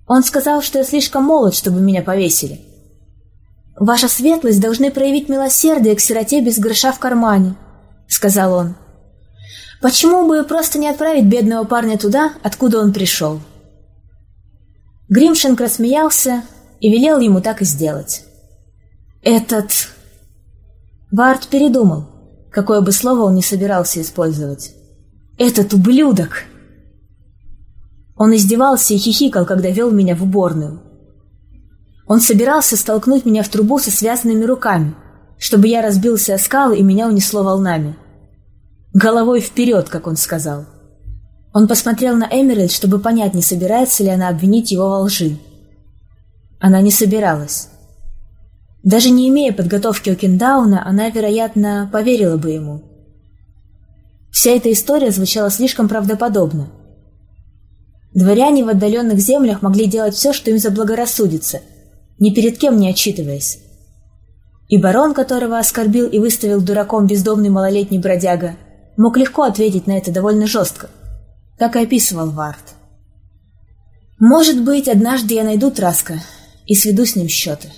Он сказал, что я слишком молод, чтобы меня повесили. «Ваша светлость должны проявить милосердие к сироте без гроша в кармане», — сказал он. Почему бы просто не отправить бедного парня туда, откуда он пришел? Гримшинг рассмеялся и велел ему так и сделать. «Этот...» Вард передумал, какое бы слово он не собирался использовать. «Этот ублюдок!» Он издевался и хихикал, когда вел меня в уборную. Он собирался столкнуть меня в трубу со связанными руками, чтобы я разбился о скалы и меня унесло волнами. «Головой вперед», как он сказал. Он посмотрел на Эмеральд, чтобы понять, не собирается ли она обвинить его во лжи. Она не собиралась. Даже не имея подготовки у Кендауна, она, вероятно, поверила бы ему. Вся эта история звучала слишком правдоподобно. Дворяне в отдаленных землях могли делать все, что им заблагорассудится, ни перед кем не отчитываясь. И барон, которого оскорбил и выставил дураком бездомный малолетний бродяга, мог легко ответить на это довольно жестко, как и описывал Вард. «Может быть, однажды я найду Траска и сведу с ним счеты».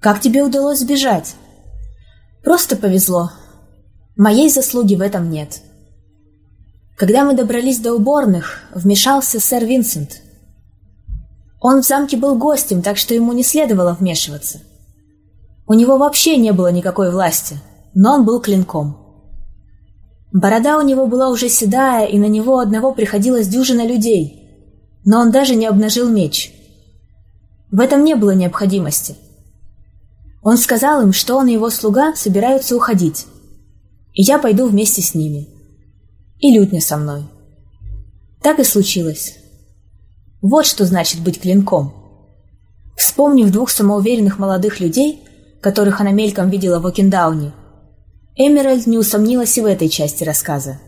«Как тебе удалось сбежать?» «Просто повезло. Моей заслуги в этом нет». Когда мы добрались до уборных, вмешался сэр Винсент. Он в замке был гостем, так что ему не следовало вмешиваться. У него вообще не было никакой власти, но он был клинком. Борода у него была уже седая, и на него одного приходилось дюжина людей, но он даже не обнажил меч. В этом не было необходимости. Он сказал им, что он и его слуга собираются уходить, и я пойду вместе с ними. И лютня со мной. Так и случилось. Вот что значит быть клинком. Вспомнив двух самоуверенных молодых людей, которых она мельком видела в Окендауне, Эмеральд не усомнилась и в этой части рассказа.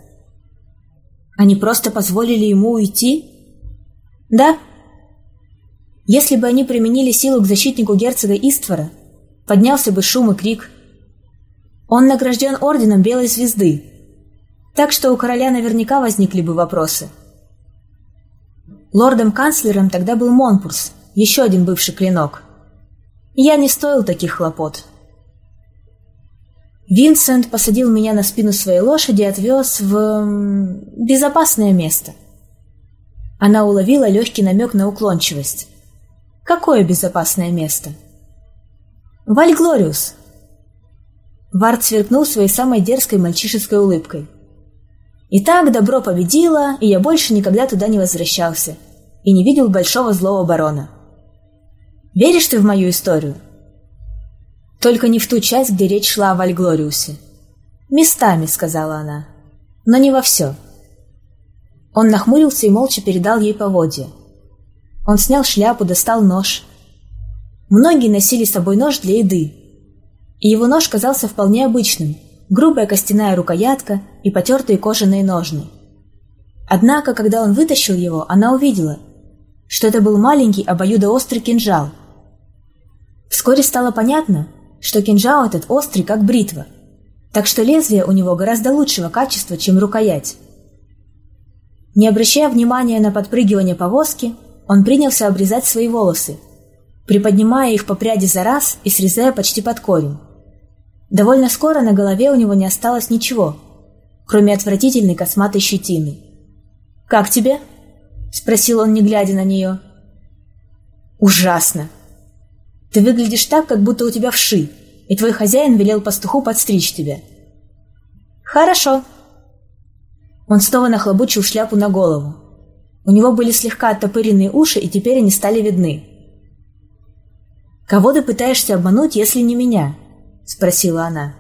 Они просто позволили ему уйти? Да. Если бы они применили силу к защитнику герцога Иствора, поднялся бы шум и крик. Он награжден орденом Белой Звезды, так что у короля наверняка возникли бы вопросы. Лордом-канцлером тогда был Монпурс, еще один бывший клинок. Я не стоил таких хлопот. Винсент посадил меня на спину своей лошади и отвез в... безопасное место. Она уловила легкий намек на уклончивость. Какое безопасное место? Вальглориус. Вард сверкнул своей самой дерзкой мальчишеской улыбкой. Итак, добро победило, и я больше никогда туда не возвращался. И не видел большого злого барона. Веришь ты в мою историю? Только не в ту часть, где речь шла о Вальглориусе. «Местами», — сказала она, — «но не во все». Он нахмурился и молча передал ей поводья. Он снял шляпу, достал нож. Многие носили с собой нож для еды, и его нож казался вполне обычным, грубая костяная рукоятка и потертые кожаные ножны. Однако, когда он вытащил его, она увидела, что это был маленький обоюдоострый кинжал. Вскоре стало понятно, что кинжал этот острый, как бритва, так что лезвие у него гораздо лучшего качества, чем рукоять. Не обращая внимания на подпрыгивание повозки, он принялся обрезать свои волосы, приподнимая их по пряди за раз и срезая почти под корень. Довольно скоро на голове у него не осталось ничего, кроме отвратительной косматой щетины. «Как тебе?» — спросил он, не глядя на нее. «Ужасно!» Ты выглядишь так, как будто у тебя вши, и твой хозяин велел пастуху подстричь тебя». «Хорошо». Он снова нахлобучил шляпу на голову. У него были слегка оттопыренные уши, и теперь они стали видны. «Кого ты пытаешься обмануть, если не меня?» — спросила она.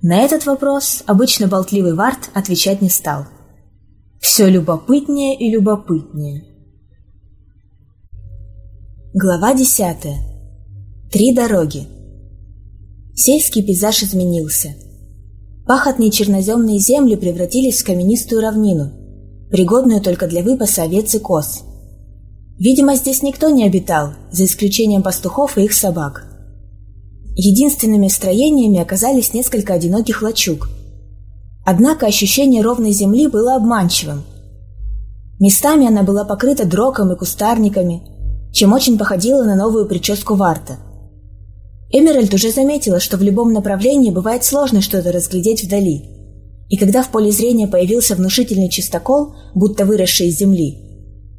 На этот вопрос обычно болтливый Варт отвечать не стал. Все любопытнее и любопытнее. Глава десятая. Три дороги. Сельский пейзаж изменился. Пахотные черноземные земли превратились в каменистую равнину, пригодную только для выпаса овец и коз. Видимо, здесь никто не обитал, за исключением пастухов и их собак. Единственными строениями оказались несколько одиноких лачуг. Однако ощущение ровной земли было обманчивым. Местами она была покрыта дроком и кустарниками – чем очень походила на новую прическу Варта. Эмеральд уже заметила, что в любом направлении бывает сложно что-то разглядеть вдали. И когда в поле зрения появился внушительный чистокол, будто выросший из земли,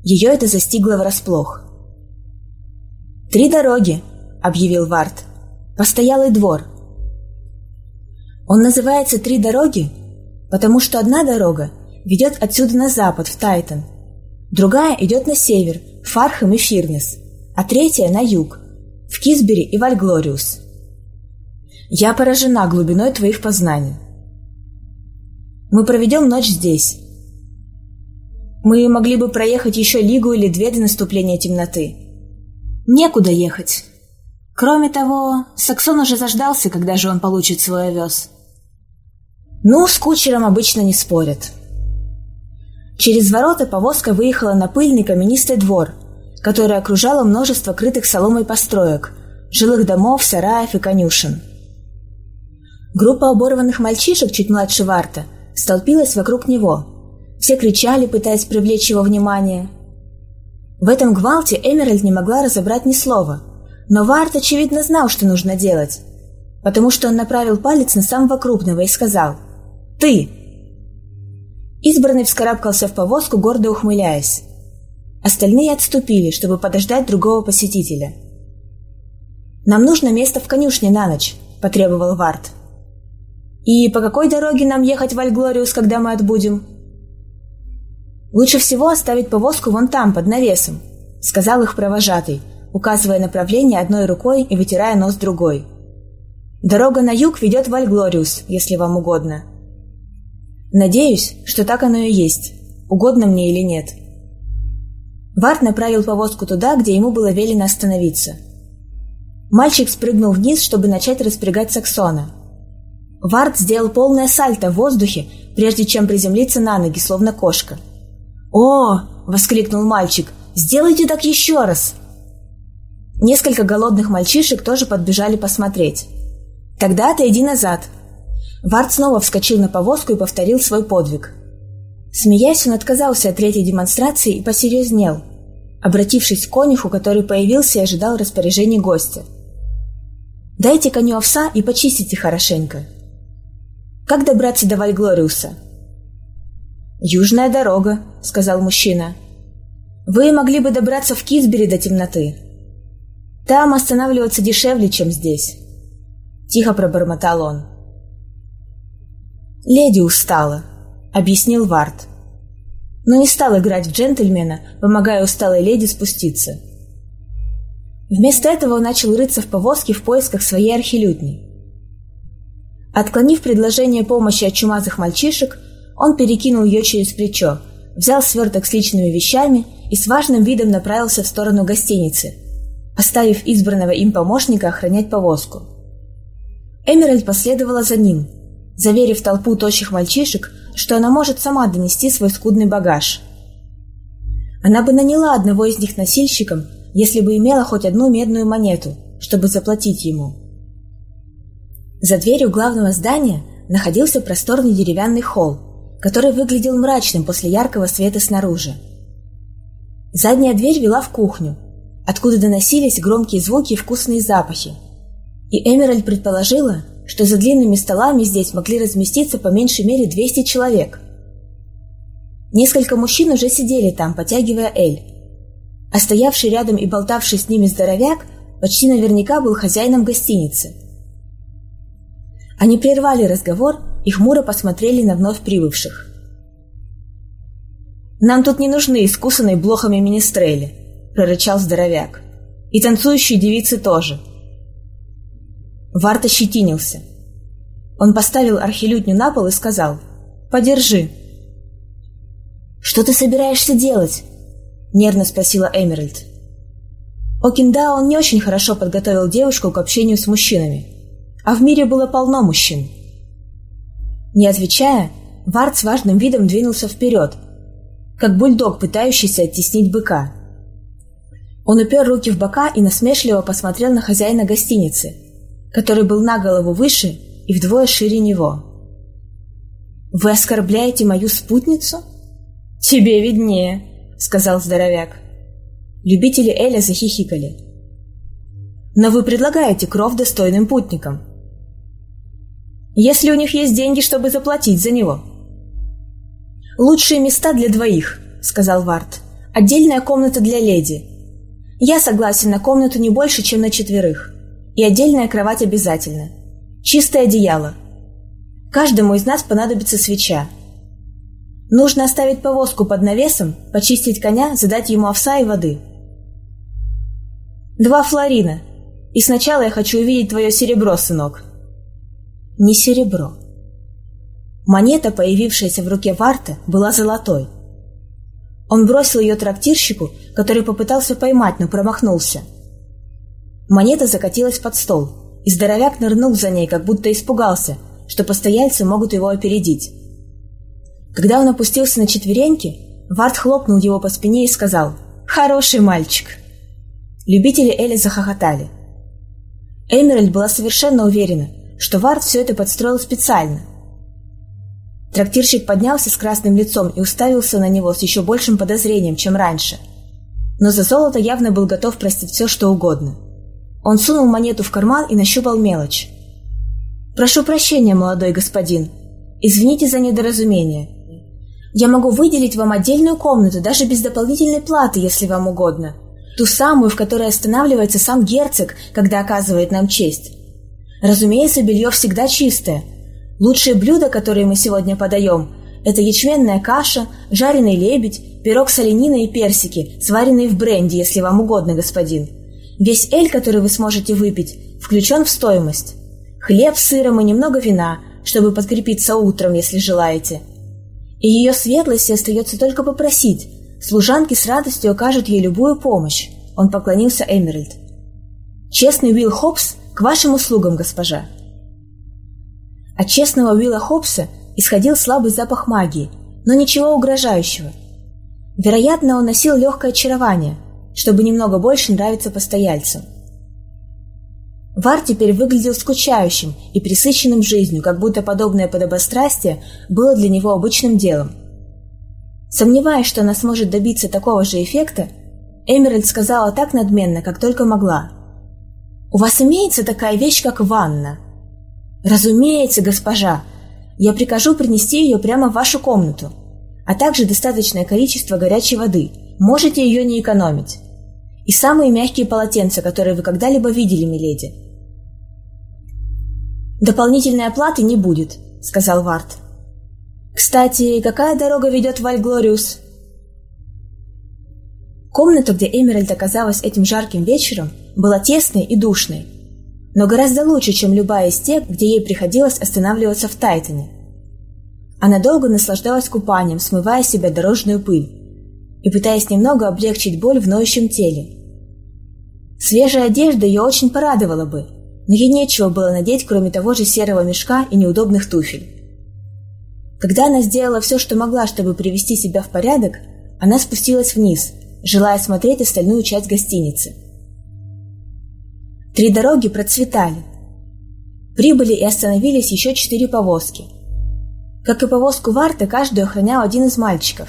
ее это застигло врасплох. «Три дороги», — объявил Варт. Постоялый двор. Он называется «Три дороги», потому что одна дорога ведет отсюда на запад, в Тайтон, другая идет на север, в Фархам и Фирнес, а третья на юг, в Кисбери и Вальглориус. Я поражена глубиной твоих познаний. Мы проведем ночь здесь. Мы могли бы проехать еще лигу или две до наступления темноты. Некуда ехать. Кроме того, Саксон уже заждался, когда же он получит свой овес. Ну, с кучером обычно не спорят. Через ворота повозка выехала на пыльный каменистый двор, который окружало множество крытых соломой построек, жилых домов, сараев и конюшен. Группа оборванных мальчишек, чуть младше Варта, столпилась вокруг него. Все кричали, пытаясь привлечь его внимание. В этом гвалте Эмеральд не могла разобрать ни слова, но Варт, очевидно, знал, что нужно делать, потому что он направил палец на самого крупного и сказал – «Ты!» Избранный вскарабкался в повозку, гордо ухмыляясь. Остальные отступили, чтобы подождать другого посетителя. «Нам нужно место в конюшне на ночь», – потребовал Варт. «И по какой дороге нам ехать в Альглориус, когда мы отбудем?» «Лучше всего оставить повозку вон там, под навесом», – сказал их провожатый, указывая направление одной рукой и вытирая нос другой. «Дорога на юг ведет в Альглориус, если вам угодно». Надеюсь, что так оно и есть, угодно мне или нет. Варт направил повозку туда, где ему было велено остановиться. Мальчик спрыгнул вниз, чтобы начать распрягать саксона. Варт сделал полное сальто в воздухе, прежде чем приземлиться на ноги, словно кошка. «О!» – воскликнул мальчик. «Сделайте так еще раз!» Несколько голодных мальчишек тоже подбежали посмотреть. «Тогда отойди назад», Вард снова вскочил на повозку и повторил свой подвиг. Смеясь, он отказался от третьей демонстрации и посерьезнел, обратившись к конюху, который появился и ожидал распоряжений гостя. «Дайте коню овса и почистите хорошенько». «Как добраться до Вальглориуса?» «Южная дорога», — сказал мужчина. «Вы могли бы добраться в Кисбери до темноты. Там останавливаться дешевле, чем здесь». Тихо пробормотал он. «Леди устала», — объяснил Вард. Но не стал играть в джентльмена, помогая усталой леди спуститься. Вместо этого он начал рыться в повозке в поисках своей архилютни. Отклонив предложение помощи от чумазых мальчишек, он перекинул ее через плечо, взял сверток с личными вещами и с важным видом направился в сторону гостиницы, оставив избранного им помощника охранять повозку. Эмеральд последовала за ним – заверив толпу тощих мальчишек, что она может сама донести свой скудный багаж. Она бы наняла одного из них носильщиком, если бы имела хоть одну медную монету, чтобы заплатить ему. За дверью главного здания находился просторный деревянный холл, который выглядел мрачным после яркого света снаружи. Задняя дверь вела в кухню, откуда доносились громкие звуки и вкусные запахи. И Эмеральд предположила, что за длинными столами здесь могли разместиться по меньшей мере 200 человек. Несколько мужчин уже сидели там, потягивая эль. А стоявший рядом и болтавший с ними здоровяк почти наверняка был хозяином гостиницы. Они прервали разговор и хмуро посмотрели на вновь прибывших. «Нам тут не нужны искусанные блохами министрели», — прорычал здоровяк. «И танцующие девицы тоже». Варт ощетинился. Он поставил архилютню на пол и сказал «Подержи». «Что ты собираешься делать?» — нервно спросила Эмеральд. Окинда он не очень хорошо подготовил девушку к общению с мужчинами, а в мире было полно мужчин. Не отвечая, Варт с важным видом двинулся вперед, как бульдог, пытающийся оттеснить быка. Он упер руки в бока и насмешливо посмотрел на хозяина гостиницы, который был на голову выше и вдвое шире него. «Вы оскорбляете мою спутницу?» «Тебе виднее», — сказал здоровяк. Любители Эля захихикали. «Но вы предлагаете кров достойным путникам. Если у них есть деньги, чтобы заплатить за него». «Лучшие места для двоих», — сказал Варт. «Отдельная комната для леди. Я согласен на комнату не больше, чем на четверых. И отдельная кровать обязательно. Чистое одеяло. Каждому из нас понадобится свеча. Нужно оставить повозку под навесом, почистить коня, задать ему овса и воды. Два флорина. И сначала я хочу увидеть твое серебро, сынок. Не серебро. Монета, появившаяся в руке Варта, была золотой. Он бросил ее трактирщику, который попытался поймать, но промахнулся. Монета закатилась под стол, и здоровяк нырнул за ней, как будто испугался, что постояльцы могут его опередить. Когда он опустился на четвереньки, Варт хлопнул его по спине и сказал «Хороший мальчик». Любители Эли захохотали. Эмеральд была совершенно уверена, что Варт все это подстроил специально – Трактирщик поднялся с красным лицом и уставился на него с еще большим подозрением, чем раньше. Но за золото явно был готов простить все, что угодно. Он сунул монету в карман и нащупал мелочь. «Прошу прощения, молодой господин. Извините за недоразумение. Я могу выделить вам отдельную комнату, даже без дополнительной платы, если вам угодно. Ту самую, в которой останавливается сам герцог, когда оказывает нам честь. Разумеется, белье всегда чистое, Лучшие блюда, которые мы сегодня подаем, это ячменная каша, жареный лебедь, пирог с олениной и персики, сваренные в бренде, если вам угодно, господин. Весь эль, который вы сможете выпить, включен в стоимость. Хлеб с сыром и немного вина, чтобы подкрепиться утром, если желаете. И ее светлости остается только попросить. Служанки с радостью окажут ей любую помощь. Он поклонился Эмеральд. «Честный Уилл Хопс к вашим услугам, госпожа!» От честного Уилла Хопса исходил слабый запах магии, но ничего угрожающего. Вероятно, он носил легкое очарование, чтобы немного больше нравиться постояльцам. Вар теперь выглядел скучающим и присыщенным жизнью, как будто подобное подобострастие было для него обычным делом. Сомневаясь, что она сможет добиться такого же эффекта, Эмеральд сказала так надменно, как только могла. «У вас имеется такая вещь, как ванна?» «Разумеется, госпожа. Я прикажу принести ее прямо в вашу комнату, а также достаточное количество горячей воды. Можете ее не экономить. И самые мягкие полотенца, которые вы когда-либо видели, миледи». «Дополнительной оплаты не будет», — сказал Варт. «Кстати, какая дорога ведет в Альглориус?» Комната, где Эмеральд оказалась этим жарким вечером, была тесной и душной, но гораздо лучше, чем любая из тех, где ей приходилось останавливаться в Тайтоне. Она долго наслаждалась купанием, смывая с себя дорожную пыль и пытаясь немного облегчить боль в ноющем теле. Свежая одежда ее очень порадовала бы, но ей нечего было надеть, кроме того же серого мешка и неудобных туфель. Когда она сделала все, что могла, чтобы привести себя в порядок, она спустилась вниз, желая смотреть остальную часть гостиницы – Три дороги процветали. Прибыли и остановились еще четыре повозки. Как и повозку Варта, каждую охранял один из мальчиков.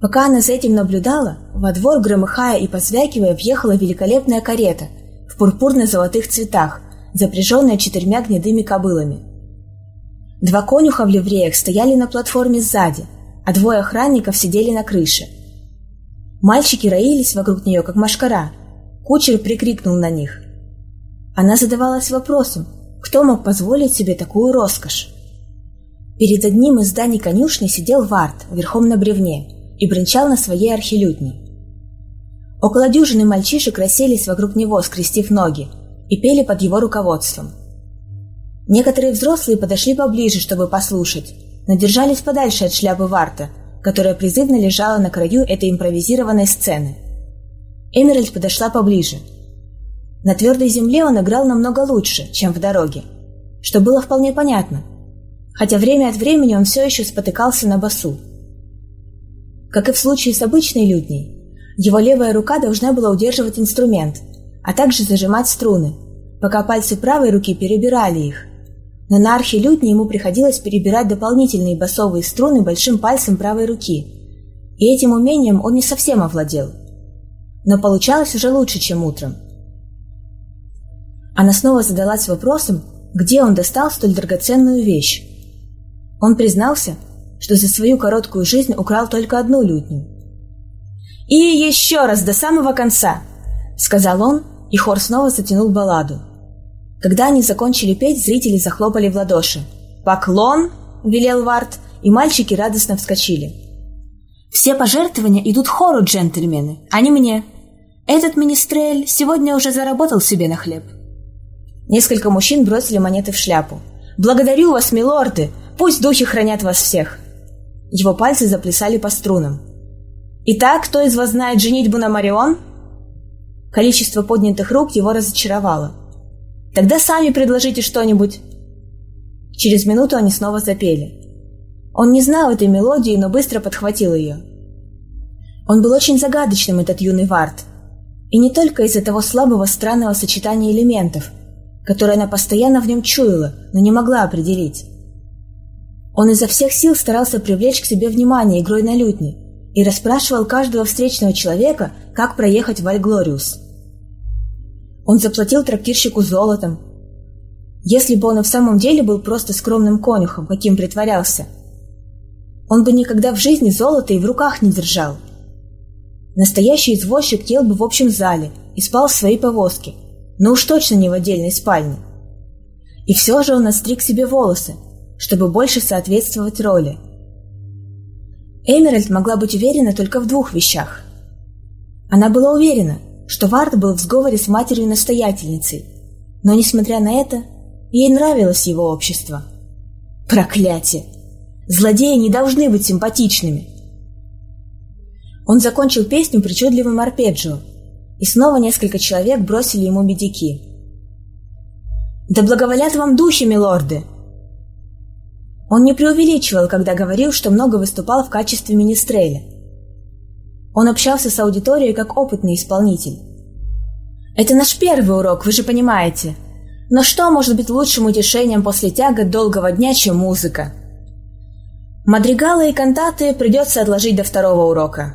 Пока она за этим наблюдала, во двор, громыхая и позвякивая, въехала великолепная карета в пурпурно-золотых цветах, запряженная четырьмя гнедыми кобылами. Два конюха в ливреях стояли на платформе сзади, а двое охранников сидели на крыше. Мальчики роились вокруг нее, как машкара. Кучер прикрикнул на них. Она задавалась вопросом, кто мог позволить себе такую роскошь? Перед одним из зданий конюшни сидел Варт верхом на бревне и бренчал на своей архилютне. Около дюжины мальчишек расселись вокруг него, скрестив ноги, и пели под его руководством. Некоторые взрослые подошли поближе, чтобы послушать, но держались подальше от шляпы Варта, которая призывно лежала на краю этой импровизированной сцены. Эмеральд подошла поближе – на твердой земле он играл намного лучше, чем в дороге, что было вполне понятно, хотя время от времени он все еще спотыкался на басу. Как и в случае с обычной лютней, его левая рука должна была удерживать инструмент, а также зажимать струны, пока пальцы правой руки перебирали их. Но на архи-лютне ему приходилось перебирать дополнительные басовые струны большим пальцем правой руки, и этим умением он не совсем овладел. Но получалось уже лучше, чем утром – она снова задалась вопросом, где он достал столь драгоценную вещь. Он признался, что за свою короткую жизнь украл только одну лютню. «И еще раз до самого конца!» — сказал он, и хор снова затянул балладу. Когда они закончили петь, зрители захлопали в ладоши. «Поклон!» – велел Варт, и мальчики радостно вскочили. «Все пожертвования идут хору, джентльмены, а не мне. Этот министрель сегодня уже заработал себе на хлеб». Несколько мужчин бросили монеты в шляпу. «Благодарю вас, милорды! Пусть духи хранят вас всех!» Его пальцы заплясали по струнам. «Итак, кто из вас знает женитьбу на Марион?» Количество поднятых рук его разочаровало. «Тогда сами предложите что-нибудь!» Через минуту они снова запели. Он не знал этой мелодии, но быстро подхватил ее. Он был очень загадочным, этот юный Вард. И не только из-за того слабого странного сочетания элементов, которое она постоянно в нем чуяла, но не могла определить. Он изо всех сил старался привлечь к себе внимание игрой на лютне и расспрашивал каждого встречного человека, как проехать в Альглориус. Он заплатил трактирщику золотом. Если бы он и в самом деле был просто скромным конюхом, каким притворялся, он бы никогда в жизни золото и в руках не держал. Настоящий извозчик ел бы в общем зале и спал в своей повозке, но уж точно не в отдельной спальне. И все же он остриг себе волосы, чтобы больше соответствовать роли. Эмеральд могла быть уверена только в двух вещах. Она была уверена, что Вард был в сговоре с матерью-настоятельницей, но, несмотря на это, ей нравилось его общество. Проклятие! Злодеи не должны быть симпатичными. Он закончил песню причудливым арпеджио, и снова несколько человек бросили ему медики. «Да благоволят вам духи, милорды!» Он не преувеличивал, когда говорил, что много выступал в качестве министреля. Он общался с аудиторией как опытный исполнитель. «Это наш первый урок, вы же понимаете. Но что может быть лучшим утешением после тягот долгого дня, чем музыка?» Мадригалы и кантаты придется отложить до второго урока.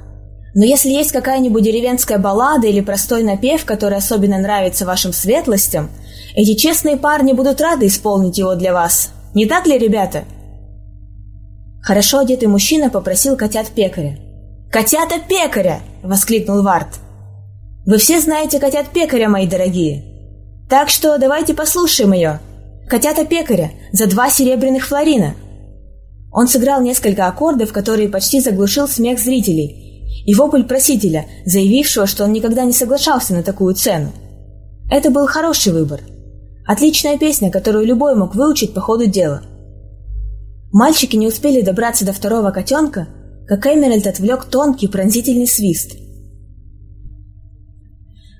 Но если есть какая-нибудь деревенская баллада или простой напев, который особенно нравится вашим светлостям, эти честные парни будут рады исполнить его для вас. Не так ли, ребята? Хорошо одетый мужчина попросил котят пекаря. «Котята пекаря!» — воскликнул Варт. «Вы все знаете котят пекаря, мои дорогие. Так что давайте послушаем ее. Котята пекаря за два серебряных флорина». Он сыграл несколько аккордов, которые почти заглушил смех зрителей, и вопль просителя, заявившего, что он никогда не соглашался на такую цену. Это был хороший выбор. Отличная песня, которую любой мог выучить по ходу дела. Мальчики не успели добраться до второго котенка, как Эмеральд отвлек тонкий пронзительный свист.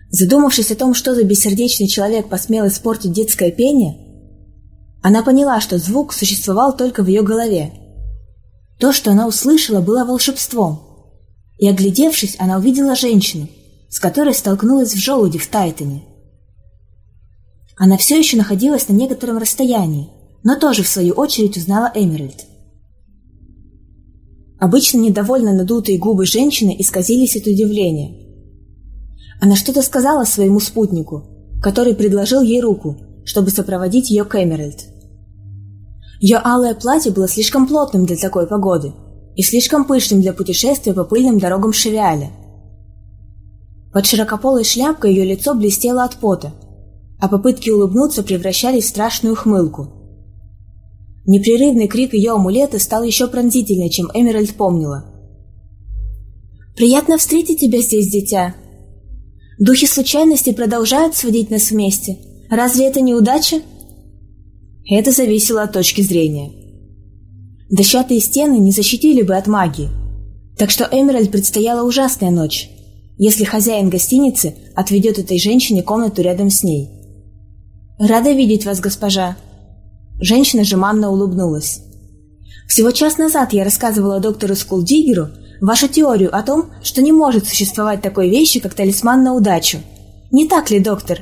Задумавшись о том, что за бессердечный человек посмел испортить детское пение, она поняла, что звук существовал только в ее голове, то, что она услышала, было волшебством. И, оглядевшись, она увидела женщину, с которой столкнулась в желуде в Тайтоне. Она все еще находилась на некотором расстоянии, но тоже, в свою очередь, узнала Эмеральд. Обычно недовольно надутые губы женщины исказились от удивления. Она что-то сказала своему спутнику, который предложил ей руку, чтобы сопроводить ее к Эмеральд. Ее алое платье было слишком плотным для такой погоды и слишком пышным для путешествия по пыльным дорогам Шевиаля. Под широкополой шляпкой ее лицо блестело от пота, а попытки улыбнуться превращались в страшную хмылку. Непрерывный крик ее амулета стал еще пронзительнее, чем Эмеральд помнила. «Приятно встретить тебя здесь, дитя!» «Духи случайности продолжают сводить нас вместе. Разве это не удача?» Это зависело от точки зрения. Дощатые стены не защитили бы от магии, так что Эмеральд предстояла ужасная ночь, если хозяин гостиницы отведет этой женщине комнату рядом с ней. «Рада видеть вас, госпожа!» Женщина жеманно улыбнулась. «Всего час назад я рассказывала доктору Скулдигеру вашу теорию о том, что не может существовать такой вещи, как талисман на удачу. Не так ли, доктор?»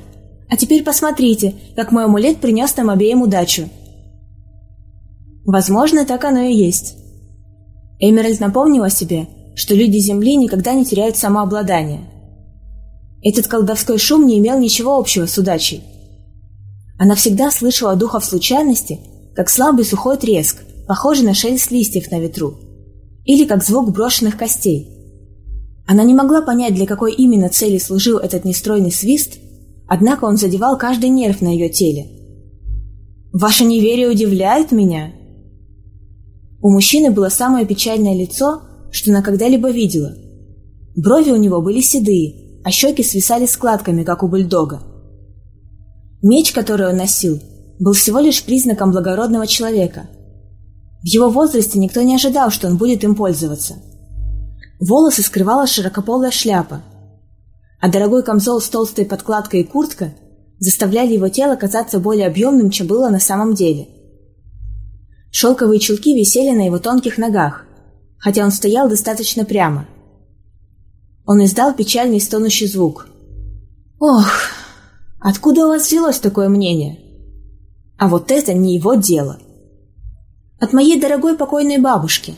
А теперь посмотрите, как мой амулет принес нам обеим удачу. Возможно, так оно и есть. Эмеральд напомнила себе, что люди Земли никогда не теряют самообладание. Этот колдовской шум не имел ничего общего с удачей. Она всегда слышала духов случайности, как слабый сухой треск, похожий на шелест листьев на ветру, или как звук брошенных костей. Она не могла понять, для какой именно цели служил этот нестройный свист – Однако он задевал каждый нерв на ее теле. «Ваше неверие удивляет меня?» У мужчины было самое печальное лицо, что она когда-либо видела. Брови у него были седые, а щеки свисали складками, как у бульдога. Меч, который он носил, был всего лишь признаком благородного человека. В его возрасте никто не ожидал, что он будет им пользоваться. Волосы скрывала широкополая шляпа, а дорогой камзол с толстой подкладкой и куртка заставляли его тело казаться более объемным, чем было на самом деле. Шелковые чулки висели на его тонких ногах, хотя он стоял достаточно прямо. Он издал печальный стонущий звук. «Ох, откуда у вас взялось такое мнение?» А вот это не его дело. От моей дорогой покойной бабушки.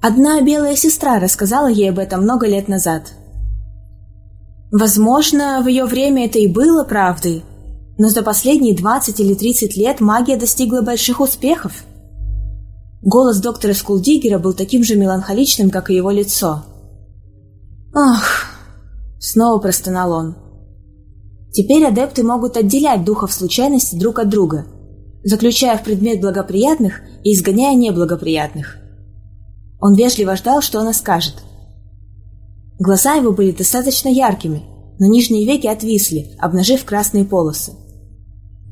Одна белая сестра рассказала ей об этом много лет назад. Возможно, в ее время это и было правдой, но за последние 20 или 30 лет магия достигла больших успехов. Голос доктора Скулдигера был таким же меланхоличным, как и его лицо. «Ах!» — снова простонал он. Теперь адепты могут отделять духов случайности друг от друга, заключая в предмет благоприятных и изгоняя неблагоприятных. Он вежливо ждал, что она скажет. Глаза его были достаточно яркими, но нижние веки отвисли, обнажив красные полосы.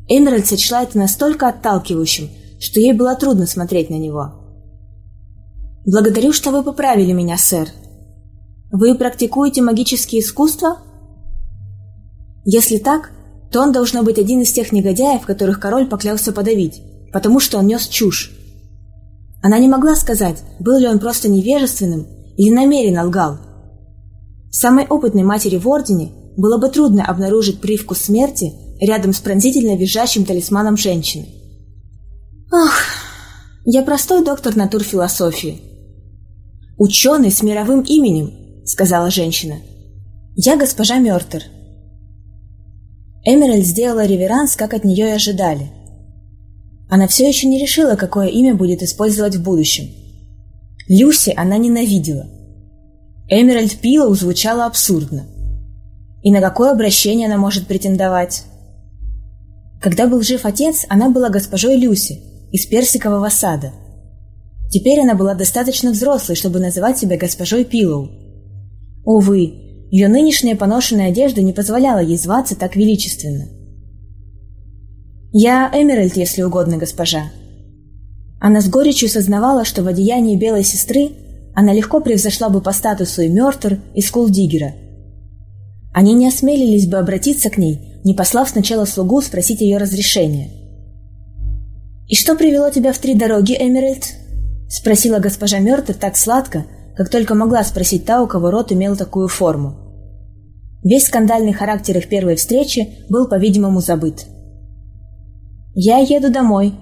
Эмеральд сочла это настолько отталкивающим, что ей было трудно смотреть на него. «Благодарю, что вы поправили меня, сэр. Вы практикуете магические искусства?» Если так, то он должно быть один из тех негодяев, которых король поклялся подавить, потому что он нес чушь. Она не могла сказать, был ли он просто невежественным или намеренно лгал. Самой опытной матери в Ордене было бы трудно обнаружить привкус смерти рядом с пронзительно визжащим талисманом женщины. «Ах, я простой доктор натурфилософии». «Ученый с мировым именем», — сказала женщина. «Я госпожа Мертер». Эмеральд сделала реверанс, как от нее и ожидали. Она все еще не решила, какое имя будет использовать в будущем. Люси она ненавидела. Эмеральд Пилоу звучало абсурдно. И на какое обращение она может претендовать? Когда был жив отец, она была госпожой Люси из персикового сада. Теперь она была достаточно взрослой, чтобы называть себя госпожой Пилоу. Увы, ее нынешняя поношенная одежда не позволяла ей зваться так величественно. «Я Эмеральд, если угодно, госпожа». Она с горечью сознавала, что в одеянии белой сестры она легко превзошла бы по статусу и Мёртер, и Скулдигера. Они не осмелились бы обратиться к ней, не послав сначала слугу спросить ее разрешения. «И что привело тебя в три дороги, Эмеральд?» — спросила госпожа Мёртер так сладко, как только могла спросить та, у кого рот имел такую форму. Весь скандальный характер их первой встречи был, по-видимому, забыт. «Я еду домой».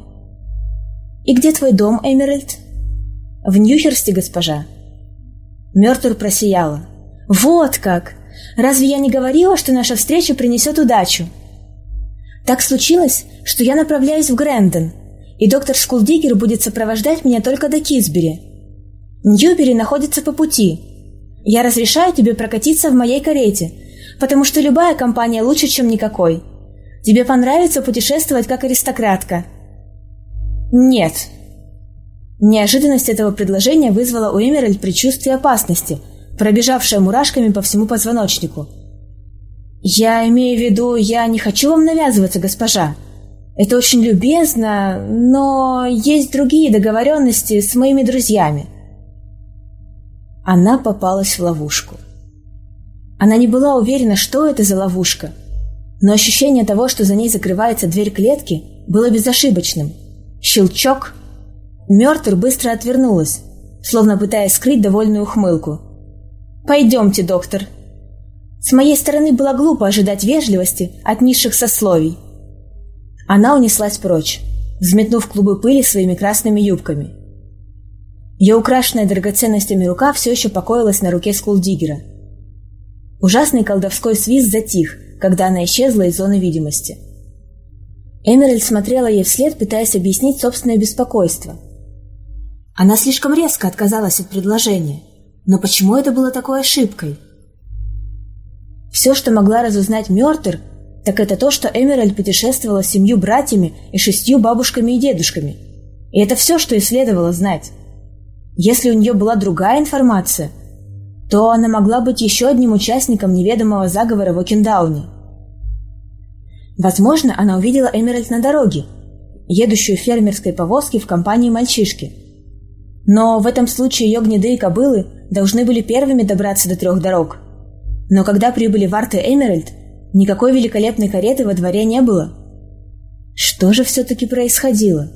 «И где твой дом, Эмеральд?» «В Ньюхерсте, госпожа». Мертвер просияла. «Вот как! Разве я не говорила, что наша встреча принесет удачу?» «Так случилось, что я направляюсь в Грэндон, и доктор Скулдигер будет сопровождать меня только до Кисбери. Ньюбери находится по пути. Я разрешаю тебе прокатиться в моей карете, потому что любая компания лучше, чем никакой. Тебе понравится путешествовать как аристократка». «Нет». Неожиданность этого предложения вызвала у Эмеральд предчувствие опасности, пробежавшее мурашками по всему позвоночнику. «Я имею в виду, я не хочу вам навязываться, госпожа. Это очень любезно, но есть другие договоренности с моими друзьями». Она попалась в ловушку. Она не была уверена, что это за ловушка, но ощущение того, что за ней закрывается дверь клетки, было безошибочным. Щелчок. Мертвер быстро отвернулась, словно пытаясь скрыть довольную ухмылку. «Пойдемте, доктор». С моей стороны было глупо ожидать вежливости от низших сословий. Она унеслась прочь, взметнув клубы пыли своими красными юбками. Ее украшенная драгоценностями рука все еще покоилась на руке Скулдигера. Ужасный колдовской свист затих, когда она исчезла из зоны видимости. Эмеральд смотрела ей вслед, пытаясь объяснить собственное беспокойство. Она слишком резко отказалась от предложения. Но почему это было такой ошибкой? Все, что могла разузнать Мертер, так это то, что Эмеральд путешествовала с семью братьями и шестью бабушками и дедушками. И это все, что ей следовало знать. Если у нее была другая информация, то она могла быть еще одним участником неведомого заговора в Окендауне. Возможно, она увидела Эмеральд на дороге, едущую в фермерской повозке в компании мальчишки. Но в этом случае ее гнедые кобылы должны были первыми добраться до трех дорог. Но когда прибыли в Арте Эмеральд, Никакой великолепной кареты во дворе не было. Что же все-таки происходило?